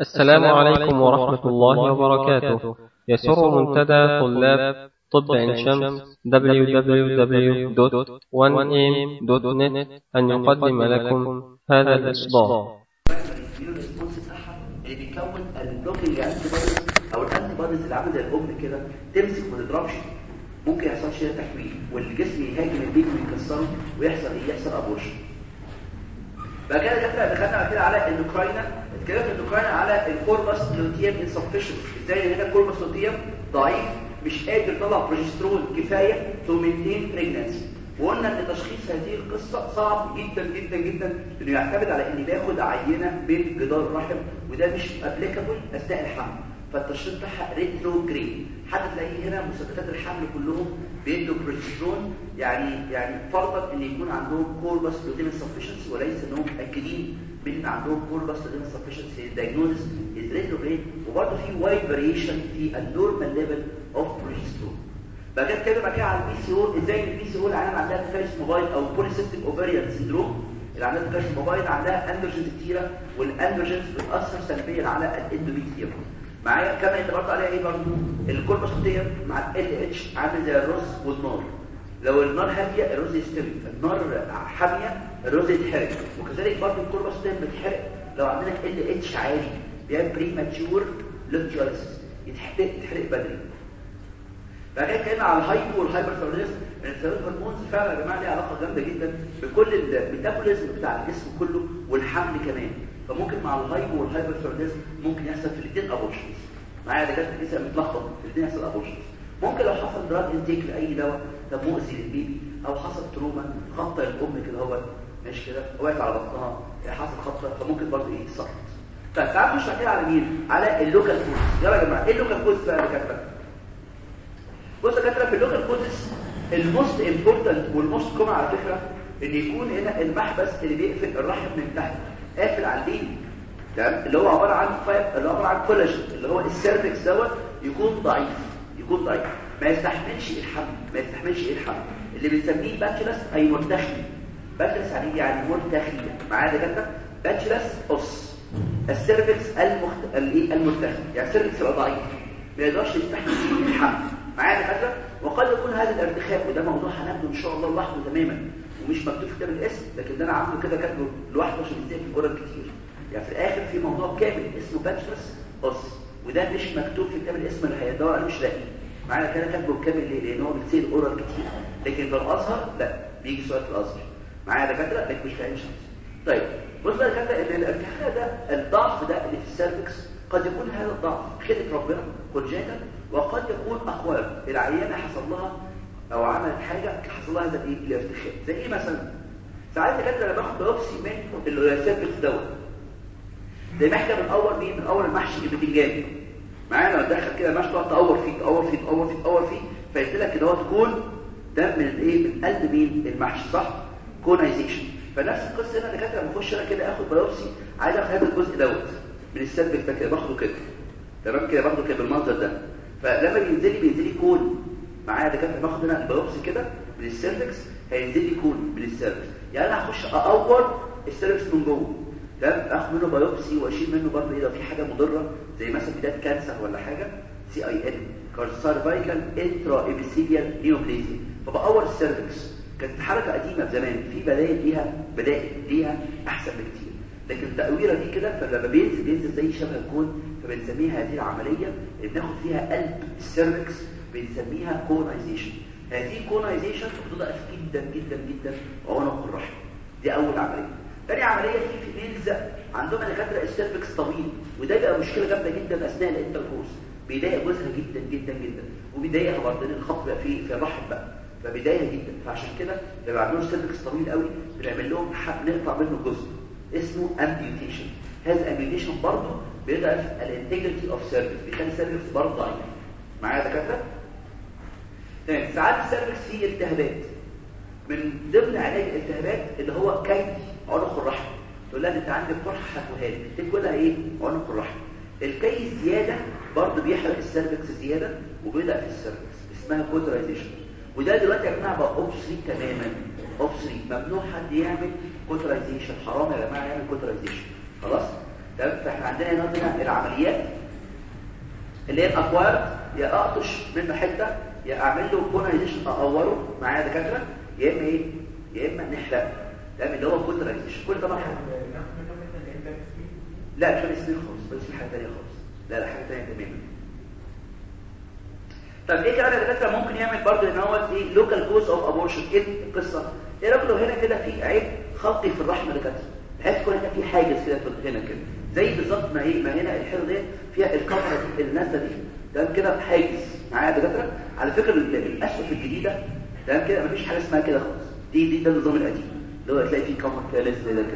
السلام عليكم ورحمة الله وبركاته يسر منتدى طلاب طب عين شمس www.1am.net أن يقدم لكم هذا الإصدار اللي بيكون ال blocking antibodies أو ال antibodies اللي عامله زي الام كده تمسك ما تضربش ممكن يحصل شيء تحويل والجسم يهاجم ال baby ويكسره ويحصل إيه يحصل abortion بقى كده دخلنا دخلنا بعد كده على ال endocrine في ال endocrine على ال corpus luteum insufficient إزاي؟ هنا ال corpus luteum ضعيف مش قادر يطلع بروجسترون كفاية to maintain pregnancy وقلنا إن تشخيص هذه القصة صعب جدا جدا جدا انه يعتمد على اني باخد عينة بين جدار الرحم وده مش applicable أثناء الحمل. فالتشخيص بتاعها retrograde حتى تلاقيه هنا مسكتات الحمل كلهم بيدوا بروجسترون يعني يعني فرضا إن يكون عندهم corpus luteum insufficiency وليس إنهم متاكدين ان عندهم luteum insufficiency ال diagnosis is retrograde وبرضه في wide variation في ال normal level of progesterone بقى كده كده بقى على ال PCO إزاي ال PCO العيان عندها كارش موبايل أو polycystic ovarian syndrome اللي عندها كارش موبايل عندها androgens كتيرة وال androgens بتأثر سلبيا على ال endometrium معايا؟ كمان اللي برضه عليها إيه برضه؟ ال corpus luteum مع ال LH عامل زي الرز والنار. لو النار هادية الرز يستوي. النار حامية الرز يتحرق. وكذلك برضه ال corpus luteum بتحرق لو عندنا ال LH عالي بيعمل premature luteolysis يتحرق يتحرق بدري. بعد كده اتكلمنا على ال hypo وال hyperthyroidism ان ال thyroid hormones فعلا يا جماعة ليها علاقة جامدة جدا بكل ال metabolism بتاع الجسم كله والحمل كمان. فممكن مع ال hypo وال hyperthyroidism ممكن يحصل في الاثنين abortions معايا دكاتره لسه متلخبط. في الاثنين يحصل abortions ممكن لو حصل drug intake لأي دواء ده مؤذي لل baby أو حصل trauma خبطه الأم كده هو ماشي كده وقعت على بطنها حصل خبطه فممكن برضه إيه يسقط طيب تعالوا نخش كده على مين؟ على ال local causes. يلا يا جماعة إيه ال local causes بقى يا دكاترة؟ بص يا دكاترة في ال local causes ال most important وال most common على فكرة إن يكون هنا المحبس اللي بيقفل الرحم من تحت. قافل على ال baby تمام؟ اللي هو عبارة عن اللي هو عبارة عن كولاجين اللي هو ال cervix دوت يكون ضعيف يكون ضعيف. ما يستحملش الحمل ما يستحملش إيه الحمل اللي بنسميه patulous أي مرتخي. patulous يعني يعني مرتخي؟ معايا دكاترة؟ patulous os ال cervix المخت... الإيه؟ المرتخي. يعني ال cervix ضعيف ما يقدرش يستحمل الحمل معايا دكاترة؟ وقد يكون هذا الارتخاء وده موضوع هناخده إن شاء الله لوحده تماما. ومش مكتوب في كتاب الاسم لكن ده أنا عامله كده كاتبه لوحده عشان إزاي في الجرد كتير. يعني في الآخر في موضوع كامل اسمه patulous os وده مش مكتوب في كتاب الاسم اللي هيدور مش لاقيه معايا كده كاتبه كامل ليه؟ لأن هو بيتسال oral كتير. لكن في الأزهر لا بيجي سؤال في الأزهر. معايا دكاترة؟ لكن مش عين شمس. طيب بص بقى دكاترة إن الارتخاء ده الضعف ده اللي في ال cervix قد يكون هذا الضعف خلقه ربنا congenital وقد يكون acquired العيانه حصل لها أو عملت حاجة حصل لها هذا الإيه؟ الارتخاء. زي إيه مثلا؟ ساعات دكاترة لما باخد biopsy من ال cervix دوت زي ما إحنا بنقور مين؟ بنقور المحشي البتنجان معانا لو دخل كده ماشي تقعد تقور فيه تقور فيه تقور فيه تقور فيه. فيديلك كده هو تكون ده من الايه؟ من قلب مين؟ المحشي صح؟ conization. فنفس القصة هنا دكاترة لما أخش أنا كده آخد biopsy عايز اخد هذا الجزء دوت من ال cervix ده كده باخده كده. تمام كده؟ باخده كده بالمنظر ده. فلما بينزل لي بينزل لي cone. معايا دكاترة باخد هنا ال biopsy كده من ال cervix هينزل لي cone من ال cervix. يعني أنا هخش أقور ال cervix من جوه. تمام اخد منه biopsy وأشيل منه برضه إيه لو في حاجة مضرة زي مثلا بدايه cancer ولا حاجة CIN cervical intraepithelial neoplasia فبقور ال cervix كانت حركة قديمة زمان في بدائل ليها بدائل ليها أحسن بكتير. لكن التقويرة دي كده فلما بينزل بينزل زي شبه ال cone فبنسميها هذه العملية اللي بناخد فيها قلب ال cervix بنسميها conization هذه conization بتضعف جدا جدا جدا عنق الرحم. دي أول عملية. تاني عملية في في females عندهم دكاترة ال cervix طويل وده بقى مشكلة جامدة جدا أثناء ال intercourse. بيضايق جوزها جدا جدا جدا. وبيضايقها برضه الخط بقى في في الرحم بقى فبيضايقها جدا. فعشان كده لما عندهم cervix طويل قوي بنعمل لهم نقطع منه جزء اسمه amputation. هذا amputation برضه بيضعف ال integrity of cervix بيخلي ال cervix برضه ضعيف معايا دكاترة؟ تمام ساعات ال cervix فيه التهابات. من ضمن علاج الالتهابات اللي هو كي عنق الرحم. تقول لها انت عندك قرحه هتوها لي إيه؟ عنق الرحم. الكي الزياده برضه بيحرق ال cervix زيادة وبيضعف ال cervix اسمها cauterization وده دلوقتي يا جماعة بقى obsolete تماما. obsolete ممنوع حد يعمل cauterization حرام يا جماعة يعمل cauterization خلاص؟ تمام فاحنا عندنا هنا العمليات. اللي هي ال acquired يا أقطش منه حتة يا أعمل له conization اقوره معايا دكاترة. يا إما إيه؟ يا إما نحرق تمام؟ اللي هو كونايزيشن كل طبعا حاجة لا مش هنسميه خالص بس في حاجة ثانية خالص. لا لا حاجة ثانية تماما. طب إيه كمان يا دكاترة ممكن يعمل برضه إن هو إيه لوكال كوز اوف ابورشن إيه القصة؟ إيه راجل هنا كده في عيب خلقي في الرحم يا دكاترة. بحيث يكون هنا في حاجز كده في هنا كده. زي بالظبط ما إيه ما هنا الحيرة دي فيها الكفرة النازلة دي. تمام كده حاجز. معايا يا دكاترة؟ على فكرة الأسقف الجديدة تمام كده؟ مفيش حاجة اسمها كده خالص. دي دي ده النظام القديم. اللي هو تلاقي فيه كفر كده لسه كده.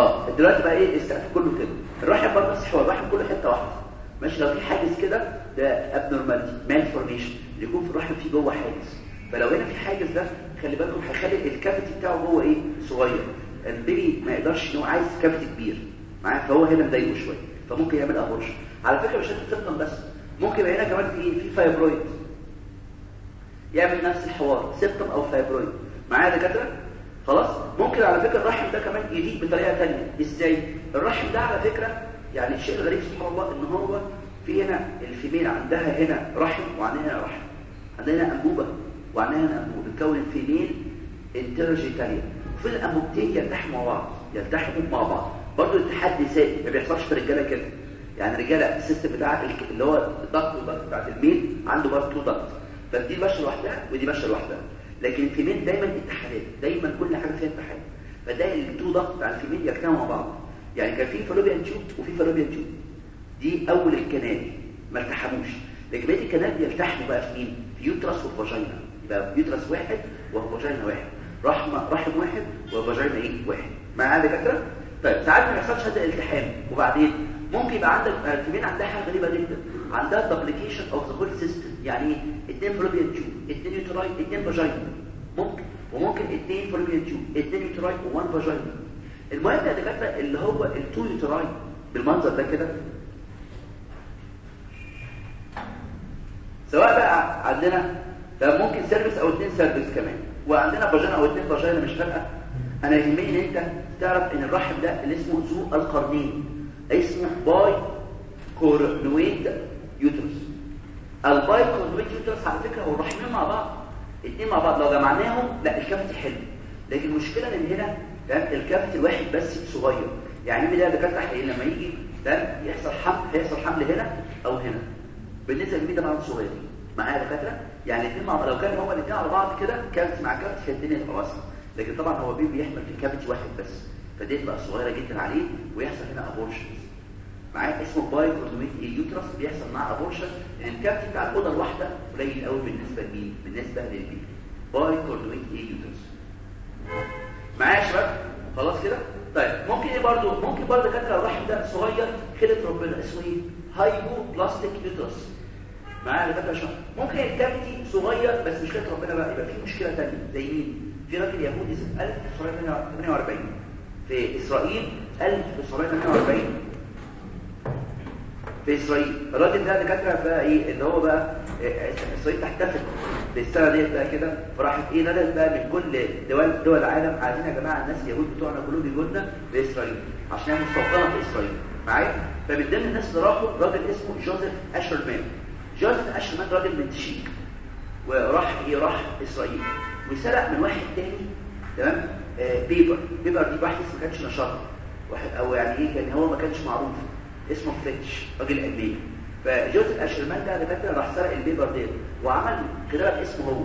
آه. دلوقتي بقى إيه؟ السقف كله كده. الرحم برضه مش هو الرحم كله حتة واحدة. ماشي لو في حاجز كده ده abnormality malformation يكون في الرحم فيه جوه حاجز فلو هنا في حاجز ده خلي بالكم هيخلي ال cavity بتاعه جوه إيه؟ صغير. ال baby ما يقدرش إن هو عايز cavity كبير. معاه فهو هنا مضايقه شوية. فممكن يعمل abortion على فكرة مش هتتفهم بس. ممكن يبقى هنا كمان في إيه؟ في fibroid يعمل نفس الحوار. septum أو fibroid معايا دكاترة؟ خلاص؟ ممكن على فكرة الرحم ده كمان يضيق بطريقة ثانية إزاي؟ الرحم ده على فكرة يعني الشيء الغريب سبحان الله إن هو في هنا الفيميل عندها هنا رحم وعندها هنا رحم. عندنا هنا أنبوبة وعندنا هنا أنبوبة. بتكون الفيميل انترجيتاليا وفي الأنبوبتين يلتحموا مع بعض يلتحموا مع بعض. برضه الاتحاد نسائي ما بيحصلش في الرجالة كده. يعني الرجالة السيستم بتاع اللي هو الضغط بتاعت الميل عنده برضه تو ضغط فدي ماشية لوحدها ودي ماشية لوحدها. لكن الفيميل دايما اتحادات دايما كل حاجة فيها اتحاد فده ال two duct بتاع ال female يجتمعوا مع بعض. يعني كان في fallopian tube وفي fallopian tube. دي أول ال canal ما التحموش. لكن بقية ال canal بيلتحموا بقى في مين؟ في uterus و vagina. يبقى uterus واحد و vagina واحد. رحم رحم واحد و vagina إيه؟ واحد. معايا دكاتره طيب ساعات ما يحصلش هذا الالتحام. وبعدين؟ ممكن يبقى عندك ال female عندها حاجة غريبة جدا. عندها duplication of the whole system يعني اثنين fallopian tube اثنين uteri اثنين vagina ممكن وممكن اثنين fallopian tube اثنين uteri one vagina المهم يا دكاترة اللي هو ال two uteri بالمنظر ده كده. سواء بقى عندنا ممكن cervix أو اثنين cervix كمان. وعندنا vagina أو اثنين vagina مش فارقة. أنا يهمني إن أنت تعرف إن الرحم ده اللي اسمه ذو القرنين اسمه bicornuate uterus ال bicornuate uterus على فكرة هو الرحمين مع بعض الاثنين مع بعض. لو جمعناهم لا ال cavity حلو. لكن المشكلة ان هنا تمام ال cavity الواحد بس صغير. يعني مين ده دكاتره لما يجي تمام يحصل حمل هيحصل حمل هنا أو هنا. بالنسبة للميدا مع صغيرين معايا دكاتره يعني الاثنين مع لو كانوا هما الاثنين على بعض كده cavity مع cavity الدنيا تبقى واسعة. لكن طبعا هو بيحمل في cavity واحد بس. فدي تبقى صغيرة جدا عليه ويحصل هنا abortions معايا اسمه bicornuate ال uterus بيحصل معاه abortion ال cavity بتاع الأوضة الواحدة قليل قوي بالنسبة لمين؟ بالنسبة لل baby. bicornuate ال uterus معايا يا شباب؟ خلاص كده؟ طيب ممكن إيه برضو ممكن كان لو الرحم ده صغير خلقة ربنا اسمه إيه؟ hypoplastic uterus. معايا يا دكاتره ممكن ال cavity صغير بس مش خلقة ربنا بقى يبقى في مشكلة ثانية زي مين؟ في راجل يهودي سنه 1948 في إسرائيل 1948 في اسرائيل الراجل ده دكاتره بقى إيه؟ اللي هو بقى اسرائيل تحتفل بالسنة ديت بقى كده. فراحت إيه؟ ندت بقى من كل دول دول العالم عايزين يا جماعة الناس اليهود بتوعنا كلهم يجوا لنا لاسرائيل عشان نعمل سلطنه في إسرائيل. معايا؟ فمن ضمن الناس اللي راحوا راجل اسمه جوزيف أشرمان. جوزيف أشرمان راجل من تشيك. وراح إيه؟ راح إسرائيل. وسرق من واحد تاني تمام؟ آه paper. paper دي واحد ما كانش نشاط أو يعني إيه؟ كان هو ما كانش معروف. اسمه Fritsch راجل الماني ف Joseph Asherman ده دكاتره راح سرق ال paper ديت وعمل كده اسمه هو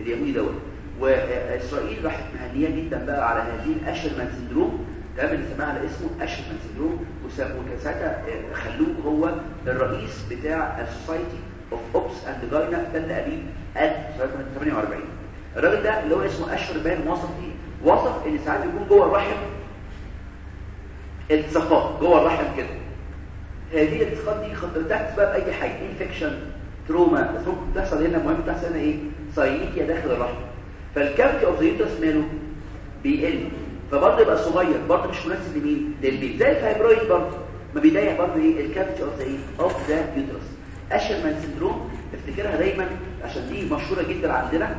اليهودي دوت. وإسرائيل راحت مهنية جدا بقى على هذه ال Asherman syndrome اللي سماها على اسمه Asherman syndrome. وكان ساعتها خلوه هو الرئيس بتاع ال society of obs and gyne ده اللي قبل 1948 الراجل ده اللي هو اسمه Asherman وصف إيه؟ وصف إن ساعات بيكون جوه الرحم التصاقات جوه الرحم كده. هذه التصاقات دي خطر تحت سبب أي حاجة infection trauma ممكن تحصل هنا المهم تحصل هنا إيه؟ synechia داخل الرحم. ف ال cavity of the ماله بيقل. فبرضه يبقى صغير. برضه مش مناسب لمين؟ لل baby. زي ال fibroid برضه. ما بيضايق برضه إيه؟ ال cavity of the إيه؟ of the uterus. Asherman syndrome افتكرها دايما عشان دي مشهورة جدا عندنا.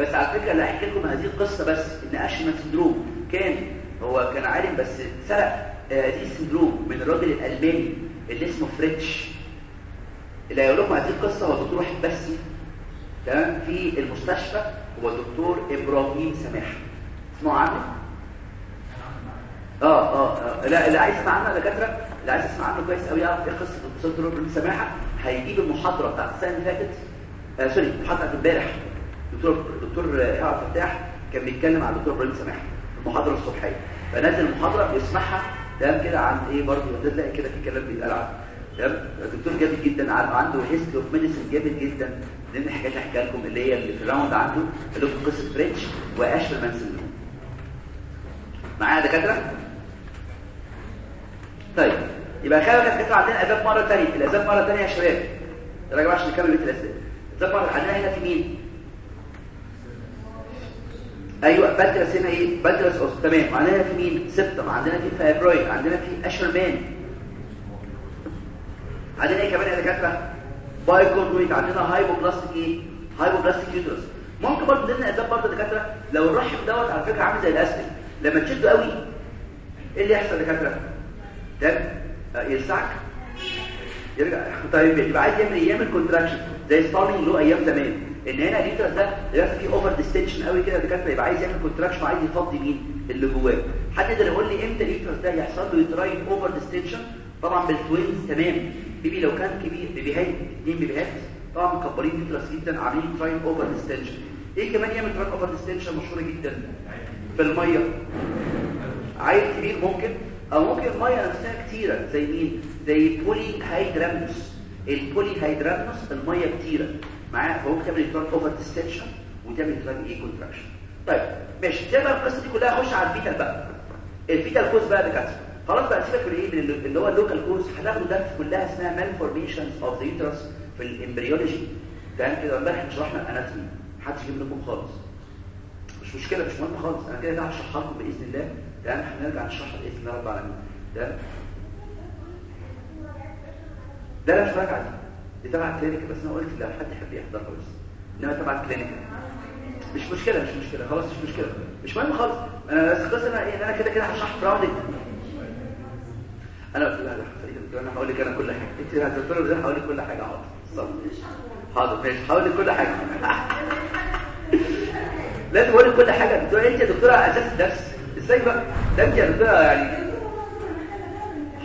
بس على فكرة اللي هحكي لكم هذه القصة بس. إن Asherman syndrome كان هو كان عالم بس سرق. دي syndrome من الراجل الألماني اللي اسمه Fritsch. اللي هيقول لكم هذه القصة هو دكتور واحد بس. تمام؟ في المستشفى هو الدكتور إبراهيم سماح. اسمعوا عنه؟ آه, آه آه. لا اللي عايز يسمع عنه دكاترة اللي عايز يسمع عنه كويس قوي يعرف إيه قصة الدكتور إبراهيم سماحه هيجيب المحاضرة بتاعت السنة اللي فاتت. آه sorry محاضره امبارح. دكتور دكتور اعرف فتاح كان بيتكلم عن الدكتور إبراهيم سماحه المحاضرة الصبحية. فنزل المحاضرة بيسمعها تمام كده عن إيه برضه؟ تلاقي كده في كلام بيتقال عنه. تمام؟ الدكتور جامد جدا عنده history of medicine جامد جدا. من الحاجات اللي هحكيها لكم اللي هي اللي في ال round عنده اللي هو قصة Fritsch و Asherman syndrome معايا دكاترة؟ طيب يبقى خلينا نتكلم عندنا اسباب مرة ثانية الاسباب مرة ثانية يا شباب. يا جماعة عشان نكمل الاسباب الاسباب مرة عندنا هنا في مين؟ أيوه patulous هنا إيه؟ patulous os تمام. عندنا في مين؟ septum عندنا في fibroid عندنا في Asherman عندنا إيه كمان يا دكاترة؟ bicornuate عندنا hypoplastic إيه؟ hypoplastic uterus. ممكن برضه ضمن اسباب برضه دكاترة؟ لو الرحم دوت على فكرة عامل زي الاستك لما تشده قوي إيه اللي يحصل يا دكاترة؟ ده يلسعك؟ يرجع. طيب يبقى عايز يعمل يعمل contraction زي Starling law أيام زمان. إن هنا ال uterus ده لازم overdistension قوي كده دكاتره يبقى عايز يعمل contraction وعايز يفضي مين؟ اللي جواه. حد يقدر يقول لي إمتى ال uterus ده يحصل له uterine overdistension طبعا بال twins تمام. baby لو كان كبير بيبيهات اثنين بيبيهات طبعا مكبرين ال uterus جدا عاملين uterine overdistension إيه كمان يعمل uterine overdistension مشهورة جدا. في المية. عيل كبير ممكن؟ أو ممكن المية نفسها كتيرة زي مين؟ زي polyhydramnios ال polyhydramnios المية كتيرة. معاه فممكن تعمل uterine overdistension وتعمل uterine إيه contraction طيب ماشي. زي بقى القصة دي كلها اخش على ال fetal بقى. ال fetal cause بقى دكاتره خلاص بقى سيبك من إيه اللي هو ال local cause هناخده درس كلها اسمها malformations of the uterus في ال embryology تمام؟ كده امبارح شرحنا ال anatomy محدش جه منكم خالص. مش مشكلة مش مهم خالص. أنا كده كده هشرحها لكم بإذن الله. تمام؟ هنرجع نشرحها بإذن الله رب العالمين. تمام؟ ده لا مش راجع دي تبع ال clinic بس أنا قلت لو حد يحب يحضرها بس إنما تبع ال clinic مش مشكلة مش مشكلة. خلاص مش مشكلة. مش مهم خالص. أنا بس قصه أنا إيه أنا كده كده هشرح براوند أنا قلت لها لا أنا هقول لك أنا كل حاجة. أنت هتقولي ده هقول لك كل حاجة. حاضر. حاضر ماشي. هقول لك كل حاجة. لازم أقول لك كل حاجة. أنت يا دكتورة أساس الدرس إزاي بقى؟ ده أنت يا دكتورة يعني.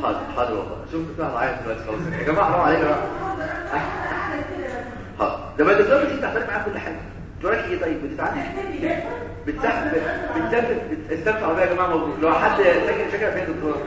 حاضر حاضر والله. شوف دكتوره هتعيط دلوقتي خلاص. يا جماعة حرام عليكم بقى حاضر ده ما الدكتوره بتيجي تعترف معاك كل حاجة دكتورك إيه طيب؟ بتتعلم بتسافر؟ بتسافر بتستمتع عربية يا جماعة موجود لو حد فاكر فاكر فين دكتوره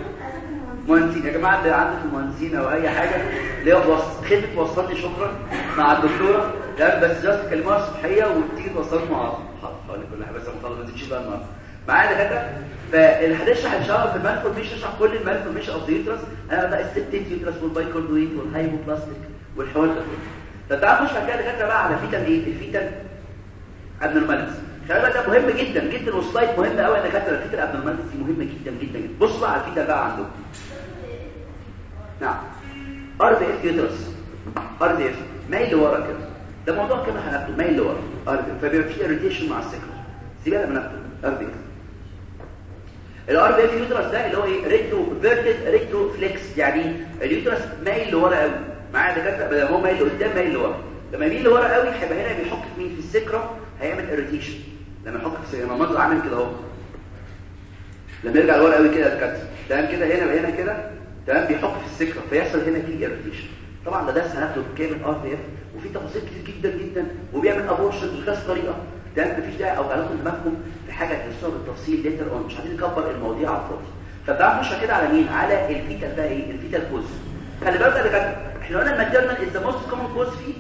مهندسين. يا جماعة اللي عنده في المهندسين أو أي حاجة اللي هو خدمه توصلني شكرا مع الدكتورة. تمام بس جاست كلمة صبحيه وتيجي توصلني مع حاضر هقول لك كل حاجة. بس مطلب ما تمشيش بقى النهارده. معايا دكاترة؟ فالحديث هنشرح في المالفورميشن هشرح كل المالفورميشن اوف ذا أنا بقى ال septate uterus وال bicornuate وال hypoplastic والحوار ده طب تعالوا نخش بعد كده دكاترة بقى على fetal إيه؟ ال fetal abnormalities خلي بالك ده مهم جدا جدا وال slide مهم قوي يا دكاترة. ال fetal abnormalities دي مهمه جدا جدا جدا. بصوا بقى على ال fetal بقى عندكم نعم. ار بي اف يوترس ار بي اف مايل لورا كده؟ ده موضوع كده هناخده. مايل لورا RVF فبيبقى في irritation مع ال sacrum. سيبها لما ناخده RVF ال RVF uterus ده اللي هو إيه؟ retroverted retroflexed. يعني ال uterus مايل لورا قوي. معايا دكاترة؟ بدل هو مايل لقدام مايل لورا. لما يميل لورا قوي هيبقى هنا بيحك مين في ال sacrum؟ هيعمل irritation لما يحك في ال sacrum المنظر عامل كده أهو. لما يرجع لورا قوي كده دكاترة. تمام كده؟ هنا وهنا كده. تمام؟ بيحك في ال sacrum فيحصل هنا في irritation طبعا ده درس هناخده كامل RVF وفي تفاصيل كتير جدا جدا وبيعمل abortion بكذا طريقة. ده مفيش داعي أو علاقه دماغكم في حاجة تدرسوها بالتفصيل later on. مش عايزين نكبر المواضيع على الفاضي. نخش كده على مين؟ على ال fetal بقى إيه؟ ال fetal cause. خلي بالك ده كان إحنا قلنا ال maternal is the most common cause في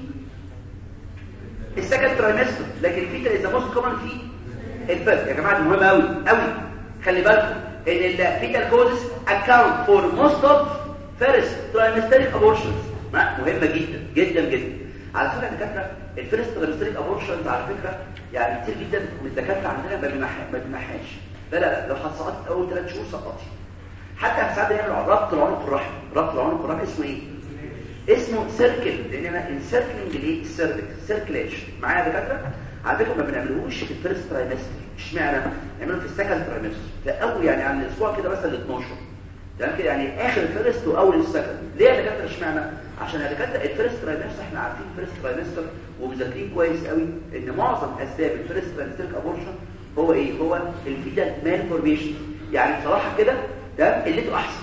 ال second trimester لكن ال fetal is the most common في ال first يا جماعة دي مهمة قوي قوي خلي بالكم إن ال fetal causes account for most of first trimesteric abortions مهمة جدا جدا جدا. على فكرة الدكاترة ال first trimesteric abortions على فكرة يعني كتير جدا من الدكاتره عندنا ما بنحاش لا لا لو سقطت أول ثلاث شهور سقطتي حتى ساعات بنعمل ربط العنق الرحم ربط العنق الرحم اسمه إيه؟ اسمه cerclage لأن أنا encircling ليه ال cervix cerclage معايا يا دكاترة؟ على فكرة ما بنعملوش في ال first trimester اشمعنى؟ نعمله في ال second trimester في أول يعني على الأسبوع كده مثلا ال 12 تمام كده يعني اخر ال first واول ال second ليه يا دكاتره اشمعنى عشان يا دكاتره ال first trimester إحنا عارفين ال first trimester ومذاكرين كويس قوي ان معظم اسباب ال first trimester abortion هو إيه هو ال fetal malformation يعني بصراحه كده ده قلته احسن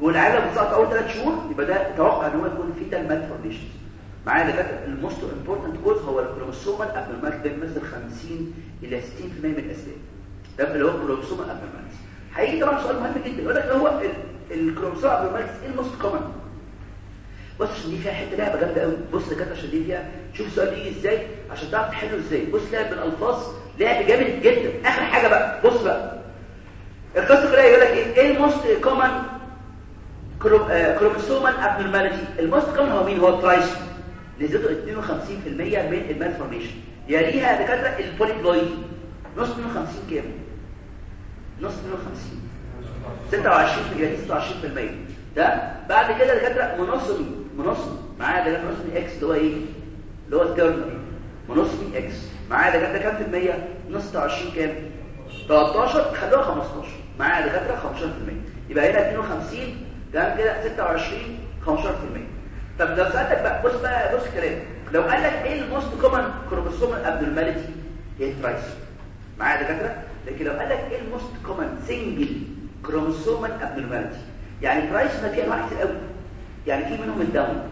والعيله بتسقط اول ثلاث شهور يبقى ده توقع ان هو يكون fetal malformation معايا دكاتره ال most important cause هو ال chromosomal abnormality ده بيمثل 50 إلى 60% من الاسباب ده اللي هو ال chromosomal abnormality هيجي طبعا سؤال مهم جدا. يقول لك هو ال chromosomal abnormality إيه ال most common بص دي فيها حتة لعبة جامدة قوي بص كده عشان دي فيها. شوف السؤال يجي إزاي؟ عشان تعرف تحله إزاي. بص لعب بالألفاظ. لعب جامد جدا. آخر حاجة بقى. بص بقى. القصة كلها يقول لك إيه؟ إيه ال most common chromosomal abnormality ال most common هو مين؟ هو ال trisomy نسبته 52% من ال malformation يليها دكاترة ال polyploidy نص 52 كام؟ نص 52 26 يعني 26% ده بعد كده دكاتره monosomy monosomy معايا دكاتره monosomy X اللي هو إيه؟ اللي هو ال Turner monosomy X معايا دكاتره كام في المية؟ نص 20 كام؟ 13 خلوها 15 معايا دكاتره 15% يبقى هنا 52 ده كده 26 15% طب لو سألتك بقى بص بقى بص الكلام لو قال لك إيه ال most common chromosomal abnormality هي ال trisomy معايا دكاتره لكن لو قال لك إيه ال most common single chromosomal abnormality يعني trisomy ما فيها انواع كتير قوي يعني في منهم ال Down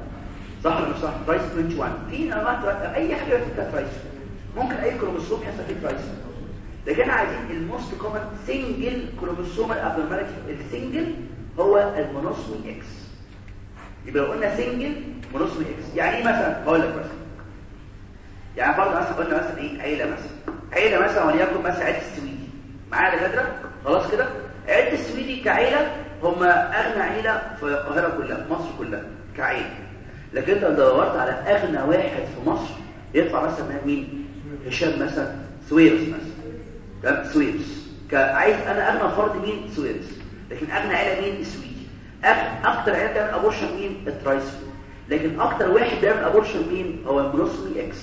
صح ولا مش صح trisomy 21 في انواع أي حاجة فيها trisomy ممكن أي كروموسوم يحصل فيه trisomy لكن إحنا عايزين ال most common single chromosomal abnormality ال single هو ال monosomy X يبقى لو قلنا single monosomy X يعني إيه مثلا؟ هقول لك مثلا. يعني برضه مثلا قلنا مثلا إيه؟ عيلة مثلا. عيلة مثلا وليكن مثلا عيلة السويدي معايا دكاترة؟ خلاص كده؟ عيله السويدي كعيلة هم أغنى عيلة في القاهرة كلها في مصر كلها كعيلة. لكن أنت لو دورت على أغنى واحد في مصر يطلع مثلا مين؟ هشام مثلا ساويرس مثلا. تمام؟ ساويرس. كعايز أنا أغنى فرد مين؟ ساويرس. لكن أغنى عيلة مين؟ السويدي. أكتر عيلة بتعمل abortion مين؟ ال trisomy لكن أكتر واحد بيعمل abortion مين؟ هو ال monosomy X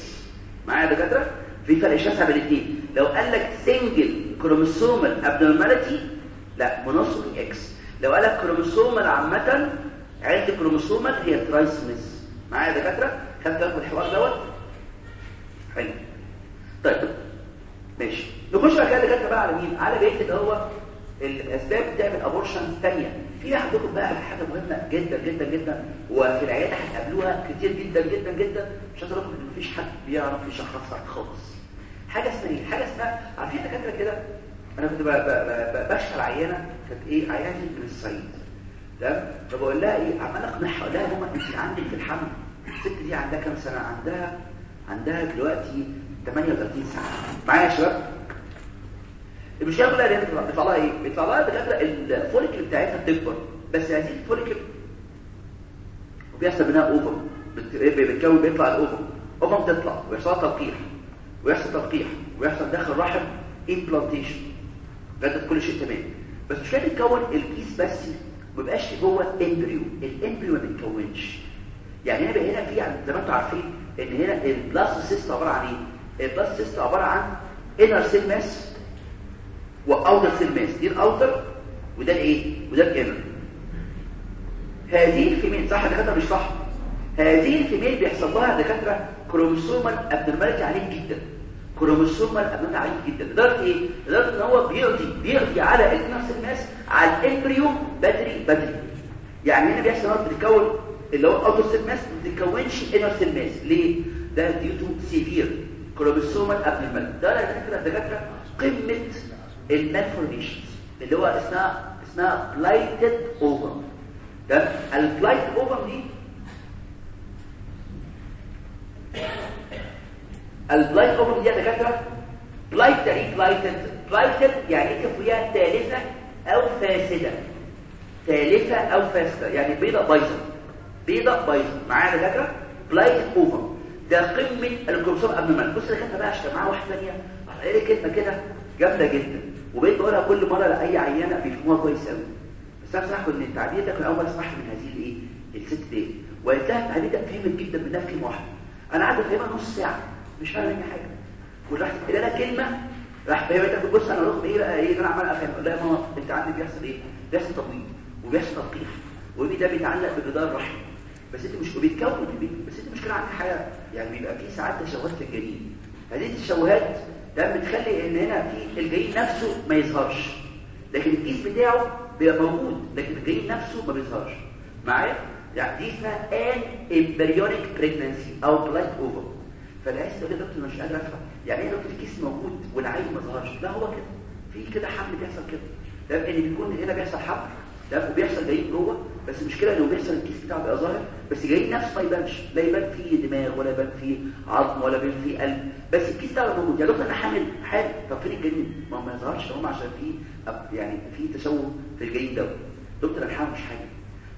معايا دكاترة؟ في فرق شاسع بين الاثنين؟ لو قال لك single chromosomal abnormality لا monosomy X لو قال لك chromosomal عامة عيله ال chromosomal هي trisomies معايا دكاترة؟ خدت بالك من الحوار دوت؟ حلو. طيب ماشي. نخش بقى كده دكاترة بقى على مين؟ على اللي هو الأسباب بتعمل abortion ثانية في عندكم بقى حاجة مهمة جدا جدا جدا وفي العيادة هتقابلوها كتير جدا جدا جدا. مش أقول إن مفيش حد بيعرف يشخصها خالص. حاجة اسمها إيه؟ حاجة اسمها عارفين دكاترة كده أنا كنت بشتغل عيانة كانت إيه عيانة من الصعيد. تمام؟ فبقول لها إيه عمال أقنعها أقول لها ماما أنت عندك في الحمل. الست دي عندها كام سنة؟ عندها عندها دلوقتي 38 سنه معايا يا شباب؟ المشكلة كلها اللي بيطلع لها إيه؟ بيطلع لها دكاترة الفوليكل بتاعتها بتكبر. بس هذه ال follicle وبيحصل منها ovum بتكون بيطلع ال ovum ovum بتطلع ويحصل تلقيح. ويحصل تلقيح ويحصل داخل رحم implantation بجد كل شيء تمام. بس مش بيتكون الكيس بس ما بيبقاش جوه embryo ال embryo ما بيتكونش. يعني هنا هنا في زي ما أنتم عارفين إن هنا ال blastocyst عبارة عن إيه؟ ال blastocyst عبارة عن inner cell mass و outer cell mass دي ال outer وده الايه؟ وده ال inner هذه ال female صح دكاترة؟ مش صح؟ هذه ال female بيحصل لها دكاترة chromosomal abnormality عالي جدا. chromosomal abnormality عالي جدا. لدرجه إيه لدرجه إن هو بيقضي بيقضي على cell mass على ال embryo بدري بدري. يعني هنا بيحصل هنا بتتكون اللي هو ال outer cell mass ما بتتكونش inner cell mass ليه؟ ده due to severe chromosomal abnormality ده دكاتره دكاترة قمة ال malformations اللي هو اسمها اسمها blighted ovum ده ال blighted ovum دي ال blighted ovum دي دكاتره blighted يعني blighted blighted يعني إيه؟ فيها تالفة أو فاسدة. تالفة أو فاسدة. يعني بيضة بايظة. بيضة بايظة. معايا دكاترة؟ blighted ovum. ده قمة ال chromosomal abnormal بص دكاترة بقى عشان معاه واحدة ثانية قال لي كلمة كده؟ جامدة جدا. وبقيت بقولها كل مرة لأي عيانة بيفهموها كويس قوي بس أنا بصراحة ان التعبير ده كان أول مرة أسمعها من هذه الإيه؟ الست دي. وقلت لها التعبير ده فهمت جدا منها في كلمه واحدة أنا قعدت افهمها نص ساعة. مش فاهم أي حاجة. وراح قال لها كلمة راح فهمتها بص أنا رغم إيه بقى إيه أنا عمال أفهم. أقول لها يا ماما أنت عندك بيحصل إيه؟ بيحصل تبويض وبيحصل تلقيح والبيبي ده بيتعلق بجدار الرحم بس أنت مش بيتكون بس أنت مشكلة عندك حاجة يعني بيبقى في ساعات تشوهات في الجنين هذه التشوهات ده بتخلي إن هنا في الجنين نفسه ما يظهرش. لكن الكيس بتاعه بيبقى موجود لكن الجنين نفسه ما بيظهرش. معايا؟ يعني دي اسمها anembryonic pregnancy أو blighted ovum فالعيس تقول دكتور مش قادر أفهم. يعني إيه دكتور الكيس موجود والعيل ما ظهرش؟ لا هو كده. في كده حمل بيحصل كده. ده إن بيكون هنا بيحصل حمل ده وبيحصل جايين جوه بس المشكلة إنه بيحصل الكيس بتاعه بيبقى ظاهر بس جايين نفسه ما يبانش. لا يبان فيه دماغ ولا يبان فيه عظم ولا يبان فيه قلب. بس الكيس بتاعه موجود. يا دكتور أنا حامل حامل. طب فين الجنين؟ ما هو ما يظهرش هم عشان في يعني في تشوه في الجنين ده. دكتور أنا حامل مش حاجة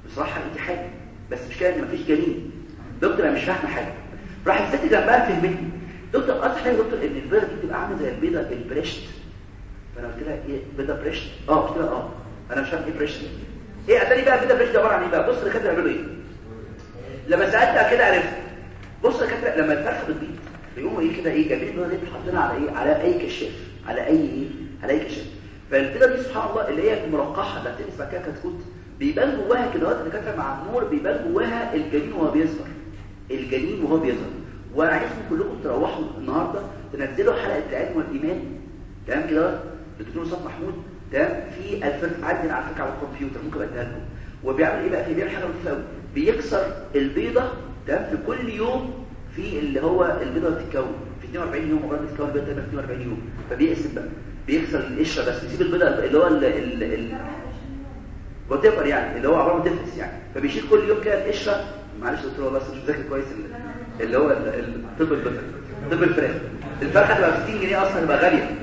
بصراحة انت حامل بس مش كده إن مفيش جنين. دكتور أنا مش فاهمة حاجة. راح الست جنبها فهمتني دكتور قصدي حاجة دكتور إن البيضه دي بتبقى عاملة زي البيضة البريشت. فأنا قلت لها إيه؟ بيضة بريشت؟ آه قلت لها آه. أنا مش فاهم إيه بريشت. إيه اتاري بقى بيضة بريشت عبارة عن إيه بقى؟ بص الدكاترة بيعملوا إيه؟ لما سالتها كده عرفت. بص الدكاترة لما الفرخة بتبيض بيقوموا إيه كده إيه جايبين البيضه دي حاطينها على إيه؟ على أي كشاف. على أي إيه؟ على أي كشاف. فالبيضة دي سبحان الله اللي هي مرقحه اللي بعد كده كتكوت بيبان جواها كده. الدكاترة مع النور بيبان جواها الجنين وهو بيظهر الجنين وهو بيظهر. وأنا عايزكم كلكم تروحوا النهارده تنزلوا حلقة العلم والإيمان. تمام كده؟ الدكتور مصطفى محمود. تمام؟ في الفرق عندنا على فكره على الكمبيوتر ممكن أديها لكم. وبيعمل إيه بقى؟ في بيعمل حاجة لطيفة قوي بيكسر البيضة تمام؟ في كل يوم في اللي هو البيضة بتتكون. في 42 يوم مجرد بتتكون البيضة في 42 يوم. فبيقسم بقى. بيكسر القشرة بس. بيسيب البيضة اللي هو ال ال ال وتفر يعني اللي هو عبارة عن تفلس يعني. فبيشيل كل يوم كده القشرة معلش قلت له بس مش مذاكر كويس اللي هو الطب البيطري طب الفراخ. الفرخة تبقى ب 60 جنيه أصلا تبقى غالية.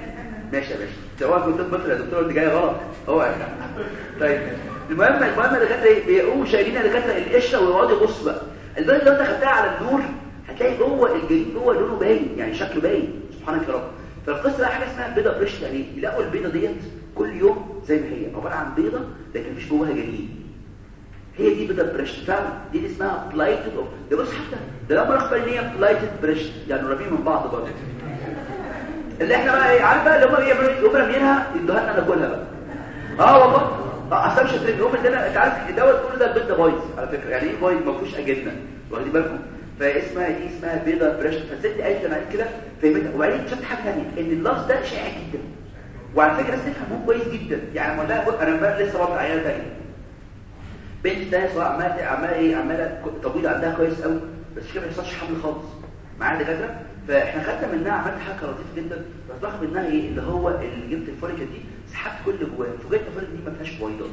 ماشي يا باشا. سواء كنت طب بيطري يا دكتور؟ انت جاي غلط. هو طيب المهم المهم الدكاتره إيه بيقوموا شايلين الدكاتره القشرة ويقعدوا يبصوا بقى. البيضه اللي انت خدتها على النور هتلاقي جوه الجليد جوه لونه باين يعني شكله باين. سبحانك يا رب. فالقصة بقى حاجة اسمها بيضة بريش يعني يلاقوا البيضة ديت كل يوم زي ما هي عبارة عن بيضة لكن مفيش جواها جنين هي دي بيضه بريشت فعلا. دي, دي اسمها blighted ovum ده بص حتى ده لما نخبر إن هي blighted بريشت يعني قريبين من بعض برضه. اللي إحنا بقى إيه عارف بقى اللي هم بيعملوا يقوموا رامينها يدوها لنا ناكلها بقى. آه والله. آه اصل مش هترمي يقوم ادينا أنت عارف الدواء كل ده البيض ده بايظ على فكرة. يعني إيه بايظ ما فيهوش اجنه واخدين بالكم؟ فاسمها دي اسمها بيضة بريشت فالست قالت لما قالت كده. فهمتها. وبعدين اكتشفت حاجة ثانية إن اللفظ ده شائع جدا. وعلى فكرة الناس تفهمه كويس جدا. يعني لما أنا لسه بطلع عيال ثانية بنت تانية سواء عماله عمالة إيه؟ عمالة تبويض عندها كويس قوي بس كده ما يحصلش حمل خالص. معايا دكاترة؟ فإحنا خدنا منها عملت حاجة لطيفة جدا. بطلع منها إيه؟ اللي هو اللي جبت الفوليكل دي سحبت كل جواها فوجئت الفوليكل دي ما فيهاش بويضات.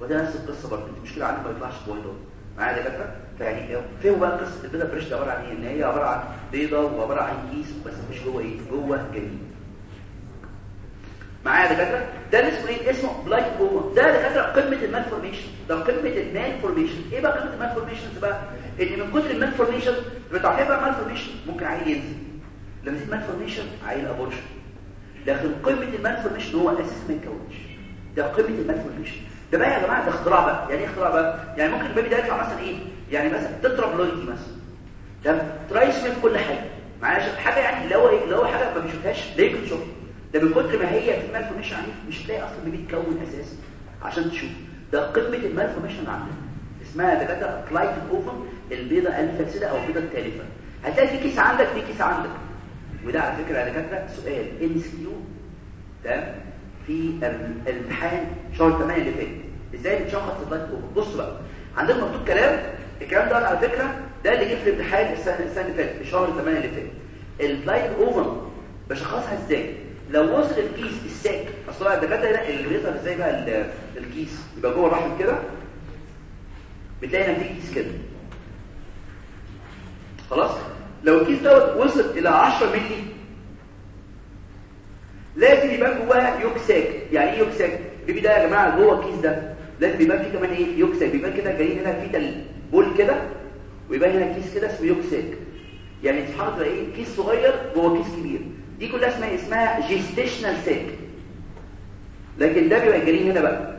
وده نفس القصة برضه. المشكلة عندي ما يطلعش بويضات. معايا دكاترة؟ فيعني فهموا بقى قصة البيضة بريشت عبارة عن إيه؟ إن هي عبارة عن بيضة وعبارة عن كيس بس مش جوه إيه؟ جوه جنين. معايا دكاترة؟ ده اسمه إيه؟ اسمه blighted ovum ده دكاترة قمة ال malformation ده قمة ال malformation إيه بقى قمة ال malformation بقى؟ إن من كتر ال malformation بتعرف بقى malformation ممكن عيل ينزل. لما يزيد malformation يعمل abortion لكن قمة ال malformation هو أساس ما يتكونش ده قمة ال malformation ده بقى يا جماعة ده اختراع بقى. يعني إيه اختراع بقى؟ يعني ممكن البيبي ده يطلع مثلا إيه؟ يعني مثلا tetraploidy مثلا. ده ترايس من كل حاجة. معايا حاجة يعني اللي هو هو حاجة ما بيشوفهاش ليه بتشوفها؟ ده من كتر ما هي في ال malformation عنيف مش هتلاقي أصلا بيبي يتكون أساسا عشان تشوف. ده قمة ال malformation عندنا. اسمها دكاتره blighted ovum البيضة الفاسدة أو البيضة التالفة. هتلاقي في كيس عندك في كيس عندك. وده على فكرة يا دكاترة سؤال. MCQ تمام؟ في الامتحان شهر 8 اللي فات. إزاي بتشخص ال blighted ovum بص بقى. عندنا مكتوب كلام. الكلام ده على فكرة ده اللي جه في الامتحان السنة اللي فاتت في شهر 8 اللي فات. ال blighted ovum بشخصها إزاي؟ لو وصل الكيس ال sac أصل الدكاترة هنا اللي إزاي بقى الكيس؟ يبقى جوه الرحم كده. بتلاقي نتيجة كيس كده. خلاص؟ لو الكيس دوت وصل إلى 10 مللي لازم يبان جواها yolk sac يعني إيه yolk sac البيبي ده يا جماعة جوه الكيس ده. لازم يبان فيه كمان إيه؟ yolk sac بيبان كده جايين هنا في fetal pole كده ويبان هنا كيس كده اسمه yolk sac يعني الله إيه؟ كيس صغير جوه كيس كبير. دي كلها اسمها اسمها gestational sac لكن ده بيبقى الجنين هنا بقى.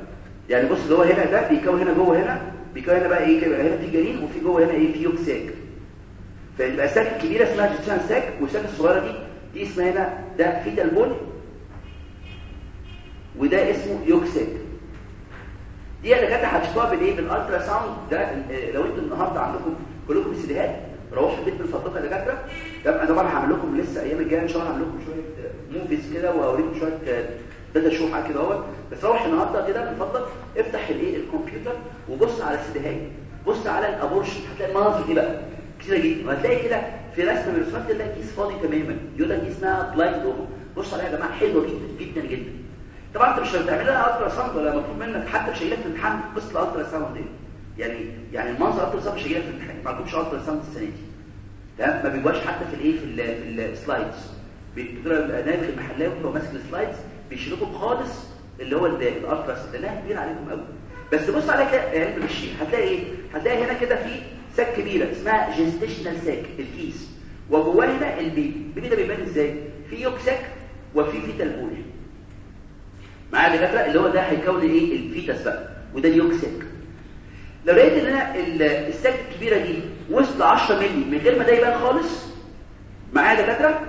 يعني بص اللي هو هنا ده بيكون هنا جوه هنا بيكون هنا بقى إيه كده؟ هنا في جنين وفي جوه هنا إيه؟ في yolk sac. فيبقى ال sac الكبيره اسمها gestational sac وال sac الصغيرة دي دي اسمها هنا ده fetal pole وده اسمه yolk sac. دي اللي كانت هتشوفوها بالإيه؟ بال ultrasound. ده لو أنتوا النهارده عندكم كلكم سيديهات روحوا البيت فضلكم يا دكاتره أنا طبعا هعمل لكم لسه أيام الجاية إن شاء الله هعمل لكم شوية movies كده وهوريكم شوية data show حاجة كده أهوت. بس روح النهارده كده من فضلك افتح الايه الكمبيوتر وبص على السيديهات بص على ال abortion. هتلاقي المناظر دي بقى. كتيرة جدا. وهتلاقي كده في رسمة من الرسومات تلاقي كيس فاضي تماما. يقول لك دي اسمها blighted ovum بص عليها يا جماعة حلوة جدا جدا جدا. طبعا أنت مش هتعمل لها ultrasound ولا مطلوب منك حتى مش هيجيلك في الامتحان. قصه ال ultrasound دي. يعني يعني المنظر ال ultrasound مش في الامتحان ما عندكمش ultrasound السنة دي. تمام؟ ما بيجواش حتى في الإيه في ال في ال slides بيقدر نايم في المحلات وهو ماسك ال slides بيشيلكم خالص اللي هو ال ultrasound لأنها كبيرة عليكم قوي بس بص على كده يعني ماشي. هتلاقي إيه؟ هتلاقي هنا كده في sac كبيرة اسمها gestational sac الكيس. وجواه هنا البيبي. البيبي ده بيبان إزاي؟ في yolk sac وفي fetal pole معايا اللي هو ده هيكون إيه؟ ال fetus بقى. وده ال yolk sac. لو لقيت إن أنا ال sac الكبيرة دي وصل 10 مللي من غير ما ده يبان خالص معايا دكاترة؟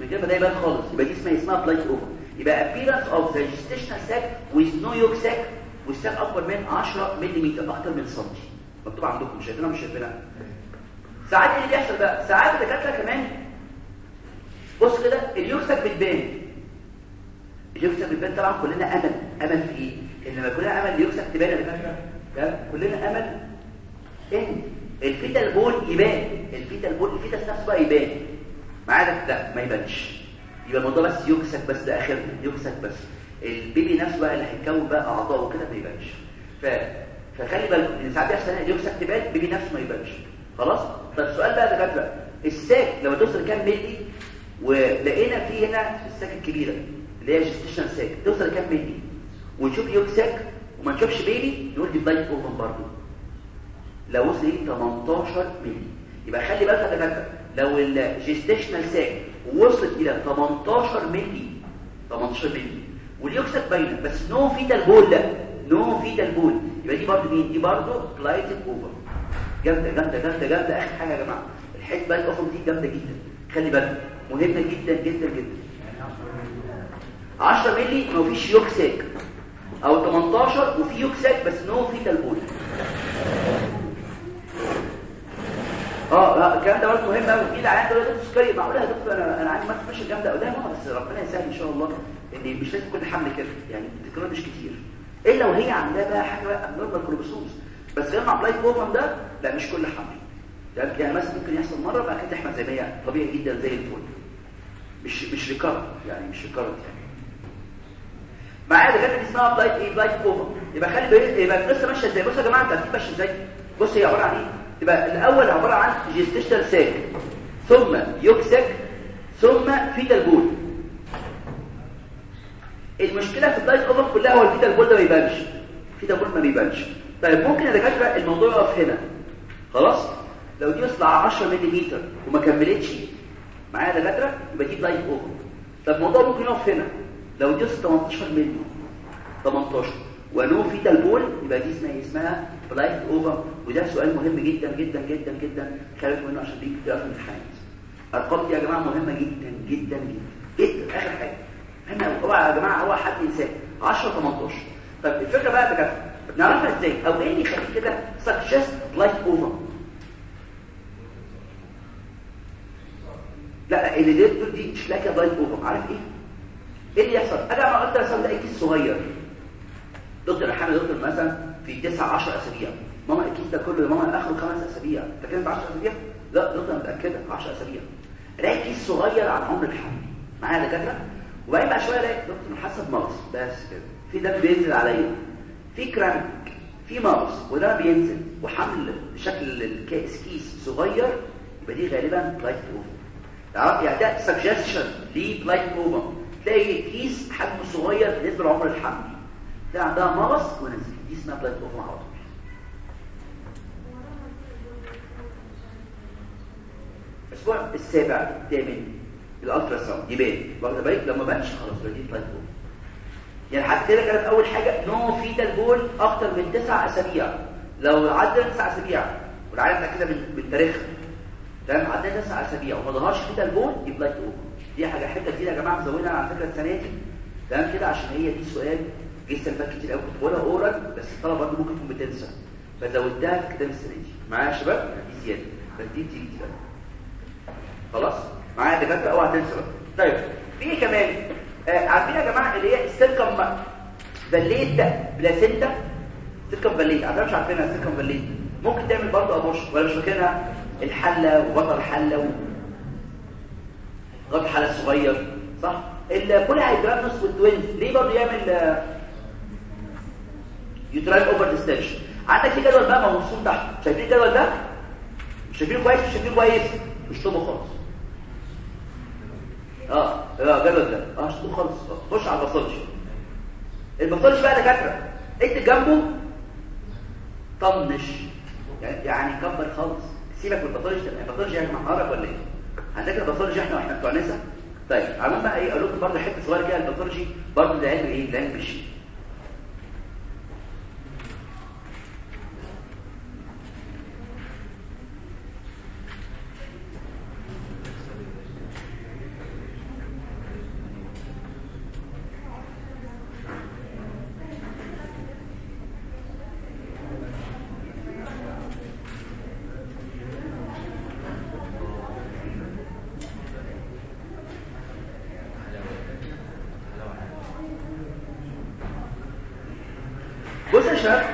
من غير ما ده يبان خالص يبقى دي اسمها اسمها blighted ovum يبقى appearance of the gestational sac with no yolk sac وال sac أكبر من 10 ملم أكتر من سنتي. مكتوب عندكم شايفينها مش شايفينها. ساعات إيه اللي بيحصل بقى؟ ساعات الدكاترة كمان بص كده اليوكسك بتبان. اليوكسك بتبان طبعا كلنا أمل أمل في إيه؟ إن لما كلنا أمل ال yolk sac تبان يا دكاترة. كلنا أمل. ان ال fetal pole يبان. ال fetal pole ال fetal نفسه بقى يبان. معايا لا ما يبانش. يبقى الموضوع بس yolk sac بس ده آخرنا. yolk sac بس. البيبي نفسه بقى اللي هيتكون بقى اعضائه كده ما يبانش. ف... فخلي بالكم إن ساعات بيحصل ال yolk sac تبان البيبي نفسه ما يبانش. خلاص؟ طب السؤال بقى يا دكاتره ال sac لما توصل كام ملي ولقينا في هنا ال sac الكبيرة اللي هي gestational sac توصل كام ملي ونشوف yolk sac وما نشوفش بيبي نقول دي blighted ovum برضه لو وصل إيه 18 ملي يبقى خلي بالك يا دكاترة لو ال gestational sac وصلت إلى 18 ملي 18 ملي وال yolk sac باينة بس no fetal pole لا no fetal pole يبقى دي برضه مين؟ دي برضه blighted ovum جامدة جامدة جامدة جامدة. آخر حاجة يا جماعة الحتة blighted ovum دي جامدة جدا. خلي بالك مهمة جدا جدا جدا. 10 مللي ما فيش yolk sac أو 18 وفي يوكسك بس نو فيتال بول آه لا الكلام ده برضه مهم قوي أكيد على دكتور سكري معقولة يا دكتور؟ أنا أنا عايز ما تفش الجامده قدام بس ربنا يسهل إن شاء الله إن مش لازم كل حمل كده. يعني التكرار مش كتير. إلا لو هي عندها بقى حاجة بقى نورمال كروموسومز بس غير مع بلايت بوفم ده لا مش كل حمل. يعني, مثلا ممكن يحصل مرة بقى كده تحمل زي ما هي. طبيعي جدا زي الفل. مش مش recurrent يعني مش recurrent يعني. معايا ده كانت اسمها blighted إيه blighted ovum يبقى خلي بالك يبقى القصة ماشية إزاي؟ بصوا يا جماعة الترتيب ماشي إزاي؟ بص هي عبارة عن إيه؟ يبقى الأول عبارة عن gestational sac ثم yolk sac ثم fetal pole المشكلة في ال blighted ovum كلها هو ال fetal pole ده ما بيبانش ال fetal pole ما بيبانش. طيب ممكن يا دكاتره الموضوع يقف هنا. خلاص؟ لو دي وصل 10 ملم وما كملتش معايا يا دكاترة يبقى دي blighted ovum طب الموضوع ممكن يقف هنا. لو دي وصل 18 ملم 18 و no fetal pole يبقى دي اسمها اسمها blighted ovum وده سؤال مهم جدا جدا جدا جدا. بالكم منه عشان بيجي في الامتحانات أرقام دي يا جماعة مهمة جدا جدا جدا. جدا آخر حاجة. هنا هو يا جماعة هو حد انسان 10 18 طب الفكرة بقى بجد نعرفها إزاي؟ أو إيه اللي يخليك كده suggest blighted ovum لا اللي دي مش لاقي blighted ovum عارف إيه؟ إيه اللي يحصل؟ أجي اعمل ultrasound الاقي كيس صغير. دكتور حامل دكتور مثلا في 9 10 أسابيع. ماما الكيس ده كله ماما اخره خمس أسابيع. أنت كده 10 أسابيع؟ لا دكتور متأكدة 10 أسابيع. الاقي كيس صغير عن عمر الحمل معايا دكاترة؟ وبعدين بعد شوية ألاقي دكتور حسب مغص. بس كده. في دم بينزل عليا. في كرانك في مغص. وده بينزل. وحمل بشكل الكيس كيس صغير. يبقى دي غالبا بلايت اوفر يعني ده سجستشن لبلايت اوفر تلاقي كيس حجمه صغير بالنسبة لعمر الحمل ده عندها مغص ونزل. دي اسمها بلايت أوفر على طول. الأسبوع السابع الثامن ال ultrasound. يبان واخد بالك؟ لما بانش خلاص دي blighted ovum. يعني حتى كده كانت أول حاجة. no fetal pole أكتر من تسع أسابيع. لو عدى تسع أسابيع والعيال ده كده من تاريخ تمام؟ عدى تسع أسابيع وما ظهرش fetal pole دي blighted ovum. دي حاجة حتة كتير يا جماعة مزودها على فكرة السنة دي. تمام كده؟ عشان هي دي سؤال جه سلفات كتير قوي كنت بقولها oral بس الطلبة برضه ممكن تكون بتنسى. فزودتها في كتاب السنة دي. معايا يا شباب؟ دي زيادة. بس دي بتيجي كتير خلاص؟ معايا دكاترة؟ اوعى تنسى بقى. طيب في إيه كمان؟ آه عارفين يا جماعة اللي هي ال circumvallate placenta. circumvallate عارفين مش عارفينها ال circumvallate ممكن تعمل برضه abortion ولا مش فاكرها؟ الحلة وبطل الحله و... غطى الحله الصغير صح ال polyhydramnios وال twins ليه برضه يعمل uterine overdistension عندك في جدول بقى مرسوم تحت. شايفين الجدول ده؟ شايفينه كويس؟ مش شايفينه كويس؟ مش طبق خالص. آه آه الجدول ده. آه مش طبق خالص. خش على ال pathology ال pathology بقى دكاتره اكتب جنبه طنش. يعني كبر خالص. سيبك من ال pathology ال pathology يا جماعة هنعرف ولا إيه؟ هنذاكر ال pathology إحنا وإحنا بتوع نسا. طيب عمال بقى إيه أقول لكم برضه حتة صغيرة كده ال pathology برضه ده علم إيه؟ ده علم بالشيء بص يا شباب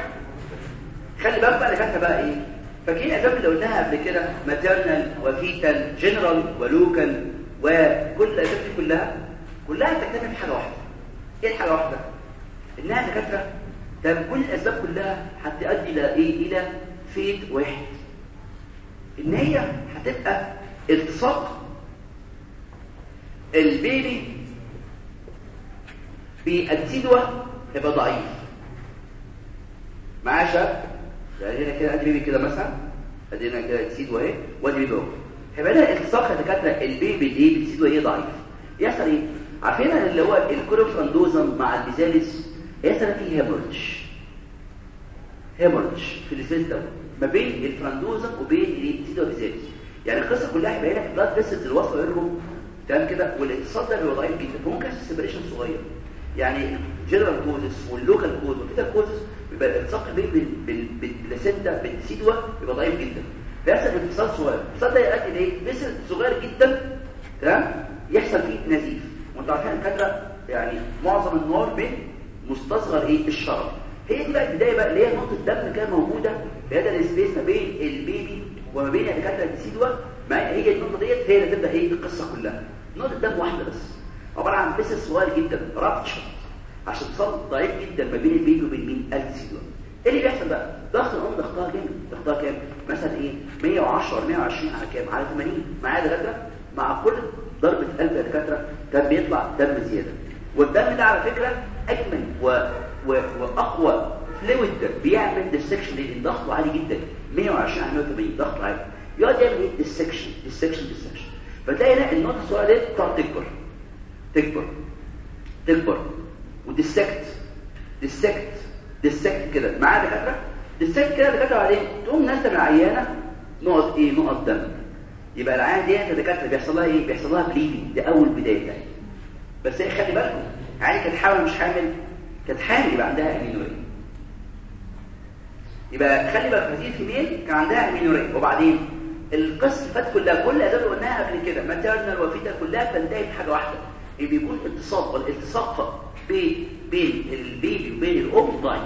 خلي بالك بقى اللي بقى إيه فاكرين الاسباب اللي قلناها قبل كده maternal و fetal general و local وكل الاسباب دي كلها كلها بتكتمل في حاجة واحدة. إيه الحاجة واحدة؟ إنها دكاترة. طب كل الأسباب كلها هتؤدي إلى إيه؟ إلى fate واحد. إن هي هتبقى التصاق البيبي بالسيدوه هيبقى ضعيف. معاه شاب يعني هنا كده ادي بيبي كده مثلا. ادي هنا كده تسيد واهي وادي اهو هيبقى لها التصاق يا دكاتره البيبي اللي إيه بتسيد واهي ضعيف. يحصل إيه؟ عارفين اللي هو الكوروفراندوزم مع البيزاليس يحصل فيه هيمورج هيمورج في السيستم ما بين الفراندوزم وبين البيزيد والبيزاليس يعني القصة كلها هيبقى لك بلاد فيسلز الوصله بينهم تمام كده؟ والاتصال ده بيبقى ضعيف جدا. يحصل سيبريشن صغير. يعني جنرال كوزس واللوكال كوز وكده كوزس بيبقى الالتصاق بين بالبلاسينتا بالسيدوه بيبقى ضعيف جدا. بيحصل اتصال صغير. الاتصال ده يؤدي لايه بيصل صغير جدا تمام؟ يحصل فيه نزيف. وانتوا عارفين الكاتره يعني معظم النار من مستصغر إيه؟ الشرج هي دي بقى البداية بقى اللي هي نقطة دم كده موجودة في هذا السبيس ما بين البيبي وما بين الكاتره السيدوه ما هي النقطة ديت هي اللي تبدا إيه؟ القصة كلها. نقطة دم واحدة بس. عبارة عن بيسل صغير جدا رابتشر عشان تصل ضعيف جدا ما بين البيبي وبين مين؟ السيدوه إيه اللي بيحصل بقى؟ ضغط الام ضغطها جامد. ضغطها كام؟ مثلا إيه؟ 110 120 على كام؟ على 80 معايا دكاترة؟ مع كل ضربه قلب يا دكاترة كان بيطلع دم زيادة. والدم ده على فكرة أجمل و... و... وأقوى blood بيعمل dissection لأن ضغطه عالي جدا. 120 على 180 ضغط عالي. يقعد يعمل إيه؟ dissection dissection dissection فتلاقي هنا النقطة الصغيره دي بتقعد تكبر. تكبر. تكبر. و dissect dissect dissect كده. معايا دكاترة؟ dissect كده دكاترة بعدين تقوم نازلة من العيانة نقط إيه؟ نقط دم. يبقى العيانه ديت دكاترة بيحصل لها إيه؟ بيحصل لها bleeding دي أول بداية يعني. بس هي خلي بالكم يعني كانت حامل مش حامل كانت حامل يبقى عندها amenorrhea يبقى خلي بالك هذه ال female كان عندها amenorrhea وبعدين القصة فات كلها كل اللي قلناها قبل كده maternal و fetal كلها بتنتهي بحاجة واحدة. اللي بيكون اتصال والالتصاق بين بين ال baby وبين الأم ضعيف.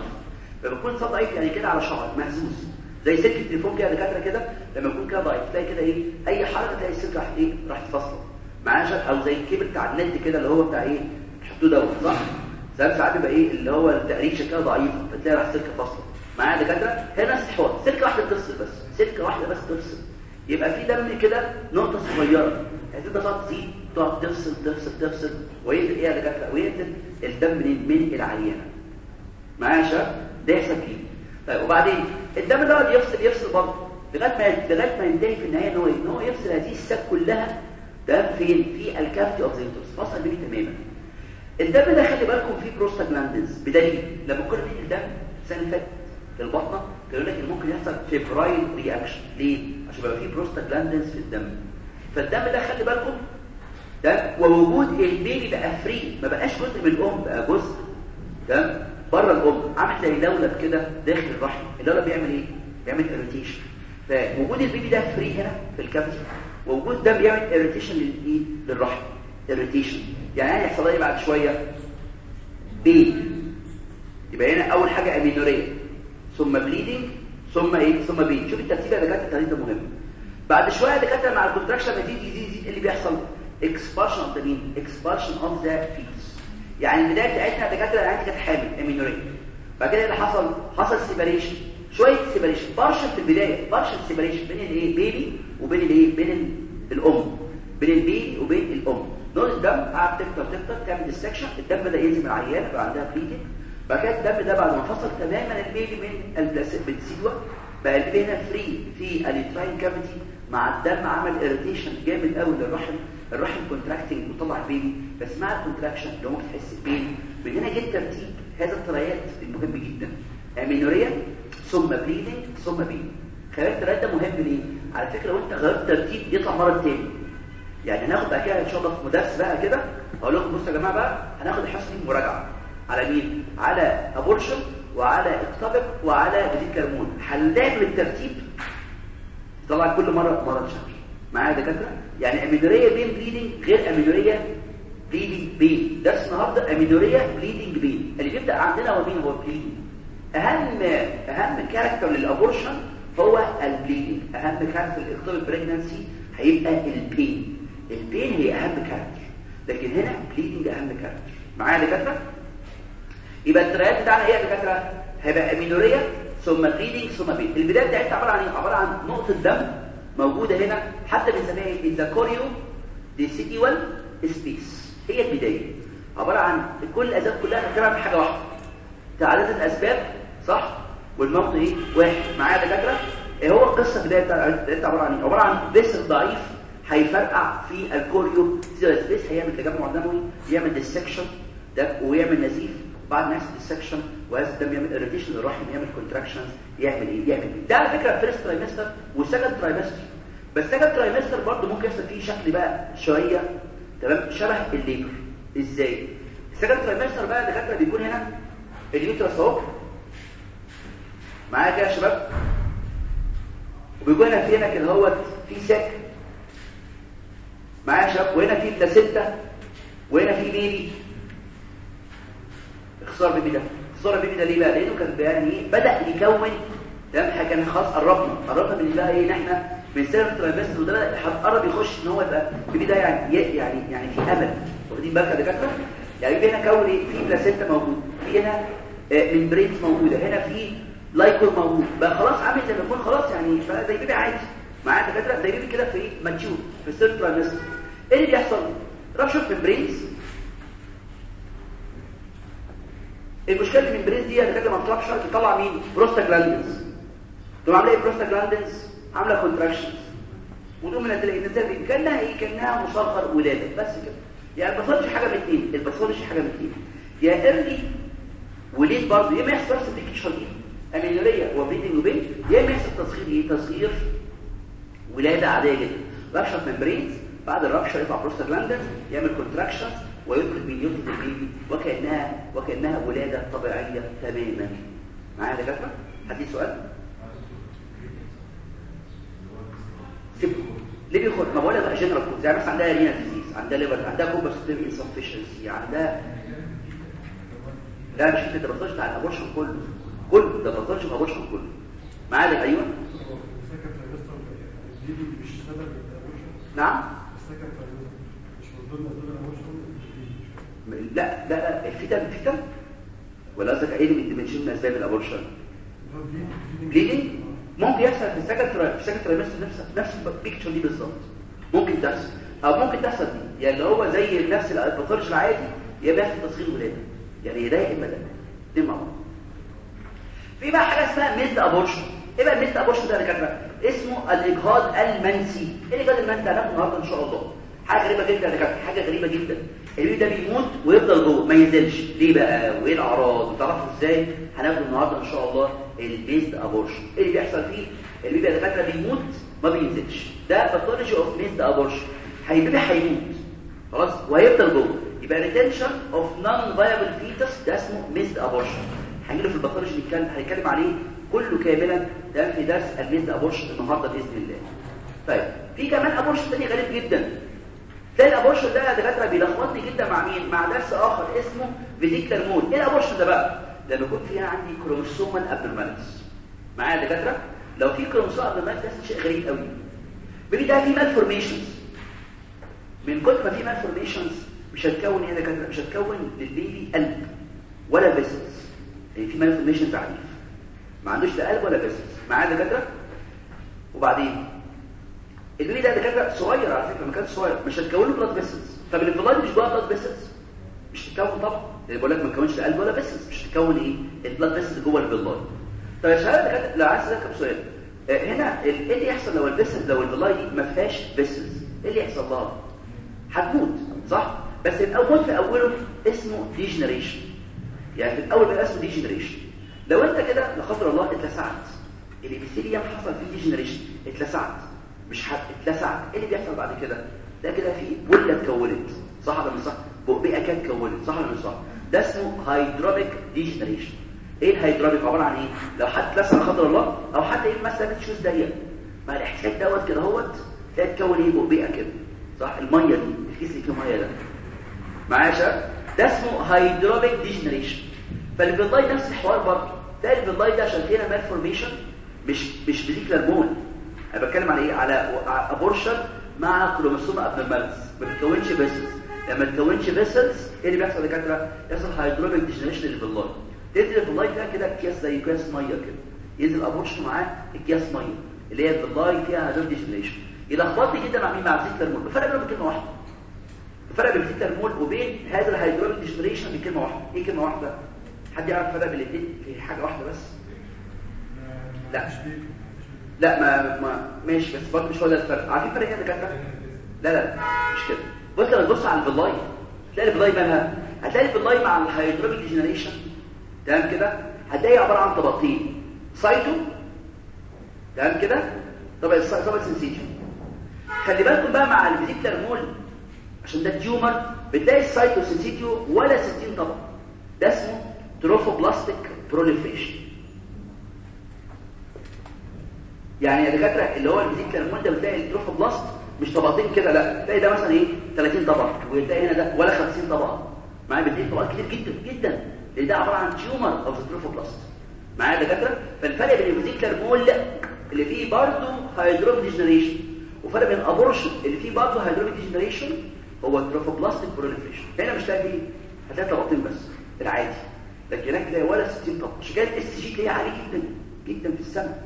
لما يكون اتصال ضعيف يعني كده على شعرة مهزوز. زي سلك التليفون كده دكاترة كده لما يكون كده ضعيف تلاقي كده إيه أي حركة تلاقي السلك راح إيه راح تفصل. معاه أو زي الكيبل بتاع النت كده اللي هو بتاع إيه تحطوه دوت صح ساعات ساعات بيبقى إيه اللي هو التقريشه كده ضعيفه فتلاقي راح السلك فصل معايا دكاترة؟ هنا نفس الحوار سلكه واحدة بتفصل بس سلكه واحدة بس تفصل يبقى في دم كده نقطة صغيرة. هتبدا تزيد تقعد تفصل تفصل تفصل وينزل إيه يا دكاتره وينزل الدم من من العينه معايا يا شباب ده يحصل فيه. طيب وبعدين الدم ده يفصل يفصل برضه. لغاية ما لغاية ما ينتهي في النهاية إن هو إن هو يفصل هذه ال sac كلها. ده فين؟ في ال cavity of the uterus فصل بيه تماما. الدم ده خلي بالكم فيه بروستاجلاندز بدليل لما كنا بنيجي الدم السنة اللي فاتت في البطنة قالوا لك ممكن يحصل febrile reaction ليه؟ عشان يبقى فيه بروستاجلاندز في الدم. فالدم ده خلي بالكم ده ووجود ال baby بقى free ما بقاش جزء من الأم بقى جزء. تمام؟ بره الأم عامل زي لولب كده داخل الرحم. اللولب بيعمل إيه؟ بيعمل irritation فوجود ال baby ده free هنا في ال cavity ووجود ده بيعمل irritation للايه للرحم. irritation يعني هيحصل إيه بعد شوية؟ pain يبقى هنا أول حاجة amenorrhea ثم bleeding ثم إيه؟ ثم pain شوف الترتيب يا دكاترة الترتيب مهم. بعد شوية دكاترة مع ال contraction ما تيجي يزيد يزيد اللي بيحصل؟ expulsion of the مين expulsion of the fetus يعني البدايه بتاعتنا دكاتره عندي كانت حامل amenorrhea بعد كده اللي حصل حصل separation شوية separation partial في البداية partial separation بين الايه؟ baby وبين الايه؟ بين الأم. بين ال baby وبين الأم. نقطه الدم قعدت تكتر تكتر تعمل dissection الدم بدا ينزل من العيان بقى عندها bleeding بعد كده الدم ده بعد ما فصل تماما ال baby من ال placenta بقى ال baby هنا free في ال uterine cavity مع الدم عمل irritation جامد قوي للرحم. الرحم contracting وطلع ال baby بس مع الكونتراكشن اللي هو بتحس بين. من هنا جه ترتيب هذا التريات المهم جدا. امينوريا ثم بليدنج ثم بين خلايا التريات ده مهم ليه؟ على فكرة وانت غيرت ترتيب يطلع مرة تاني. يعني هناخد بقى كده ان شاء الله في مدرس بقى كده أقول لكم بصوا يا جماعة بقى هناخد دي مراجعة. على مين؟ على ابورشن وعلى اكتوبك وعلى جديد كرمون هنلاقي بالترتيب طبعا كل مرة مرة شهر معايا يا دكاترة؟ يعني amenorrhea pain bleeding غير amenorrhea bleeding pain درس النهارده amenorrhea bleeding pain اللي بيبدأ عندنا هو مين؟ هو bleeding أهم أهم character لل abortion هو ال bleeding أهم character لل ectopic pregnancy هيبقى ال pain. ال pain هي أهم character لكن هنا bleeding أهم character معايا يا دكاترة؟ يبقى ال triad بتاعنا إيه يا دكاترة؟ هيبقى amenorrhea ثم bleeding ثم pain. البداية بتاعتها عبارة عن إيه؟ عبارة عن نقطة دم موجودة هنا حتى بنسميها إيه the choriodecidual space هي البداية. عبارة عن كل الأسباب كلها فاكرها في حاجة واحدة. تعددت الأسباب صح؟ والموت إيه؟ واحد. معايا دكاترة؟ إيه هو القصة البدايه بتاعتها عبارة عن إيه؟ عبارة عن vessel ضعيف هيفرقع في ال chorio space هيعمل تجمع دموي يعمل dissection ده ويعمل نزيف. بعد يحصل dissection وهذا الدم يعمل irritation للرحم يعمل contractions يعمل إيه؟ يعمل إيه؟ ده على فكرة first trimester و second trimester بس second trimester برضه ممكن يحصل فيه شكل بقى شوية تمام؟ شبه ال labor. إزاي؟ ال second trimester بقى الدكاتره بيكون هنا ال uterus اهو معايا كده يا شباب؟ وبيكون هنا في هنا كده هو في sac. معايا يا شباب؟ وهنا في بلاسينتا وهنا في بيبي. اختصار بيبي ده. اختصار البيبي ده ليه بقى؟ لأنه كان يعني إيه؟ بدأ يكون تمام؟ كان خلاص قربنا قربنا من بقى إيه؟ ان إحنا من سنه الترايمستر وده هتقرب يخش إن هو يبقى البيبي ده يعني يعني يعني في أمل. واخدين بالك يا دكاترة؟ يعني البيبي هنا كون إيه؟ في بلاسينتا موجود. في هنا ممبرينز موجودة. هنا في لايكول موجود. بقى خلاص عامل زي ما يكون خلاص يعني بقى زي بيبي عادي. معايا دكاترة؟ زي بيبي كده في ماتشور في السيرت ترايمستر إيه اللي بيحصل؟ رابشر ممبرينز المشكلة اللي من بريز دي دكاتره ما بتطلعش تطلع مين؟ بروستاجلاندينز تقوم عاملة إيه بروستاجلاندينز عاملة كونتراكشنز وتقوم منزله إيه نزله كأنها إيه؟ كأنها مصغر ولادة. بس كده. يعني ما حاجة من اثنين بيحصلش حاجة من اثنين يا ايرلي وليد برضه يا اما يحصل دي. اميلوريا وبريدنج وبين يا اما يحصل تصغير إيه تصغير ولادة عادية جدا. رابشر ممبرينز بعد الرابشر يطلع بروستاجلاندينز يعمل كونتراكشنز ويدخل من يدخل البيبي وكأنها وكأنها ولادة طبيعية تماما. معايا يا دكاترة؟ حد سؤال سيبه ليه بيخد؟ ما بقول لك جنرال كود زي مثلا عندها رينا ديزيز عندها ليفر عندها كومبا سيستم انسفشنسي عندها لا مش كده بطلش بتاع الابورشن كله. كله ده بطلش الابورشن كله. معايا أيوه؟ نعم؟ لا لا لا الفتن. فتن ولا قصدك إيه اللي بنشوف من أسباب الأبورشن؟ بليدنج ممكن يحصل في السكند في السكند ترايمستر نفس نفس البيكتشر دي بالظبط. ممكن تحصل. أو ممكن تحصل دي. يعني اللي هو زي نفس الباثولوجي العادي يا بيحصل تصغير ولادة. يعني ده يا اما ده دي مع بعض في بقى حاجة اسمها missed abortion إيه بقى ال missed abortion ده يا دكاترة؟ اسمه الإجهاض المنسي. إيه الإجهاض المنسي ده؟ هناخده النهارده إن شاء الله. حاجة غريبة جدا يا دكاترة. حاجة غريبة جدا. البيبي ده بيموت ويفضل جوه. ما ينزلش. ليه بقى؟ وإيه الأعراض؟ وتعرفوا إزاي؟ هناخده النهارده إن شاء الله ال missed abortion إيه اللي بيحصل فيه؟ البيبي يا دكاترة بيموت ما بينزلش. ده pathology of missed abortion البيبي هيموت. خلاص؟ وهيفضل جوه. يبقى retention of non-viable fetus ده اسمه missed abortion هنجيله في ال pathology نتكلم هنتكلم عليه كله كاملا. ده في درس ال missed abortion النهارده بإذن الله. طيب في كمان abortion تاني غريب جدا. تلاقي ال abortion ده دكاترة بيلخبطني جدا مع مين؟ مع درس آخر اسمه vesicular mole. إيه ال abortion ده بقى؟ لما يكون فيها عندي chromosomal abnormalities. معايا دكاترة؟ لو في chromosome abnormalities ده شيء غريب قوي. بيجي ده في malformations من كتر ما في malformations مش هتكون إيه دكاترة؟ مش هتكون للبيبي قلب ولا vessels يعني في malformations عنيف ما عندوش لا قلب ولا vessels معايا دكاترة؟ وبعدين؟ البيبي ده دكاتره صغير على فكرة ما كانش صغير. مش هتكون له blood vessels طب ال villi مش جوه blood vessels مش هتكون طبعا. اللي بقول لك ما تكونش لا قلب ولا vessels مش هتكون إيه؟ ال blood vessels جوه ال villi طب يا شباب دكاتره لو عايز أسألك سؤال. هنا إيه اللي يحصل لو ال vessels لو ال villi دي ما فيهاش vessels إيه اللي يحصل لها؟ هتموت صح؟ بس الأول في أوله اسمه degeneration يعني في الأول بقى اسمه degeneration لو أنت كده لا قدر الله اتلسعت. ال epithelium حصل فيه degeneration اتلسعت. مش حد اتلسعت. إيه اللي بيحصل بعد كده؟ ده كده في bulla اتكونت. صح ولا مش صح؟ بقبقه كانت اتكونت. صح ولا مش صح؟ ده اسمه hydropic degeneration. إيه ال hydropic؟ عبارة عن إيه؟ لو حد اتلسع قدر الله أو حد إيه مثلا shoes ضيق مع الاحتكاك دوت كده اهوت تلاقي تكون إيه؟ بقبقه كده. صح؟ المية دي الكيس اللي فيه مية ده. معايا شباب؟ ده اسمه hydropic degeneration. فال villi نفس الحوار برضه. تلاقي ال villi ده عشان فيها malformation مش مش vesicular mole أنا بتكلم على إيه؟ على abortion مع chromosome abnormalities ما بتكونش vessels لما تكونش vessels إيه اللي بيحصل يا دكاترة؟ يحصل hydropic degeneration لل villi تنزل ال villi ده كده أكياس زي أكياس مية كده. ينزل abortion معاه أكياس مية اللي هي ال villi فيها hydropic degeneration يلخبطني جدا مع مين؟ مع vesicular mole الفرق بينهم كلمه واحدة. الفرق بين ال vesicular mole وبين هذا ال hydropic degeneration بكلمة واحدة. إيه كلمة واحدة؟ حد يعرف الفرق بين الاثنين في حاجة واحدة بس؟ لا. لا ما ما ماشي بس برضه مش هو ده الفرق. عارفين الفرق إيه يا دكاتره لا لا مش كده. بص لما تبص على الفيلاي تلاقي الفيلاي مالها هتلاقي الفيلاي مع الهيدروليك ديجنريشن تمام كده؟ هتلاقي عبارة عن طبقتين. سايتو تمام كده؟ طبق طبق سنسيتيو خلي بالكم بقى مع الفيزيكتر مول عشان ده تيومر بتلاقي السايتو سنسيتيو ولا 60 طبق ده اسمه trophoblastic proliferation يعني يا دكاترة اللي هو ال vesicular mole ده بتلاقي ال trophoblast مش طبقتين كده لا. تلاقي ده مثلا إيه؟ 30 طبقة. وتلاقي هنا ده ولا 50 طبقة. معايا؟ بتلاقي طبقات كتير جدا جدا. لأن ده عبارة عن tumor of ال trophoblast معايا يا دكاترة؟ فالفرق بين ال vesicular mole اللي فيه برضه hydropic degeneration وفرق بين ال abortion اللي فيه برضه hydropic degeneration هو ال trophoblastic proliferation هنا مش تلاقي هتلاقي طبقتين بس العادي. لكن هناك تلاقي ولا 60 طبقة. كده ال HCG تلاقيه عالي جدا جدا في السنة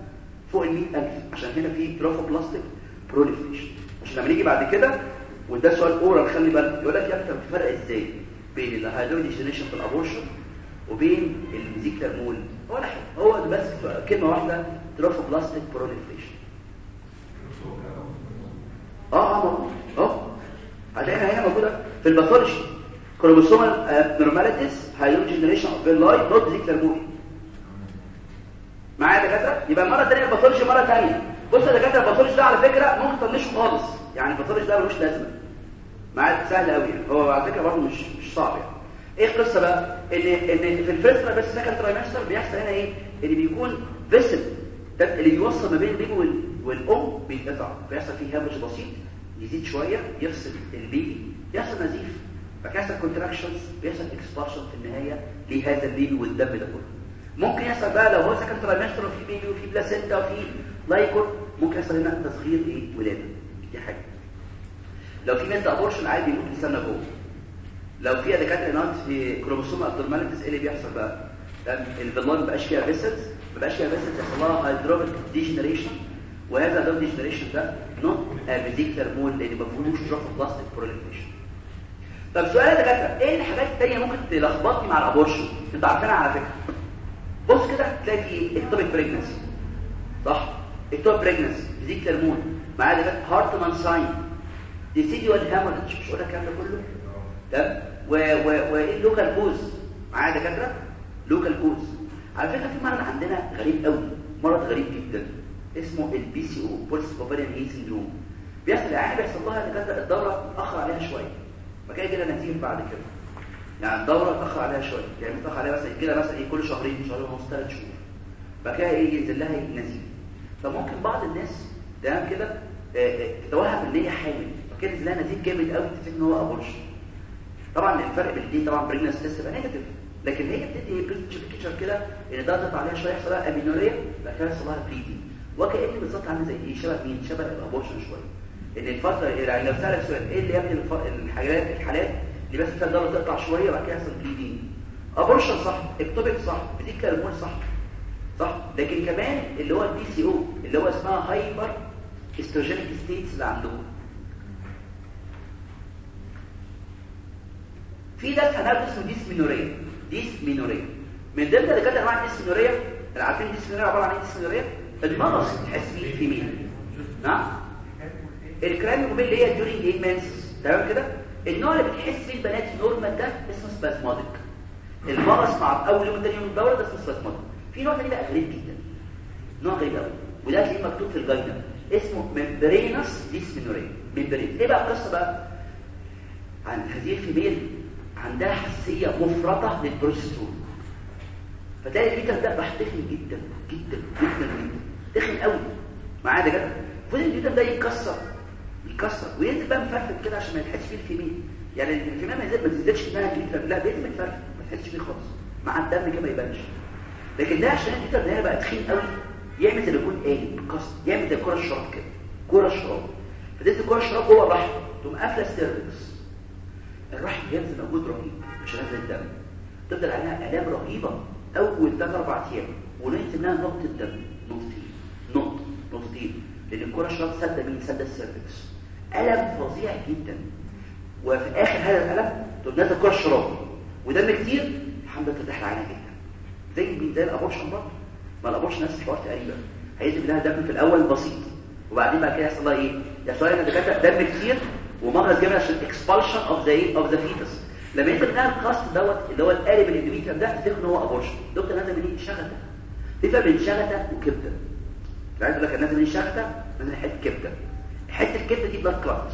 فوق ال 100000 عشان هنا في trophoblastic proliferation عشان لما نيجي بعد كده وده سؤال oral خلي بالك. يقول لك يا ابني الفرق إزاي بين ال hydropic degeneration في ال abortion وبين ال vesicular mole؟ ولا حاجة هو بس كلمة واحدة trophoblastic proliferation آه آه موجود آه. هتلاقيها هنا موجودة في ال pathology chromosomal abnormalities hydropic degeneration of villi not vesicular mole معايا يا دكاترة؟ يبقى مرة ثانية ال pathology مرة ثانية بص يا دكاترة ال pathology ده على فكرة ممكن تطنشه خالص. يعني ال pathology ده ملوش لازمة. معايا؟ سهل قوي هو على فكرة برضه مش مش صعب يعني. إيه القصة بقى؟ ان إن في ال first بس second trimester بيحصل هنا إيه؟ اللي بيكون vessel ده اللي بيوصل ما بين البيبي والأم بيتقطع. بيحصل فيه هامش بسيط يزيد شوية يفصل البيبي يحصل نزيف. فكيحصل كونتراكشنز بيحصل اكسبارشن في النهاية لهذا البيبي والدم ده كله. ممكن يحصل بقى لو هو سكند ترايمستر وفي بيبي وفي بلاسينتا وفي لايكون ممكن يحصل هنا تصغير إيه؟ ولاده. دي حاجة. لو في بنت ابورشن عادي بيموت لسنه جوه. لو في دكاترة نقص في كروموسوم ابنورماليتيز إيه اللي بيحصل بقى؟ ال villi ما بقاش فيها vessels ما بقاش فيها vessels يحصل لها hydropic degeneration وهذا ال hydropic degeneration ده not vesicular mole لأن ما فيهوش trophoblastic proliferation طب سؤال يا دكاترة إيه الحاجات الثانية ممكن تلخبطني مع ال abortion؟ أنتوا عارفينها على فكرة. بص كده تلاقي في ectopic pregnancy صح؟ ectopic pregnancy vesicular mole معايا دكاتره Hartman sign decidual hemorrhage مش قلنا الكلام ده كله؟ تمام؟ وإيه؟ ال local cause. معايا دكاترة؟ local cause. على فكرة في مرض عندنا غريب قوي. مرض غريب جدا. اسمه ال PCO polycystic ovarian syndrome بيحصل يعني بيحصل لها دكاترة الدورة متاخر عليها شوية. فكده كده نتيجة بعد كده. يعني الدورة اتاخر عليها شوية. يعني اتاخر عليها مثلا كده مثلا إيه كل شهرين شهرين ونص ثلاث شهور. بعد كده إيه ينزل لها نزيف فممكن بعض الناس تمام كده آه، آه، تتوهم إن هي حامل. فكده ينزل لها نزيف جامد قوي تفتكر إن هو abortion طبعا الفرق بين دي طبعا pregnancy test بقى negative لكن هي بتدي picture كده إن ده ضغط عليها شوية يحصل لها amenorrhea بعد كده يحصل لها bleeding وكأن بالظبط عامل زي إيه شبه مين؟ شبه ال abortion شوية. إن الفترة يعني لو سألك سؤال إيه اللي الف- الحاجات الحالات فيها الدوره تقطع شوية وبعد كده يحصل bleeding abortion صح ectopic صح بديك هرمون صح. صح؟ لكن كمان اللي هو ال DC أو اللي هو اسمها hyperestrogenic states اللي عندهم. في ناس هنعرف اسمه dysmenorrhea. dysmenorrhea. من ضمن اللي كانت انواع ال dysmenorrhea عارفين ال dysmenorrhea عبارة عن إيه dysmenorrhea؟ المغص تحس بيه في مين؟ نعم الموبيل اللي هي the menses. تمام كده؟ النوع اللي بتحس فيه البنات normal ده اسمه spasmodic المغص مع اول يوم تاني يوم الدورة ده اسمه سباسموديك في نوع تاني بقى غريب جدا. نوع غريب قوي وده هتلاقيه مكتوب في الجايده اسمه ممبرينس ديسمينوريا ممبرين إيه بقى القصة بقى؟ عن هذه الفيميل عندها حساسية مفرطة للبروستون. فتلاقي البيتر ده راح تخن جدا جدا جدا جدا. تخن قوي معاه ده كده فضل البيتر ده يتكسر يتكسر وينزل بقى مفرفت كده عشان ما يتحسش فيه الفيميل يعني الفيميل ما ينزل تنزلش انها البيتر لا بينزل متفرفت ما تحسش فيه خالص. مع الدم كده ما يبانش. لكن ده عشان البيتر ده بقى تخين قوي يعمل يكون قالب كسر يعمل زي كرة الشراب كده كرة الشراب. فديت الكرة الشراب جوه الرحم تقوم قافلة السيرفكس الرحم بينزل موجود رهيب مش نازل الدم. تفضل عليها آلام رهيبة أول ثلاث أربع أيام وننسى انها نقطة دم. نقطتين. نقطة. نقطتين. لأن الكرة الشراب سد مين؟ سد السيرفكس الم فظيع جدا. وفي اخر هذا الالم تقوم نازل كرة الشراب. ودم كتير الحمد لله تفتح العينه جدا. زي مين زي ال abortion برضه ما ال abortion نفس الحوار تقريبا. هينزل لها دم في الأول بسيط. وبعدين بعد كده يحصل لها إيه؟ يحصل لها دكاترة دم كتير ومغص جامد عشان expulsion of the of the fetus لما ينزل منها ال cast دوت اللي هو القالب ال endometrium ده تفتكر إن هو abortion دكتور نازل منين؟ شغته تفرق بين شغته وكبدة. عايز أقول لك نازل منين شغته نازل حتة كبدة. حتة الكبدة دي بلاد كلات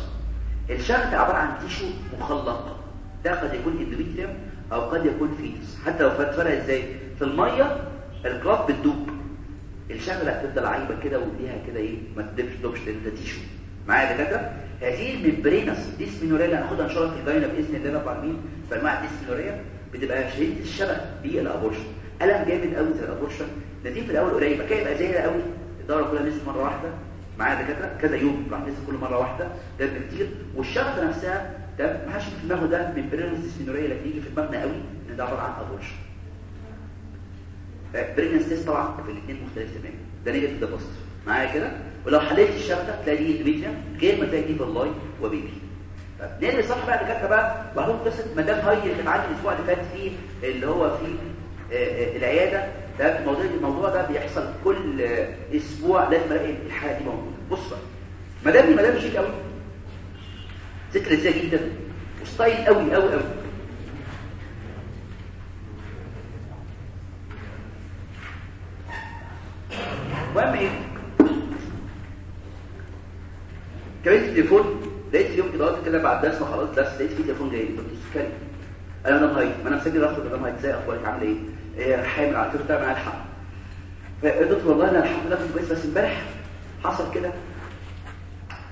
الشغته عبارة عن تيشو مخلق ده قد يكون اندوميتريوم أو قد يكون فيتس حتى لو فرق إزاي؟ في المية الكلات بتدوب. الشغله هتفضل عايبه كده وليها كده إيه؟ ما تدبش دوبش لأن ده تيشو معايا دكاترة؟ هذه الممبرينس ديسمينوريا اللي هناخدها إن شاء الله في الجاينا بإذن الله رب العالمين فانواع الديسمينوريا بتبقى شديدة الشبه بال abortion الم جامد قوي زي ال abortion. نتيجه في الأول بعد كده يبقى زي قوي الدورة كلها نزلت مرة واحدة. معايا دكاترة كذا يوم راح نزل كل مرة واحدة ده كتير والشغله نفسها ما حدش في دماغه ده membranous dysmenorrhea اللي بتيجي في دماغنا قوي إن ده عبارة عن abortion. pregnancy test طبعا في الاثنين مختلف تماما. ده negative ده positive. معايا كده؟ ولو حليت الشبكه تلاقي دي endometrium غير ما تلاقي دي villi و baby طب نرمي صح بقى دكاترة بقى وهقول قصة مدام هاي اللي كانت عندي الأسبوع اللي فات فيه اللي هو في آه، آه، العيادة. ده الموضوع الموضوع ده بيحصل كل أسبوع لازم الاقي الحالة دي موجودة. بص بقى مدام دي مدام شيك قوي. ست لذيذه جدا وستايل قوي قوي قوي. المهم إيه؟ كلمت التليفون لقيت في يوم كده قلت بعد درس ما خلاص درس لقيت في تليفون جاي قلت بتتكلم أنا مدام هاي ما أنا مسجل رقم مدام هاي إزاي أخبارك عاملة إيه؟ حامل على فكره معايا الحق. فقلت والله أنا الحمد لله كنت كويس بس امبارح حصل كده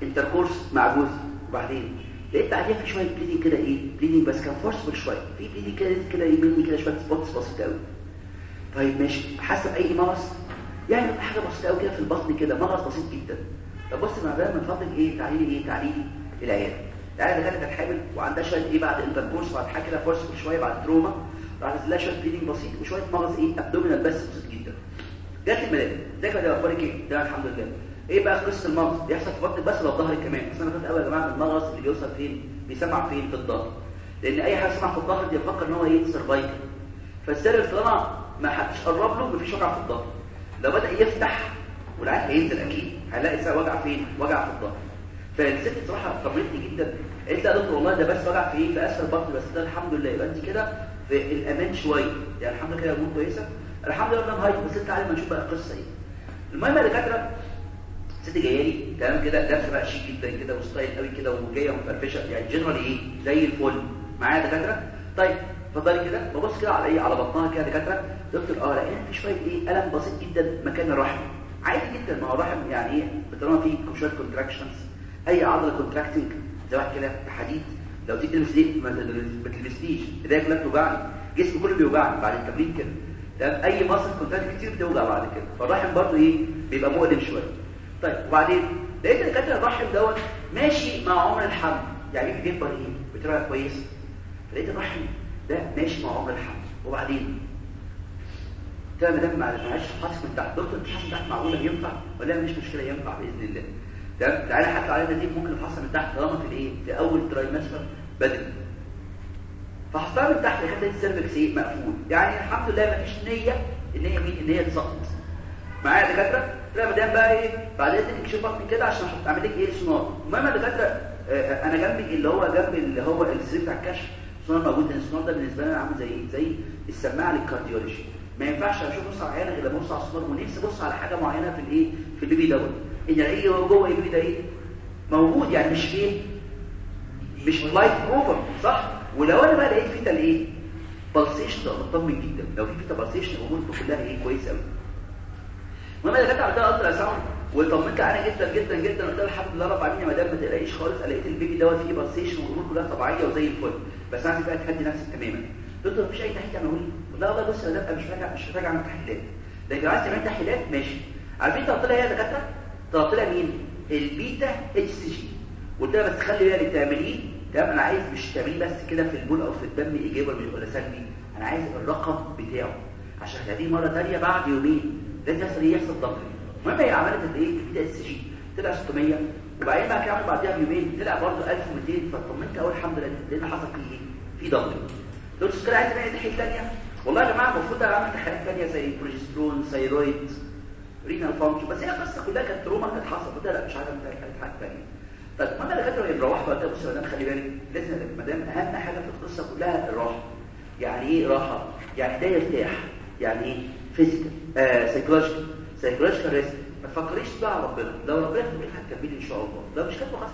intercourse مع جوزي وبعدين لقيت بعديها في شوية bleeding كده إيه bleeding بس كان forcible شوية. في bleeding كده كده يمني كده شوية spots بسيطة قوي طيب ماشي. حسب اي مغص يعني حاجة بسيطة قوي كده في البطن كده مغص بسيط جدا. طب بص مع ده من فضلك إيه تعالي لي إيه تعالي لي العيادة. العيادة كانت كانت حامل وعندها شوية إيه بعد intercourse بعد حاجة كده forcible شوية بعد trauma لها شوية bleeding بسيط وشوية مغص إيه abdominal بس بسيط جدا. جت المدام ازيك يا أخبارك إيه ده الحمد لله. إيه بقى قصة المغص؟ بيحصل في بطنك بس ولا في ظهرك كمان. بس أنا كنت قوي يا جماعة المغص اللي بيوصل فين؟ بيسمع فين؟ في الظهر. لأن أي حاجة سمع في الظهر دي يفكر إن هو إيه؟ cervical فال cervix طالما ما حدش قرب له مفيش وجع في الظهر. لو بدأ يفتح والعين هينزل أكيد. هيلاقي سواء وجع فين؟ وجع في الظهر. فالست بصراحة طمنتني جدا. قالت لي يا دكتور والله ده بس وجع في إيه؟ في أسفل البطن بس. ده الحمد لله. يبقى أنت كده في الأمان شوية يعني الحمد لله كده امور كويسة. الحمد لله أنا هاي بس تعالى ما نشوف بقى القصة إيه. المهم يا دكاترة ست جاية لي. تمام كده؟ لابسه بقى شيك جدا كده و style قوي كده وجاية مفرفشة. يعني جنرال إيه؟ زي الفل. معايا يا دكاترة؟ طيب اتفضلي كده. ببص كده على إيه؟ على بطنها كده دكاترة. دكتور آه لقينا في شوية إيه؟ ألم بسيط جدا. مكان الرحم. عادي جدا. ما هو الرحم يعني إيه؟ طالما في شوية contractions. أي عضلة contracting زي واحد كده حديد لو تيجي تلبس دي ما تلبسنيش ايديا كلها بتوجعني جسمي كله بيوجعني بعد التمرين كده. تمام؟ أي muscle contract كتير بتوجع بعد كده. فالرحم برضه إيه؟ بيبقى مؤلم شوية. طيب وبعدين؟ لقيت دكاتره الرحم دوت ماشي مع عمر الحمل. يعني بيكبر إيه؟ بطريقه كويسة. لقيت الرحم ده ماشي مع عمر الحمل. وبعدين؟ ده ما دام معلش حاسس من تحت. دكتور مش من تحت معقولة ينفع؟ ولا مش مشكلة ينفع بإذن الله. تمام؟ تعالى حتى على دي ممكن نفحصها من تحت طالما في الإيه؟ في أول trimester. بدري. فحصتها من تحت لحد ال cervix إيه مقفول. يعني الحمد لله ما فيش نية إن هي مين؟ إن هي تسقط معايا دكاترة؟ لا مدام بقى إيه؟ بعدين تكشف بطني كده عشان أعمل لك إيه؟ سونار. المهم يا دكاترة آه أنا جنبي اللي هو جنب اللي هو السرير بتاع الكشف. سونار موجود السونار ده بالنسبة لي عامل زي زي السماعة لل cardiology. ما ينفعش أشوف بص على عينه غير أبص على السونار ونفسي أبص على حاجة معينة في الإيه؟ في ال baby دوت. إن الاقي جوه ال baby ده إيه؟ موجود يعني مش إيه؟ مش blighted ovum صح؟ ولو أنا بقى لقيت fetal الايه pulsation ده مطمن جدا. لو في fetal pulsation الأمور كلها إيه؟ كويسة قوي المهم أنا كنت عملتها ultrasound وطمنت عليها جدا جدا جدا. قلت لها الحمد لله رب العالمين يا مدام ما تقلقيش خالص. لقيت ال baby دوت فيه pulsation والأمور كلها طبيعية وزي الفل. بس أنا عايز بقى تهدي نفسك تماما. قلت له مفيش أي تحليل لي لا والله بص يا مدام مش راجع مش راجع من تحليلات. لكن عايز تعمل تحليلات ماشي. عارفين طلبت لها إيه يا دكاترة؟ طلبت لها مين؟ ال beta HCG قلت لها بس خلي بالك تعمليه تمام أنا عايز مش تعمليه بس كده في البول أو في الدم إيجابي ولا سلبي. أنا عايز الرقم بتاعه. عشان هعيده مرة ثانية بعد يومين لازم يحصل إيه؟ يحصل ضعف. المهم هي عملت إيه؟ ال beta HCG. طلع 600 وبعدين بقى كمان بعديها بيومين طلع برضه 1200 فطمنت أول الحمد لله لأن حصل فيه إيه؟ في ضعف. دول كده عايز تعمل تحليل ثانية والله يا جماعة المفروض اعمل تحاليل ثانية زي progesterone thyroid renal function بس هي القصة كلها كانت trauma كانت حصلت. لا مش عارف أعمل حاجة ثانية طيب ما أنا دكاتره مروحه بقى بص يا مدام خلي بالك لازم ما دام أهم حاجة في القصة كلها الراحة. يعني إيه راحة؟ يعني ده يرتاح. يعني إيه؟ physical. آه psychological psychological rest ما تفكريش بقى على ربنا. لو ربنا كتب هتكملي إن شاء الله. لو مش كاتبه خلاص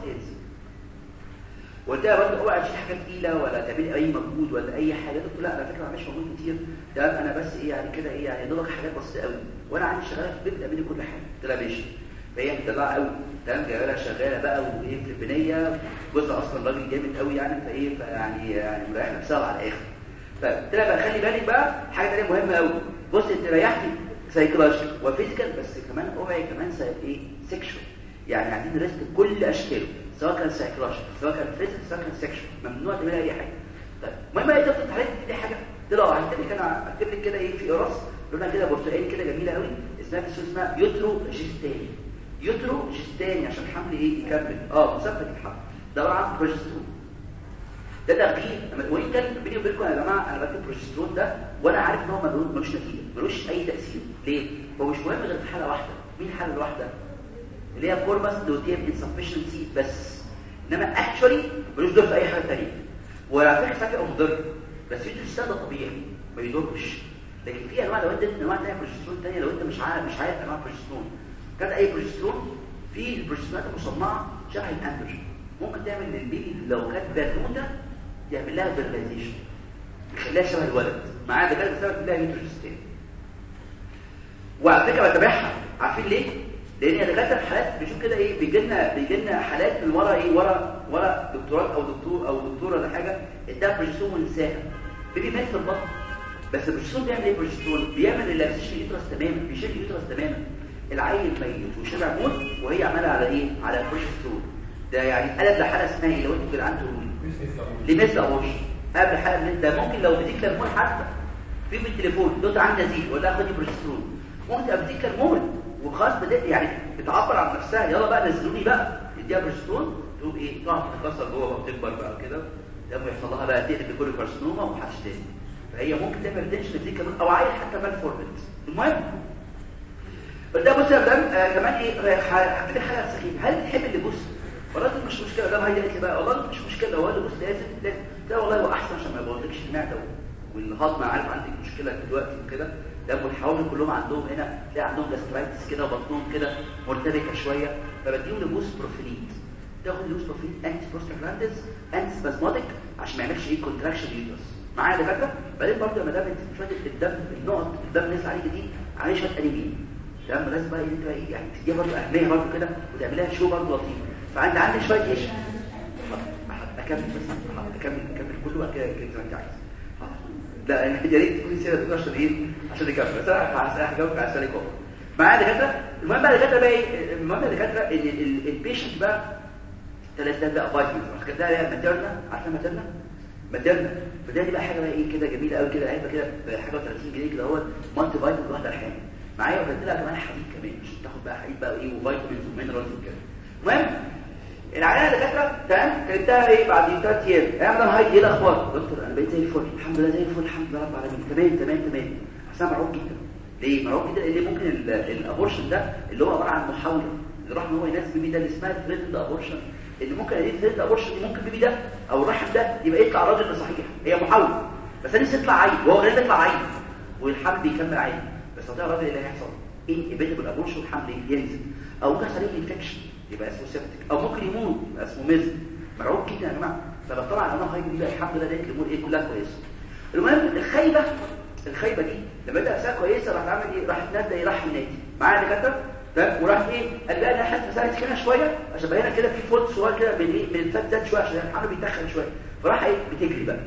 وقلت لها برضه أوعى تشيل حاجات تقيلة ولا تعملي أي مجهود ولا أي حاجة. قلت لا على فكره ما بعملش مجهود كتير. ده أنا بس إيه يعني كده إيه يعني دوبك حاجات بسيطة قوي وأنا عندي شغاله في البيت بتعملي كل حاجة. ماشي فهي مدلعه قوي. تمام؟ جاية شغالة بقى وايه البنية. جزء أصلا راجل جامد قوي يعني فإيه فيعني يعني مريح نفسها على الآخر. فقلت لها بقى خلي بالك بقى حاجة ثانية مهمة قوي. بص انت ريحتي psychological و physical بس كمان اوعي كمان إيه sexual يعني عايزين rest كل أشكاله سواء كان psychological سواء كان physical سواء كان sexual ممنوع تعملي أي حاجة. طيب المهم إيه تفتح عليك دي حاجة. قلت هكتب لك أنا هكتب لك كده إيه في أقراص لونها كده برتقالي كده جميلة قوي اسمها في اسمها Utrogestan Utrogestan عشان الحمل إيه يكمل. آه مثبت الحمل ده عن بروجسترون ده تغيير. وان كان بيني وبينكم يا جماعة؟ أنا بكتب بروجسترون ده وأنا عارف إن هو ملوش نتيجه ملوش أي تأثير. ليه؟ هو مش مهم غير في حالة واحدة. مين الحاله الواحدة؟ اللي هي corpus luteum insufficiency بس. إنما actually ملوش دور في أي حاجة ثانية وعلى فكره فاكر مضر. بس انت بتستخدم طبيعي ما يضرش. لكن في أنواع لو أنت أنواع ثانية بروجسترون ثانية لو أنت مش عارف مش عارف أنواع بروجسترون كان أي بروجسترون في البروجسترونات المصنعة شبه الامبر ممكن تعمل للبيبي لو كانت بنوته يعمل لها فيرلايزيشن يخليها شبه الولد. معايا ده كده بسبب لها يوتروجستين وعلى فكرة بتابعها. عارفين ليه؟ لأن يا الحالات بنشوف كده إيه بيجي لنا بيجي لنا حالات من ورا إيه ورا ورا دكتورات أو دكتور أو دكتوره ولا حاجة اداها بروجسترون ونساها. بيبي مات في البطن. بس البروجسترون بيعمل إيه؟ بروجسترون بيعمل ريلاكسيشن اليوترس تماما بيشيل اليوترس تماما. العيل ميت وشبع موت وهي عماله على إيه؟ على البروجسترون ده يعني قلب لحالة اسمها إيه؟ لو أنتوا كده عندكم لمثل ابوش قبل حاله من ده ممكن لو بديك كلمون حتى. في بالتليفون دكتور عندي نزيف ولا خدي بروجسترون. ممكن تبقى بديك وخلاص بدات يعني بتعبر عن نفسها يلا بقى نزلوني بقى. اديها بروجسترون تقوم إيه؟ تقعد تتكسر جوه وتكبر بقى كده لما يحصل لها بقى تقلب بكل كارسينوما ومحدش تاني. فهي ممكن تعمل تنشن بديك كمان أو عيل حتى مال المهم ده بص يا مدام كمان إيه حبيت الحلقة السخيفه هل بتحب اللي بص والله مش مشكلة ده هي قالت لي بقى؟ والله مش مشكلة هو اللي بص لازم لازم. ده والله هو أحسن عشان ما يبوظلكش المعده والهضم عارف عندك مشكلة دلوقتي وكده ده والحوامل كلهم عندهم هنا تلاقي عندهم جاسترايتس كده وبطنهم كده مرتبكة شوية فبديهم لبوس بروفيليت تاخد لبوس بروفيليت انتي بروستاجلاندز انتي سبازماتيك عشان ما يعملش إيه كونتراكشن يوترس معايا دكاترة؟ بعدين برضه لما دام شوية الدم النقط الدم نزل عليك دي عليه شوية تمام؟ لازم بقى انت إيه يعني؟ تديها برضه أهمية برضه كده وتعملها شو برضه لطيف. فعندي عندي شوية إيش أكمل بس اكمل أكمل كله بقى كده زي ما انت عايز لا يا ريت تكون سيرة عشان إيه؟ عشان نكمل بس أنا هجاوبك على السؤال كله معايا دكاترة؟ المهم بقى دكاترة بقى إيه؟ المهم دكاترة ان ال patient بقى ثلاث بقى vitamins عشان كده هي Materna. عارفه Materna؟ Materna. فده بقى حاجة بقى إيه؟ كده جميلة قوي كده علبه كده بحاجه 30 جنيه كده اهو multivitamin واحدة الحين معايا وكانت لها كمان حديد كمان مش تاخد بقى حديد بقى إيه و vitamins و minerals وكده. المهم العيانه دكاتره تمام؟ كلمتها إيه بعد ثلاث أيام؟ يا مدام هاي إيه الأخبار؟ دكتور أنا بقيت زي الفل الحمد لله زي الفل الحمد لله رب العالمين. تمام تمام تمام. احسن مرعوب جدا. ليه؟ مرعوب جدا اللي ممكن الأبورشن ده اللي هو عبارة عن محاولة اللي راح ان هو يناسب بيه ده اللي اسمها ثريد ابورشن اللي ممكن اديه ثريد ابورشن ممكن بيبي ده أو الرحم ده يبقى يطلع راجل صحيح. هي محاولة. بس أنا يطلع عيل وهو غير يطلع عيل. والحمل بيكمل عيل. هو الراجل اللي هيحصل إيه ايفيتابل ابورشن الحمل ينزل أو ممكن يحصل انفكشن يبقى اسمه سيبتك. أو ممكن يموت يبقى اسمه ميزن مرعوب جدا يا جماعة؟ فطبعا أنا هاي دي الحمد لله ديت الأمور إيه؟ كلها كويسة. المهم الخيبة الخيبة دي لما بدا أساسا كويسة راح تعمل إيه؟ راح تنادى يرحم نادي معايا دكاترة؟ ده وراح إيه؟ قال لي أنا حاسس مساله كده شوية عشان بينا كده في فوت صغير كده من إيه؟ من الفات زاد شوية عشان الحمل بيتخن شوية. فراح إيه؟ بتجري بقى.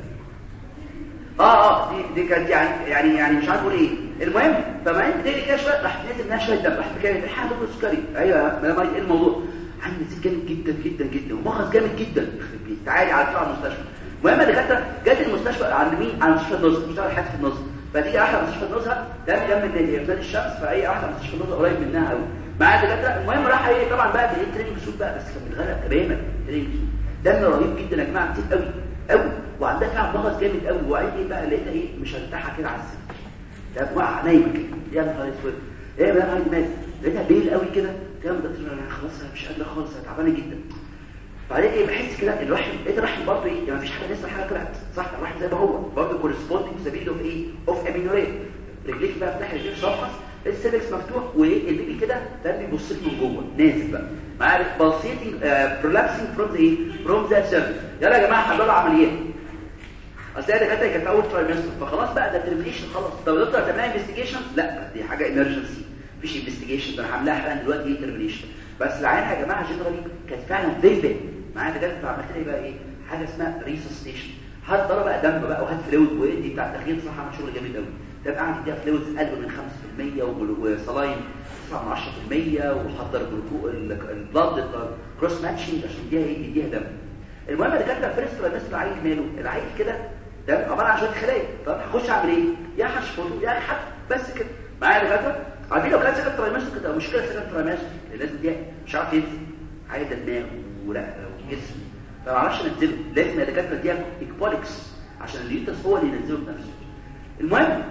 آه آه دي دي كانت يعني يعني يعني مش عارف أقول إيه. المهم فما انت تجري كده شوية راح تنزل منها شوية دم راح كده الحمل له سكري أيوه ما إيه الموضوع؟ عندي نزيف جامد جدا جدا جدا ومغص جامد جدا. تعالي على طلع المستشفى. المهم الدكاتره جت المستشفى عند مين؟ عند مستشفى النصر بتشتغل حتة في النصر. فتيجي أحلى مستشفى النصر ده جنب النادي في الشمس فأي أحلى مستشفى النصر قريب منها قوي معايا الدكاتره المهم راح إيه طبعا بقى بايه تريننج سوت بقى بس كان متغرق تماما. تريننج سوت دم رهيب جدا يا جماعة كتير قوي قوي وعندها فعلا مغص جامد قوي وعايز إيه بقى لقيتها إيه مشلتحه كده على السرير ده واقعه نايمه كده يا نهار أسود. إيه بقى هاي مات لقيتها بيل قوي كده. يا دكتور أنا خلاص أنا مش قادره خالص أنا تعبانة جدا. بعدين إيه بحس كده الرحم لقيت الرحم برضه إيه يعني مفيش حاجة لسه حاجة طلعت. صح الرحم زي ما هو. برضه كورسبوندنج سبيل اوف إيه اوف امينوريت رجليك بقى بتاع رجليك صفحه السيركس مفتوح وإيه البيبي كده ده بيبص لك من جوه نازل بقى. معاك بالسيتنج برولابسنج فروم إيه فروم ذا سيرفيس يلا يا جماعة حضروا عمليات أصل هي دكاترة كانت أول ترايمستر فخلاص بقى ده ترمينيشن خلاص. طب دكتور تعملها انفستيجيشن لا دي حاجة ايمرجنسي مفيش investigation ده أنا عاملاها حالا دلوقتي إيه termination بس العيانة يا جماعة generally كانت فعلا bad معايا دكاترة فعملت لي بقى إيه؟ حاجة اسمها resuscitation هات ضرب بقى دم بقى وهات fluid وادي بتاع التخييم صح؟ عمل شغل جامد قوي ده بقى عندي فيها fluids قلب من 5% و saline 9 من 10% وحضر ال blood cross matching عشان يديها إيه؟ يديها دم. المهم الدكاتره first trimester العيل ماله. العيل كده ده عبارة عن شوية خلايا. طب هخش أعمل إيه؟ يا هشفطه يا هكحته. بس كده. معايا دكاتره عارفين لو كان second trimester كده مشكلة second trimester الناس دي مش عارف ينزل. عايز دماغ ولا جسم. فما أعرفش أنزله. لازم الدكاتره دي ecbolics عشان ال uterus هو اللي ينزله بنفسه. المهم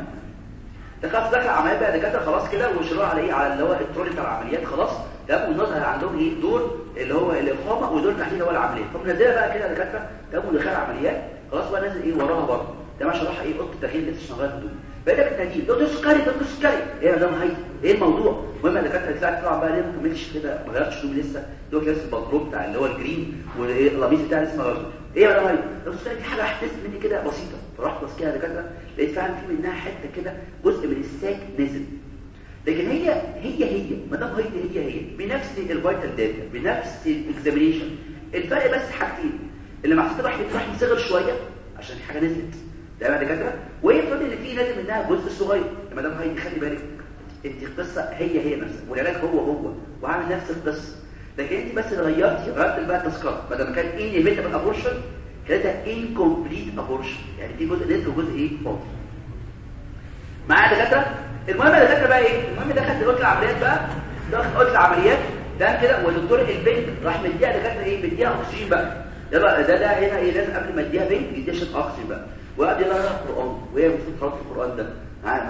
دخلت دخل عمليات بقى دكاترة خلاص كده وشروع على إيه؟ على اللي هو الترولي بتاع العمليات خلاص. ده والنظر عندهم إيه؟ دور اللي هو الإقامة ودور تحديد هو العمليات فمنزله بقى كده دكاترة. ده مدخل عمليات خلاص بقى نازل إيه؟ وراها برضه. ده ماشي راح إيه؟ أوضة التغيير شغاله هدوء بدا بالتهديد دكتور سكري دكتور سكري. إيه يا مدام هاي. إيه الموضوع؟ المهم الدكاتره طلعت طبعا بقى ليه ما كملتش كده؟ ما غيرتش هدومي لسه؟ دوك لسه البنطلون بتاع اللي هو ال green والقميص بتاعي لسه ما إيه يا دكتور سكري دي حاجة هتحس مني كده بسيطة. فرحت ماسكها دكاترة لقيت فعلا في منها حتة كده جزء من ال sac نزل لكن هي هي هي ما دام هي هي هي بنفس ال vital data بنفس ال examination الفرق بس حاجتين اللي محطوط راح راح يصغر شوية عشان حاجة نزلت. ده بقى دكاترة؟ ويفرض إن في نازل منها جزء صغير. ما دام هي خلي بالك أنت القصة هي هي نفسها. والعلاج هو هو وعامل نفس القصة. لكن انت بس غيرتي غيرت بقى التذكرة. بدل ما كان inevitable abortion كانت incomplete abortion يعني في جزء نزل وجزء إيه؟ فاضي. معايا دكاترة؟ المهم دكاترة بقى إيه؟ المهم دخلت دلوقتي العمليات بقى. دخلت قلت العمليات. ده كده والدكتور البنت راح مديها دكاترة إيه؟ مديها اكسجين بقى. يلا ده ده هنا إيه؟ لازم قبل ما اديها بنت يديها شوية اكسجين بقى وقعد يقرا القرآن. وهي المفروض تقرأ القرآن ده.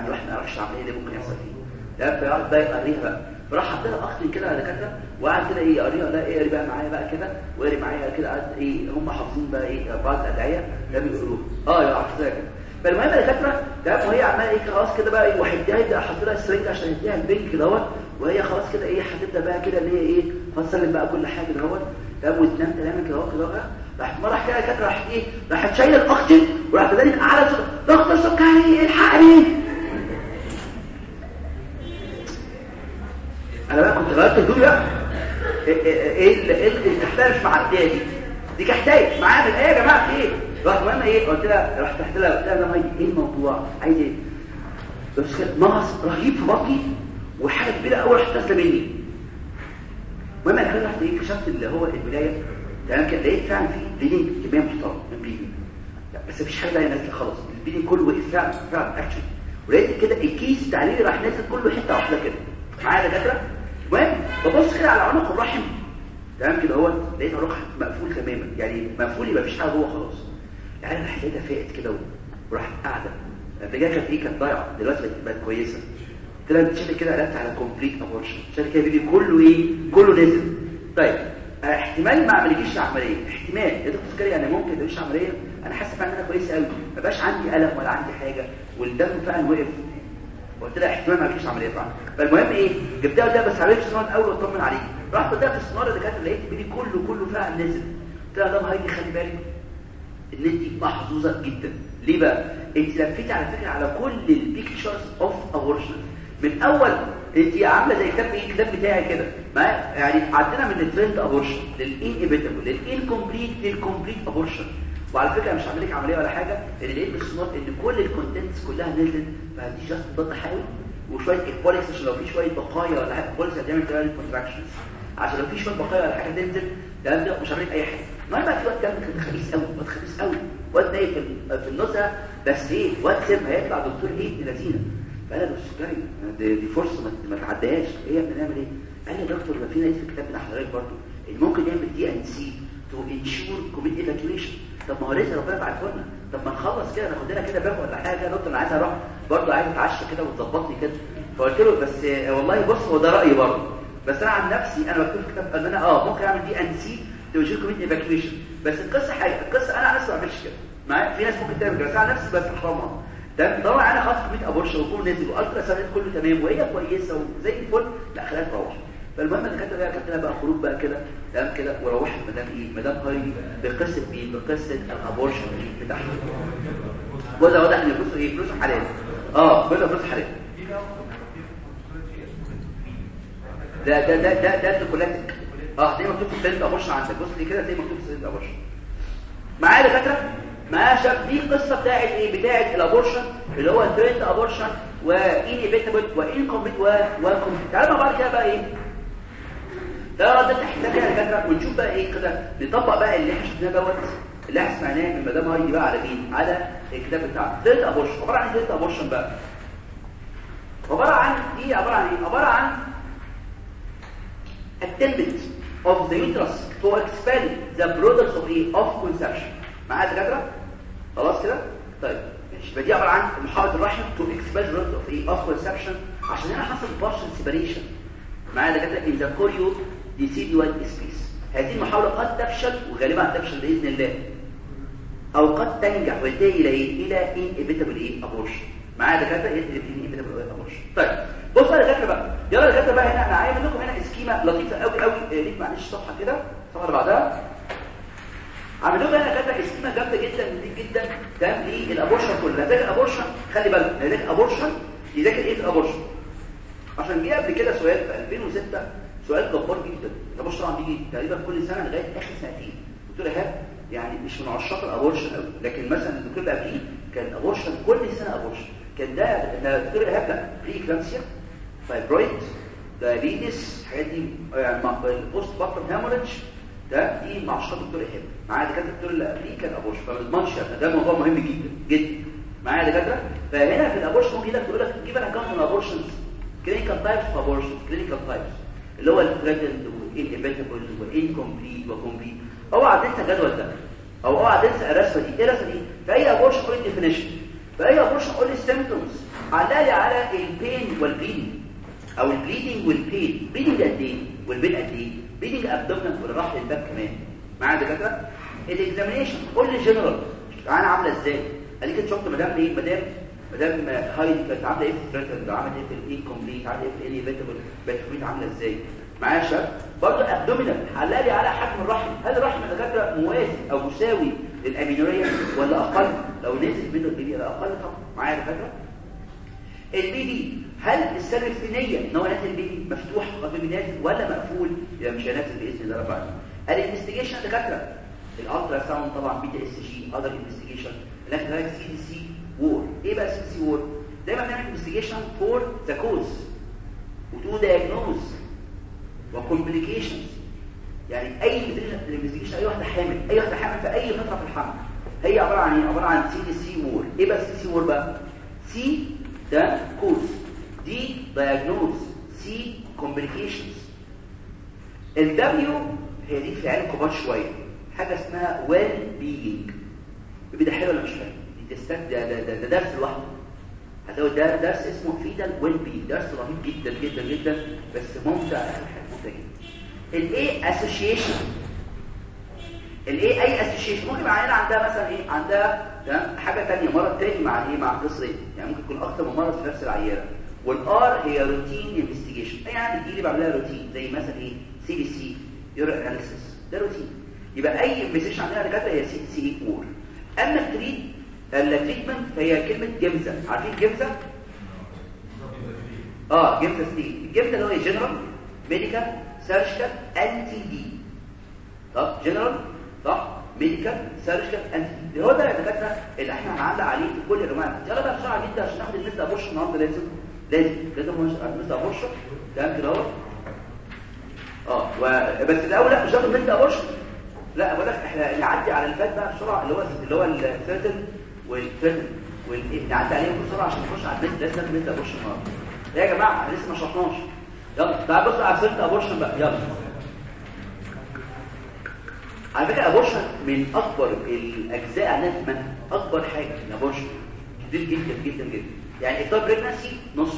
نروح ما نعرفش العملية دي ممكن يحصل فيه ده فيقعد بقى يقريها بقى. فراح حط لها اكسجين كده على دكاتره وقعد كده إيه يقريها لا اقري بقى معايا بقى كده واقري معايا كده قعد إيه هم حافظين بقى إيه بعض الأدعية ده بيقولوها. آه يا حافظها كده. فالمهم يا دكاترة وهي عمالة إيه خلاص كده بقى إيه وهيديها يبدا أحط لها السرنج عشان يديها البنك دوت وهي خلاص كده إيه هتبدا بقى كده ان هي إيه خلاص سلم بقى كل حاجة دوت تمام وتنام تنام كده كده راحت مرة حكايه كانت راحت إيه راحت شايلة الاكسجين وراحت تدري أعلى صوت دكتور سكري الحقني. أنا بقى كنت غيرت هدومي بقى. إيه إيه إيه الكحتايه مش معديه دي؟ دي كحتايه معايا من إيه يا جماعة؟ في إيه؟ رحت ماما إيه؟ قلت لها رحت تحت لها قلت لها إيه الموضوع؟ عايز إيه؟ بس نقص رهيب في بطني وحاجة كبيرة قوي راحت نازلة مني. المهم أنا رحت إيه؟ اكتشفت اللي هو البدايه تمام كده لقيت فعلا في بليدنج كميه محترمه من بليدنج بس مفيش حاجة نازلة خلاص. البليدنج كله وقف فعلا فعلا اكشن ولقيت كده الكيس التعليلي راح نازل كله حتة واحدة كده. معايا دكاترة؟ المهم ببص كده على عنق الرحم. تمام كده هو؟ لقيت الرحم مقفول تماما. يعني مقفول يبقى مفيش حاجة جوه خلاص. يعني أنا لقيتها فاقت كده وراحت قاعدة. الرجالة كانت إيه؟ كانت ضايعة. دلوقتي بقت كويسة. قلت لها شكل كده قلبت على complete abortion شكل كده baby كله إيه؟ كله نزل. طيب احتمال ما أعملكيش عملية. احتمال. يا دكتور سكري يعني ممكن تعمليش عملية؟ أنا حاسه فعلا إن أنا كويس قوي. ما بقاش عندي ألم ولا عندي حاجة. والدم فعلا وقف. قلت لها احتمال ما اعملكيش عملية فعلا فالمهم إيه؟ جبتها قدام بس عملت سونار الأول واطمن عليك. رحت قدام في السونار اللي كانت لقيت baby كله كله فعلا نزل. قلت لها ده هايدي خلي بالك. ان انت محظوظة جدا. ليه بقى؟ أنت لفيتي على فكرة على كل ال pictures of abortion من أول أنت عاملة زي كتاب إيه؟ الكتاب بتاعي كده. يعني عدينا من الترند ابورشن للانيبيتابل للانكمبليت للكمبليت ابورشن وعلى فكرة مش هعمل لك عملية ولا حاجة اللي لقيت بالسونار إن كل ال contents كلها نزلت فدي جاست ضد حيوي وشوية البوليكس عشان لو في شوية بقايا ولا حاجة البوليكس هتعمل تيرال كونتراكشنز عشان لو في شوية بقايا ولا حاجة تنزل ده ده مش هعمل لك أي حاجة. ما بقى في وقت كان خبيث قوي وقت خبيث قوي وقت نايم في النزهه بس إيه وقت سيب هيطلع دكتور إيه؟ لذينة. فقال له السكري دي, فرصة ما تعديهاش إيه يا ابني نعمل إيه؟ قال لي يا دكتور ما في ناس في الكتاب بتاع حضرتك برضه ممكن يعمل دي ان سي تو انشور كوميت ايفاكيويشن طب ما هو لسه ربنا بعته لنا. طب ما نخلص كده ناخد لنا كده باكو ولا حاجة. دكتور أنا عايز أروح برضه عايز أتعشى كده وتظبطني كده. فقلت له بس والله بص هو ده رأيي برضه. بس أنا عن نفسي أنا مكتوب في الكتاب ان أنا آه ممكن أعمل D and C to ensure complete evacuation بس القصة حاجة القصة أنا نفسي ما بعملش كده. معايا؟ في ناس ممكن تعمل كده بس أنا نفسي بس حرامها ده طبعا أنا خلاص complete abortion وكل نازل و ultrasound كله تمام وهي كويسة وزي الفل. لا خليها تروح فالمهم اللي كانت بقى كانت بقى خروج بقى كده تمام كده وروحت مدام إيه مدام هايدي بقصة مين؟ بقصة ال abortion بتاعها. وده واضح إن فلوسه إيه؟ فلوسه حلال. آه فلوسه فلوسه حلال. ده ده ده ده ده الكولاتيك آه زي مكتوب ال threatened abortion عندك. بص كده زي مكتوب ال threatened abortion معايا دكاترة؟ ما شاف دي القصة بتاعت إيه؟ بتاعت ال abortion اللي هو threatened abortion و inevitable و incomplete و complete تعالوا مع بعض كده بقى إيه؟ ده ده تحتاج كده ونشوف بقى إيه كده. نطبق بقى اللي إحنا دوت. اللي إحنا سمعناه من مدام هايدي بقى على مين؟ على الكتاب بتاعنا threatened abortion. عبارة عن threatened abortion بقى. عبارة عن إيه؟ عبارة عن إيه؟ عبارة عن attempt of the uterus to expel the products of, of conception. معايا دكاترة؟ خلاص كده؟ طيب ماشي. يبقى دي عبارة عن محاوله الرحم to expel products of إيه of conception عشان هنا حصل partial separation معايا دكاترة؟ ان ذا كوريو دي سي دي 1 سبيس هذه المحاوله قد تفشل وغالبا هتفشل بإذن الله. أو قد تنجح وتنتهي إلى إيه؟ إلى inevitable إيه؟ abortion معايا دكاترة؟ inevitable abortion طيب بصوا يا دكاترة بقى. يلا يا دكاترة بقى هنا أنا عايز لكم هنا سكيمه لطيفة قوي قوي ليك معلش صفحة كده. الصفحه اللي بعدها عملوا لنا كده اسكيمه جامدة جدا جدا. ده لل abortion كله. ده ال abortion خلي بالك ده ال abortion يذاكر إيه في ال abortion عشان جه قبل كده سؤال في 2006 سؤال جبار جدا. ال abortion طبعا بيجي تقريبا كل سنة لغاية آخر سنتين. له ايهاب يعني مش من عشاق ال abortion قوي لكن مثلا الدكتور اللي قبليه كان abortion كل سنة abortion. كان ده ده الدكتور إيهاب ده preeclampsia fibroid diabetes الحاجات دي يعني postpartum hemorrhage. ده دي مع عشاق الدكتور إيهاب. معايا دكاترة الدكتور اللي قبليه كان abortion. فما تضمنش ده موضوع مهم جدا جدا. معايا دكاترة؟ فهنا في ال abortion ممكن لك تقول لك جيب أنا كام من ال abortions clinical types of abortion clinical types اللي هو الثريتند والانهبيتبل والانكمبليت وكومبليت أوعى تنسى الجدول ده. أو أوعى تنسى الرسمة دي. إيه الرسمة دي؟ في اي abortion قول definition في اي abortion قول ال symptoms علق لي على ال pain وال bleeding أو ال bleeding وال pain bleeding قد إيه؟ وال pain قد إيه؟ bleeding abdominal ولا راح لل back كمان. معايا دكاترة؟ ال examination قول لي جنرال أنا عاملة إزاي؟ أديك شفت مدام إيه؟ مدام مدام هايدي كانت عامله إيه في ال threatened عامله إيه في ال incomplete عامله إيه في باتوميت عاملة إزاي؟ معايا يا شباب برضه abdominal علق لي على حجم الرحم. هل الرحم الدكاتره موازي أو مساوي لل amenorrhea ولا أقل؟ لو نزل منه ال baby ولا أقل طبعا. معايا دكاترة؟ ال baby هل ال cervix نية إن هو نازل baby مفتوح قبل نازل ولا مقفول؟ يبقى مش هينزل بإذن الله رب العالمين. ال investigation دكاترة ال ultrasound طبعا beta HCG other investigation ده CDC WAR إيه بقى CC WAR دايما بنعمل investigation for the cause و to diagnose و complications يعني أي investigation أي واحدة حامل. أي واحدة حامل في أي فترة في الحمل هي عبارة عن إيه؟ عبارة عن CC WAR إيه بقى CC WAR بقى. C ده cause D diagnose C complications ال W هي دي في علم كبار شوية. حاجة اسمها well being ده حلو ولا مش حلو؟ تستند ده, ده, درس لوحده. هتلاقوا ده درس اسمه fetal well being درس رهيب جدا جدا جدا بس ممتع. ممتع جدا ال A association ال A A association ممكن عيانة عندها مثلا إيه؟ عندها تمام؟ حاجة ثانية مرض تاني مع الايه مع القصة يعني ممكن يكون أكتر من مرض في نفس العيانة. وال R هي routine investigation أي عندي تجي لي بعملها روتين زي مثلا إيه؟ CBC urine analysis ده روتين يبقى أي investigation عندنا دكاترة هي CC WAR أما ال treat ال treatment فهي كلمة جمزة. عارفين جمزة؟ آه جمزة ستيل الجمزة اللي هو جنرال ميديكال سيرجيكال انتي دي طب جنرال صح ميديكال سيرجيكال انتي دي هو ده يا دكاترة اللي إحنا هنعلق عليه في كل الأنواع. يلا بقى بسرعة جدا عشان ناخد المثل ابوش النهارده. لازم لازم لازم المثل ابوش تمام كده أهو. آه و... بس الأول لا مش هاخد المثل ابوش لا بقول لك إحنا نعدي على الفات بقى بسرعة اللي هو اللي هو الفيرتل والفيرتل والايه نعدي عليهم بسرعة عشان نخش على البيت لازم المثل ابوش النهارده. يا جماعة لسه ما شرحناش. يلا تعال بص على threatened abortion بقى. يلا. على فكرة abortion من أكبر الأجزاء عندنا أكبر حاجة ال abortion كتير جدا جدا جدا. يعني الطب pregnancy نص.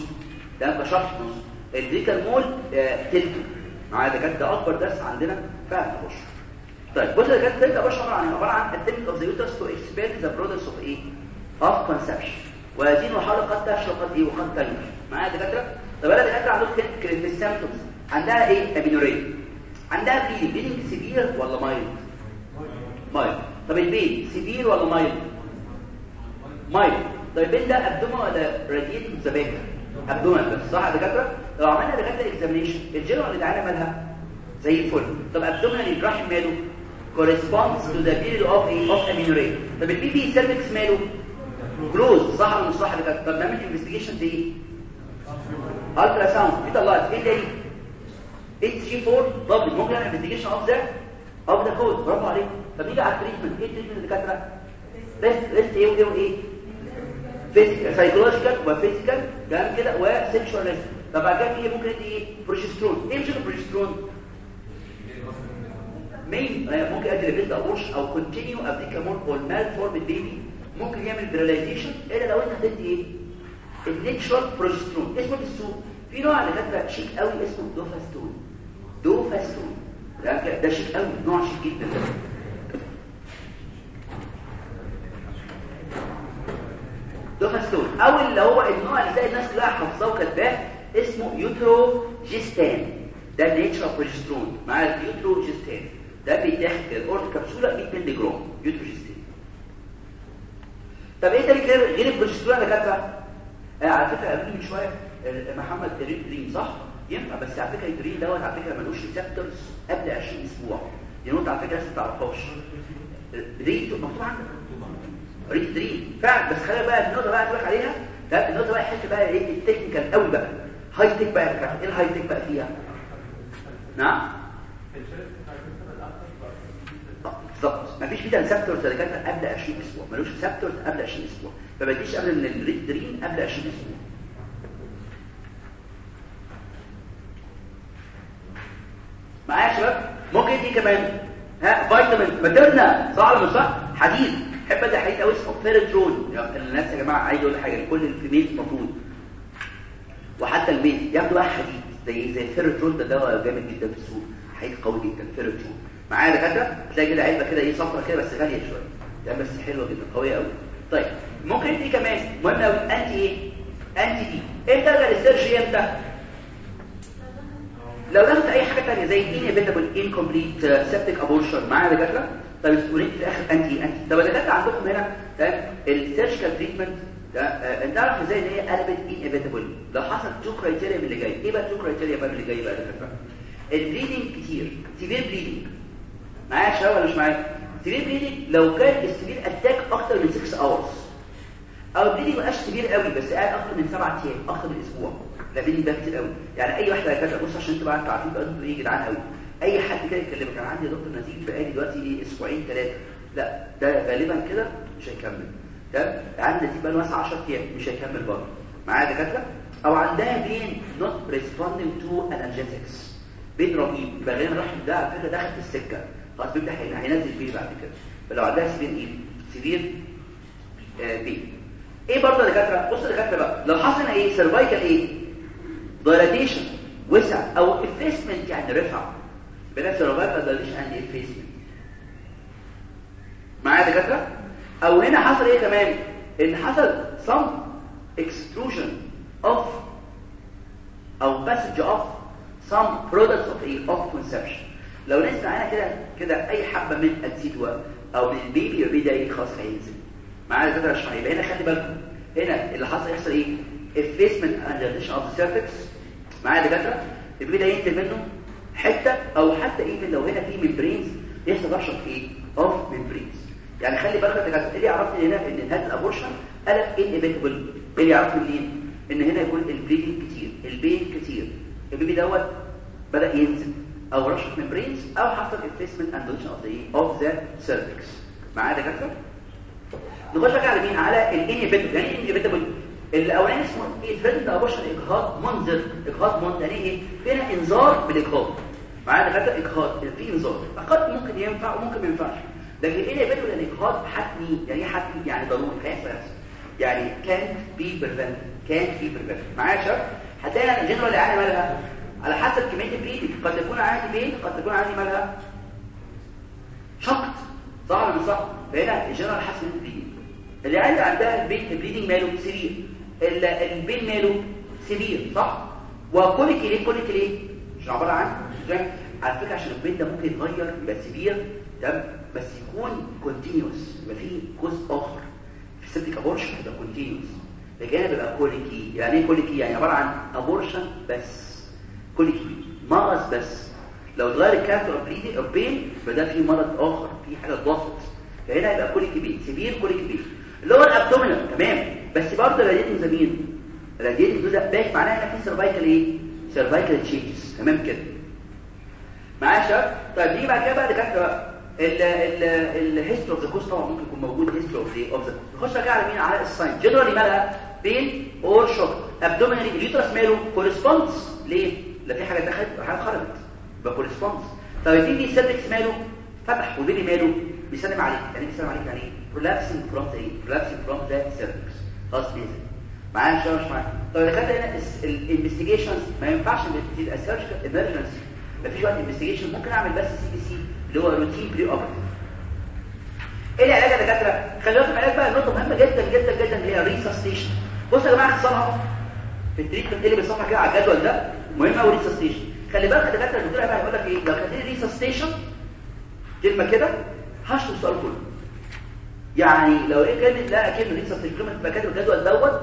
ده بشرح نص. ال vesicular mole آه تلت معايا ده كانت ده أكبر درس عندنا فعلا abortion. طيب بص ده threatened abortion عبارة عن عبارة عن attempt of the uterus to expel the products of إيه of conception وهذه المرحله قد تشرق قد إيه وقد تنجح معايا دكاترة؟ طب أنا دكاتره عندهم ال symptoms عندها إيه؟ amenorrhea عندها bleeding bleeding severe ولا mild mild طب ال pain severe ولا mild mild طيب ال pain ده abdominal ولا radiating to the back abdominal بس صح يا دكاترة؟ لو عملنا دكاترة examination ال general مالها؟ زي الفل. طب abdominal الجراح ماله corresponds to the period of of amenorrhea طب ال PV cervix ماله closed صح ولا مش صح؟ دكاتره طب نعمل investigation دي إيه؟ ultrasound في طلعت إيه تاني HCG 4 double ممكن نعمل investigation of the of the cause برافو عليك. طب نيجي على ال treatment إيه ال treatment يا دكاترة؟ rest rest إيه وايه وايه physical psychological و physical تمام كده؟ و sexual طب بعد كده في ممكن ندي إيه؟ بروجسترون إيه مش البروجسترون مين ممكن ادي ريبيلد ابورش أو كونتينيو ابليكامون اون مال فورم بيبي ممكن يعمل فيراليزيشن إلا لو أنت هتدي إيه؟ النيتشرال بروجسترون اسمه في السوق. في نوع اللي كاتبه شيك قوي اسمه دوفاستون. دوفاستون. ده ده شيك قوي. نوع شيك جدا. ده دوفاستون. أو اللي هو النوع اللي زي الناس كلها حافظاه وكاتباه اسمه يوتروجيستان ده ال natural progesterone مع ال Utrogestan ده بيتاخد ال oral كبسولة 100 مللي جرام Utrogestan طب إيه تاني غير غير البروجسترون اللي كاتبه آه على فكرة قبل من شوية ritodrine صح؟ ينفع بس على فكرة ال ritodrine دوت على فكرة ملوش receptors قبل 20 أسبوع. دي نقطة على فكرة لسه ما تعرفهاش. ريت مكتوب عندك؟ ritodrine فعلا بس خلي بقى النقطة بقى تقول عليها لا النقطة بقى حتة بقى إيه ال technical قوي بقى. high tech بقى إيه ال high tech بقى فيها؟ نعم. بالظبط. مفيش beta receptors اللي كانت قبل 20 أسبوع. ملوش receptors قبل 20 أسبوع. فما تجيش قبل من ال ritodrine قبل 20 أسبوع. معايا يا شباب؟ ممكن دي كمان. ها فيتامين. Materna. صح ولا صح؟ حديد. حب ادي حديد قوي؟ اسمه Ferrotron الناس يا جماعة عايز أقول حاجة. كل ال female المفروض وحتى ال male. ياخدوا بقى حديد. زي زي ال Ferrotron ده دواء جامد جدا في السوق. حديد قوي جدا. Ferrotron معايا دكاتره تلاقي كده علبة كده إيه صفرا كده بس غالية شوية. ده بس حلوة جدا قوية قوي طيب ممكن دي كمان مهم قوي anti إيه؟ anti D إمتى الريسيرش إمتى لو ناخد أي حاجة ثانية زي inevitable incomplete septic abortion معايا دكاترة طب وليه في الآخر anti anti. طب الدكاترة عندكم هنا تمام ال surgical treatment ده انت عارف إزاي إن هي قلبت inevitable لو حصل two criteria من اللي جاي إيه بقى two criteria بقى من اللي جاي بقى دكاترة؟ ال bleeding كتير severe bleeding معايا شباب ولا مش معايا؟ severe bleeding لو كان ال severe attack أكتر من 6 hours أو ال bleeding ما بقاش كبير قوي بس قاعد أكتر من 7 أيام أكتر من أسبوع. لا bleeding ده كتير قوي. يعني أي واحدة كده بص عشان أنتوا بقى عارفين بقى أنتوا إيه جدعان قوي. أي حد كده يتكلم كان عندي دكتور نزيف بقالي دلوقتي إيه أسبوعين ثلاثة لا ده غالبا كده مش هيكمل. تمام؟ عندي نزيف بقى مثلا 10 أيام مش هيكمل برضه. معايا دكاترة؟ أو عندها pain not responding to analgesics pain رهيب. يبقى غالبا الرحم ده على فكرة دخل في السكة. خلاص بيبدا هينزل بيه بعد كده. فلو عندها severe إيه؟ severe آه بي إيه برضه يا دكاترة؟ بص يا دكاترة بقى لو حصل إيه؟ cervical إيه؟ dilatation وسع أو effacement يعني رفع. بلا cervical dilatation and effacement معايا دكاترة؟ أو هنا حصل إيه كمان؟ إن حصل some extrusion of أو passage of some products of a of conception. لو ناس معانا كده كده أي حبة من الزيتوا أو من البيبي البيبي ده خلاص هينزل. معايا دكاترة مش يبقى هنا خلي بالكم. هنا اللي حصل يحصل إيه؟ Effacement and the cervix معايا دكاترة؟ البيبي ده ينزل منه؟ حتة أو حتى even لو هنا في membranes يحصل رشح إيه؟ of membranes يعني خلي بالك دكاترة اللي يعرفني هنا إن هذا ال abortion قلب inevitable اللي يعرفني منين؟ إن هنا يكون ال bleeding كتير ال pain كتير. البيبي دوت بدأ ينزل. أو رشح membranes أو حصل effacement and dilatation of the of the cervix. معايا دكاتره نخش بقى على مين؟ على ال inevitable يعني إيه inevitable الاولاني اسمه إيه ال threatened abortion إجهاض منذر إجهاض منذر يعني إيه؟ في إنذار بالاجهاض معانا دكاتره إجهاض. في إنذار. قد ممكن ينفع وممكن ما ينفعش. لكن inevitable الاجهاض حتمي. يعني إيه حتمي؟ يعني ضروري. هيحصل يحصل يعني كان بي بريفنت كان بي بريفنت معايا يا شباب؟ هتلاقي الجنرال يعني مالها على حسب كمية ال bleeding قد يكون عندي pain قد تكون عندي مالها shocked صح ولا صح فهنا الجنرال حسب ال bleeding اللي عندي عندها ال pain ال bleeding ماله severe. ال pain ماله severe صح؟ و colicky ليه colicky ليه مش عبارة عن على فكرة عشان ال pain ده ممكن يتغير يبقى severe تمام؟ بس يكون continuous يبقى فيه جزء آخر. في ال septic abortion يبقى continuous لكن بيبقى colicky يعني إيه colicky يعني عبارة عن abortion بس. colicky مرض بس. لو اتغير ال character of pain يبقى ده فيه مرض آخر فيه حاجة ضغط فهنا يبقى colicky pain severe colicky pain اللي هو ال abdominal تمام. بس برضه radiating زمين radiating ده back معناها إن في cervical إيه؟ cervical changes تمام كده. معايا شباب؟ طيب دي بعد كده بقى دكاتره بقى. ال history of the cause طبعا ممكن يكون موجود history of the the نخش بقى على مين؟ على ال sign. generally مالها pain or shock abdominal ال uterus ماله corresponds ليه؟ لا في حاجة دخلت وحاجه خرجت. يبقى كورسبوندز طب في في cervix ماله فتح والبيبي ماله. بيسلم عليك. يعني بيسلم عليك؟ يعني prolapsing from the prolapsing from the cervix. خلاص نزل معايا مش مش معايا. طب خدت هنا ال investigations ما ينفعش تبقى surgical emergency مفيش وقت investigation ممكن أعمل بس CBC اللي هو routine preoperative إيه العلاج يا دكاترة؟ خلي بالكم العلاج بقى نقطة مهمة جدا جدا جدا اللي هي resuscitation بصوا يا جماعة اختصارها في ال treatment اللي بالصفحة كده على الجدول ده مهم قوي resuscitation خلي بالك يا دكاترة الدكتور بقى هيقول لك إيه؟ لو خدت resuscitation كلمة كده هشطب السؤال كله يعني لو إيه كانت لا أكيد في القيمه تبقى كاتب الجدول دوت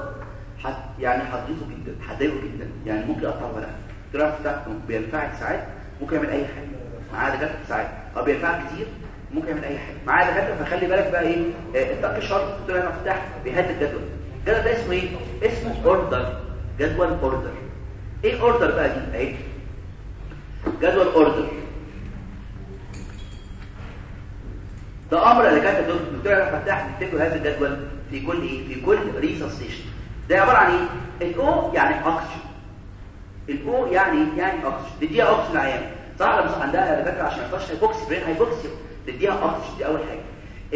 حت يعني هتضيفه جدا هتضايقه جدا. يعني ممكن يقطع ورقه الجراف بتاعته بينفعك ساعات ممكن يعمل أي حاجة. معاه دكاترة ساعات. أو بينفعك كتير ممكن يعمل أي حاجة. معاه دكاترة فخلي بالك بقى إيه؟ التق الشرط طلع مفتاح بيهدد الجدول. الجدول ده اسمه إيه؟ اسمه order جدول order إيه order بقى دي؟ اهي. جدول order ده أمر اللي كانت الدكتور فتح بيكتبوا هذا الجدول في كل إيه؟ في كل resuscitation ده عبارة عن إيه؟ ال O يعني اكسجين ال O يعني يعني اكسجين تديها اكسجين العيان صح ولا مش عندها دكاتره عشان ما يحصلش hypoxia brain hypoxia تديها اكسجين دي أول حاجة.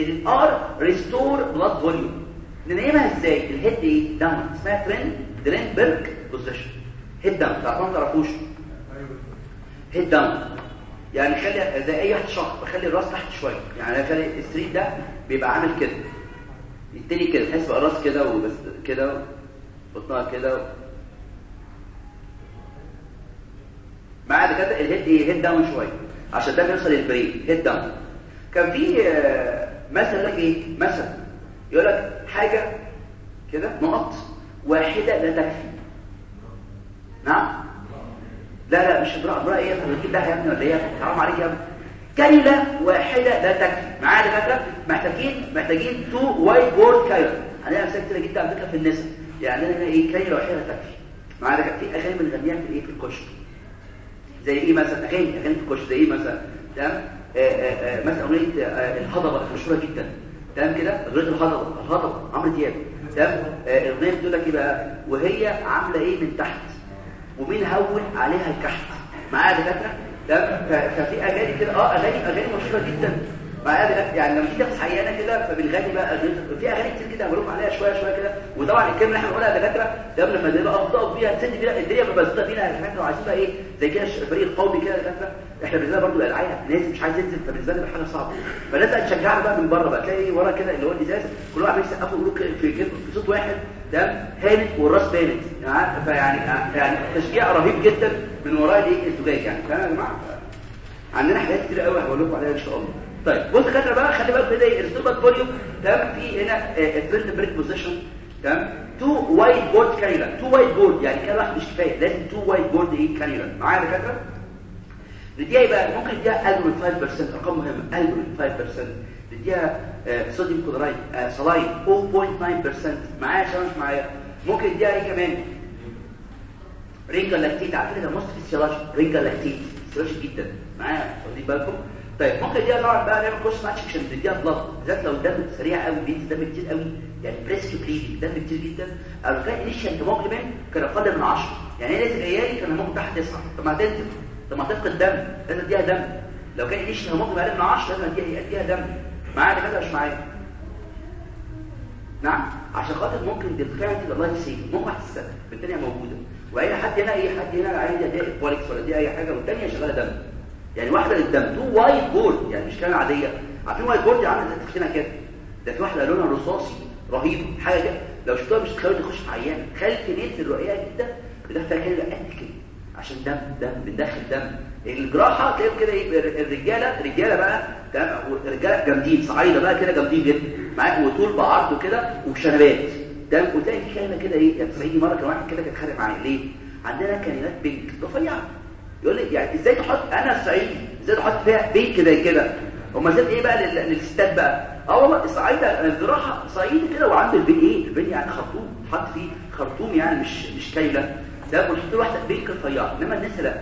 ال R restore blood volume ننيمها إزاي؟ ال head إيه؟ down اسمها Trendelenburg position head down تعرفوا ما تعرفوش head down يعني خلي زي أي شخص بخلي الراس تحت شوية. يعني خلي ال straight ده بيبقى عامل كده. يبتدي كده تحس بقى الراس كده وبس كده بطنها كده معايا دكاتره الهيد إيه؟ هيد داون شوية. عشان ده بيوصل للبرين. هيد داون. كان في آه، مثلا لك إيه؟ مثلا يقول لك حاجة كده نقط واحدة لا تكفي. نعم. لا لا مش امراه امراه إيه؟ التركيب ده يا ابني ولا إيه؟ حرام عليك يا ابني. كلمه واحدة لا تكفي. معايا دكاترة؟ محتاجين محتاجين تو وايت بورد كايرا عندنا امثله كتير جدا على فكرة في النساء. يعني عندنا هنا إيه كلمه واحدة لا تكفي. معايا دكاترة؟ في أغاني بنغنيها في الايه في الكشك. زي إيه مثلا؟ أغاني أغاني في الكشك. زي إيه مثلا؟ تمام؟ آه، آه، آه، مثلا أغنية آه، الهضبة مشهورة جدا. تمام كده؟ أغنية الهضبة الهضبة. عمرو دياب. تمام؟ الأغنية بتقول لك إيه بقى؟ وهي عاملة إيه من تحت؟ ومين هون عليها الكحت معايا دكاترة؟ ف- ففي أغاني كده آه اغاني أغاني مشهورة جدا. دكاتره يعني لما تيجي تبحث عيانه كده فبنغني بقى في أغاني كتير كده هقول عليها شوية شوية كده. وطبعا الكلمة اللي إحنا بنقولها دكاترة ده لما نبقى أفضل فيها تسد بيها الدنيا ببساطة بينا إحنا لو عايزين بقى إيه؟ زي كده الفريق القومي كده دكاترة. إحنا بالنسبة برضه العيال ناس مش عايز ينزل فبالنسبة لنا حاجة صعبة. فلازم تشجعنا بقى من بره بقى. تلاقي ورا كده اللي هو الإزاز كل واحد يقولوا كده في في صوت واحد ده هانت والراس بانت. يعني فيعني يعني تشجيع رهيب جدا من وراء الإيه؟ الزجاج يعني. فاهم يا جماعة؟ عندنا حاجات كتير قوي هقول لكم عليها إن شاء الله. طيب بص كده بقى خلي بالك كده الرسومات volume. تمام؟ في هنا Trendelenburg position تمام؟ two wide bore cannula two wide bore يعني كده واحد مش كفايه لازم two wide bore إيه؟ كانيولا معايا يا دكاترة؟ نديها يبقى ممكن نديها البومين 5% أرقام مهمة. البومين 5% نديها sodium chloride saline 0.9% معايا عشان مش معايا؟ ممكن نديها إيه كمان؟ Ringer lactate. على فكرة ده most physiological Ringer lactate. physiological جدا. معايا؟ واخدين بالكم؟ طيب ممكن دي نقعد بقى نعمل cross match عشان نديها blood بالذات لو الدم سريع قوي بينزل دم كتير قوي يعني brisk bleeding دم كتير جدا. أو كان initial hemoglobin كان أقل من 10 يعني هي نازل عليا كان ممكن تحت 9 طب ما هتنزل طب ما هتفقد دم لازم أديها دم. لو كان initial hemoglobin أقل من 10 لازم أديها أديها دم. معايا ده كده مش معايا؟ نعم. عشان خاطر ممكن ديفكاتي الله يسيب ممكن السنة الثانية موجودة. وأي حد هنا أي حد هنا عايز يدي بوليكس ولا دي أي حاجة والثانيه شغالة دم. يعني واحدة للدم two wide bore يعني مش كلمة عادية. عارفين wide bore عامله زي التخينه كده. ده في واحدة لونها رصاصي رهيب. كده. لو شفتوها مش تخيلوا تخش عيان. تخيل كمية الرقيقة جدا بتدخل كده قد كده. عشان دم دم بندخل دم. الجراحة تلاقيهم كده إيه؟ الرجالة رجالة بقى تمام؟ رجاله جامدين. صعايدة بقى كده جامدين جدا. معاك وطول بعرض كده وشنبات. تمام؟ وتلاقي في كلمة كده إيه؟ صعيدي مرة كان واحد كده كان خارج معايا. ليه؟ عندنا كانيولات pink رفيعة. يقول لي يعني إزاي تحط أنا صعيدي إزاي تحط فيها pink زي كده؟ هم زي إيه بقى لل- للستات بقى؟ آه والله الصعايده الجراحة صعيدي كده وعنده ال pink إيه؟ ال pink يعني خرطوم حط فيه خرطوم يعني مش مش كانيولا. ده بنحط واحدة pink رفيعة إنما الناس لا.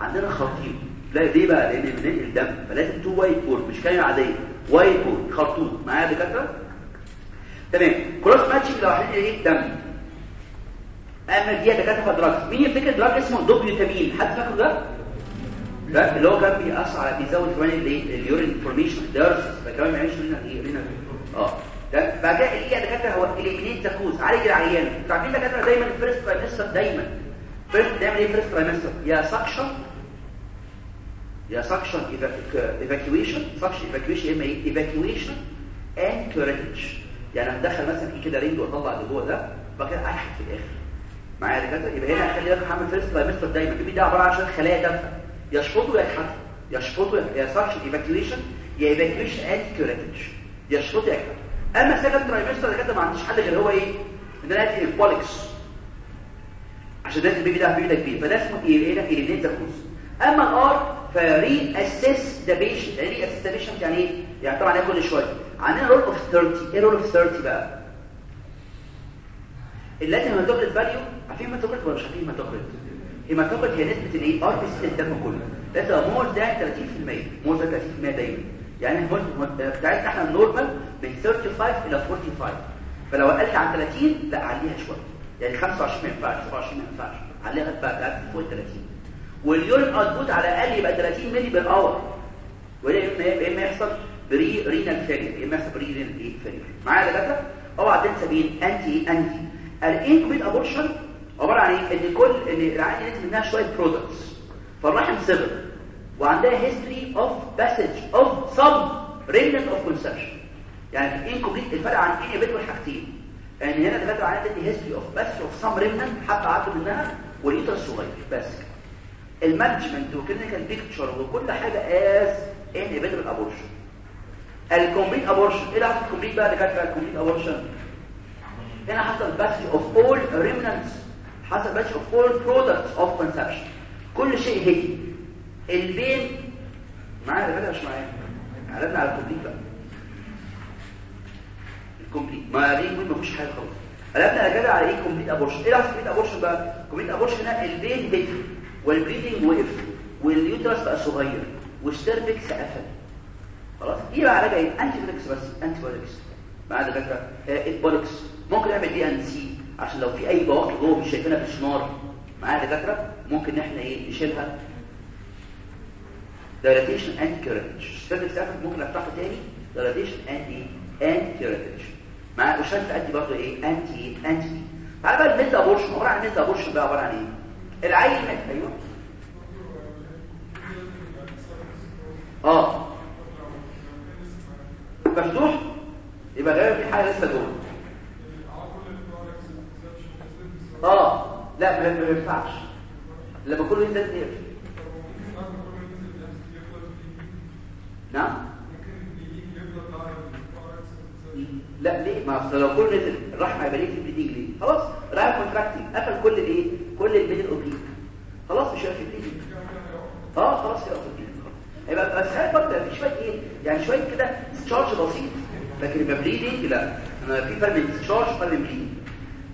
عندنا خرطيم. لا ليه بقى؟ لأن بننقل دم فلازم two wide bore مش كلمه عادية. وايت بورد خرطوم. معايا يا دكاترة؟ تمام. كروس ماتشنج لو هنقل إيه؟ دم. اما دي دكاترة دراج مين يفتكر دراج اسمه دوبيوتامين حد فاكره ده ده اللي هو كان بيأثر على بيزود كمان اليورين فورميشن دارسس فكمان ما يعملش لنا إيه؟ لنا آه. ده بعد كده إيه دكاترة؟ هو الامينيت تاكوز عالج العيان أنتوا عارفين دكاترة؟ دايما الفيرست ترايمستر دايما. فيرست دايما إيه فيرست ترايمستر يا سكشن يا suction evacuation suction evacuation يا إما إيه؟ evacuation and curettage يعني هندخل مثلا كده ring وأطلع اللي جوه ده بعد كده في الآخر. معايا يا دكاتره يبقى هنا خلي بالك هعمل first trimester دايما. البيبي ده عبارة عن شوية خلايا دافئه يشفطوا يكحتوا يشفطوا يا suction evacuation يا evacuation and curettage يشفطوا يكحتوا أما second trimester يا دكاتره ما عنديش حل غير هو إيه؟ إن أنا أدي البوليكس عشان ده البيبي ده البيبي ده كبير فده اسمه إيه؟ هنا ايلينيت تاكوز أما الآر فري اسيس ذا بيشنت ري اسيس ذا بيشنت يعني إيه؟ يعني طبعا كل شوية. عندنا رول اوف 30 إيه رول اوف 30 بقى؟ اللاتين هيماتوكريت فاليو عارفين هيماتوكريت ولا مش عارفين هيماتوكريت هيماتوكريت هي نسبة الايه ار بي سي الدم كله. ده مور ذان 30% مور ذان 30% دايما. يعني المول بتاعتنا إحنا النورمال من 35 إلى 45 فلو قلت عن 30 لا عليها شوية. يعني 25 ما ينفعش 27 ما ينفعش. عليها بقى فوق ال 30 وال urine output على الأقل يبقى 30 مللي بال hour يا اما يحصل prerenal failure إما يحصل prerenal failure معايا يا دكاترة؟ أوعى تنسى مين انتي انتي ال incomplete abortion؟ عبارة عن إيه؟ إن كل إن العيان ينزل منها شوية products فالرحم صغر وعندها history of passage of some رينال اوف كونسبشن يعني في الفرق عن انيبيت والحاجتين. ان يعني هنا دكاتره عندها تدي هيستوري اوف باسج اوف سم رينال حتى عدوا منها واليوتر الصغير. بس. المانجمنت وكلينيكال بيكتشر وكل حاجة از إن ايفيتابل ابورشن الكومبليت أبورشن. إيه حصل الكومبليت بقى؟ كانت الكومبليت أبورشن. هنا حصل باتش اوف اول ريمنانتس حصل باتش اوف اول برودكتس اوف كونسبشن كل شيء هي ال pain معايا ولا مش معايا. قلبنا على ال complete بقى. ال complete. ما دي ما فيش حاجة خالص. قلبنا على كده على إيه complete abortion. إيه حصل complete abortion بقى؟ complete abortion هنا ال pain هدي وال bleeding وقف وال uterus بقى صغير. وال cervix قفل. خلاص؟ إيه بقى علاجها إيه antibiotics بس antibiotics بعد فكره ال antibiotics ممكن نعمل D and C عشان لو في أي بواقي جوه مش شايفينها بالسونار معايا دكاتره ممكن إحنا إيه نشيلها. دايلاتيشن اند كيوريتش السيرفكس قفل ممكن افتحه تاني. دايلاتيشن اند اند كيوريتش مع وشلت ادي برضه إيه؟ انتي انتي تعالى بقى الميد ابورشن عبارة عن الميد ابورشن بقى عبارة عن إيه؟ العين. أيوه. آه. مفتوح؟ يبقى غير في حاجة لسه جوه. آه. لا ما ما ينفعش. لما كله ينزل يقفل نعم. لا ليه؟ ما أصل لو كل نزل الرحمة هيبقى ليه في ليه؟ خلاص راح كونتراكتنج قفل كل الايه؟ كل الميدل اوبليك خلاص مش في بليدنج آه خلاص يبقى في بليدنج يبقى بس هل برضه في شوية إيه؟ يعني شوية كده تشارج بسيط. لكن يبقى بليدنج لا أنا في فرق بين تشارج وفرق بين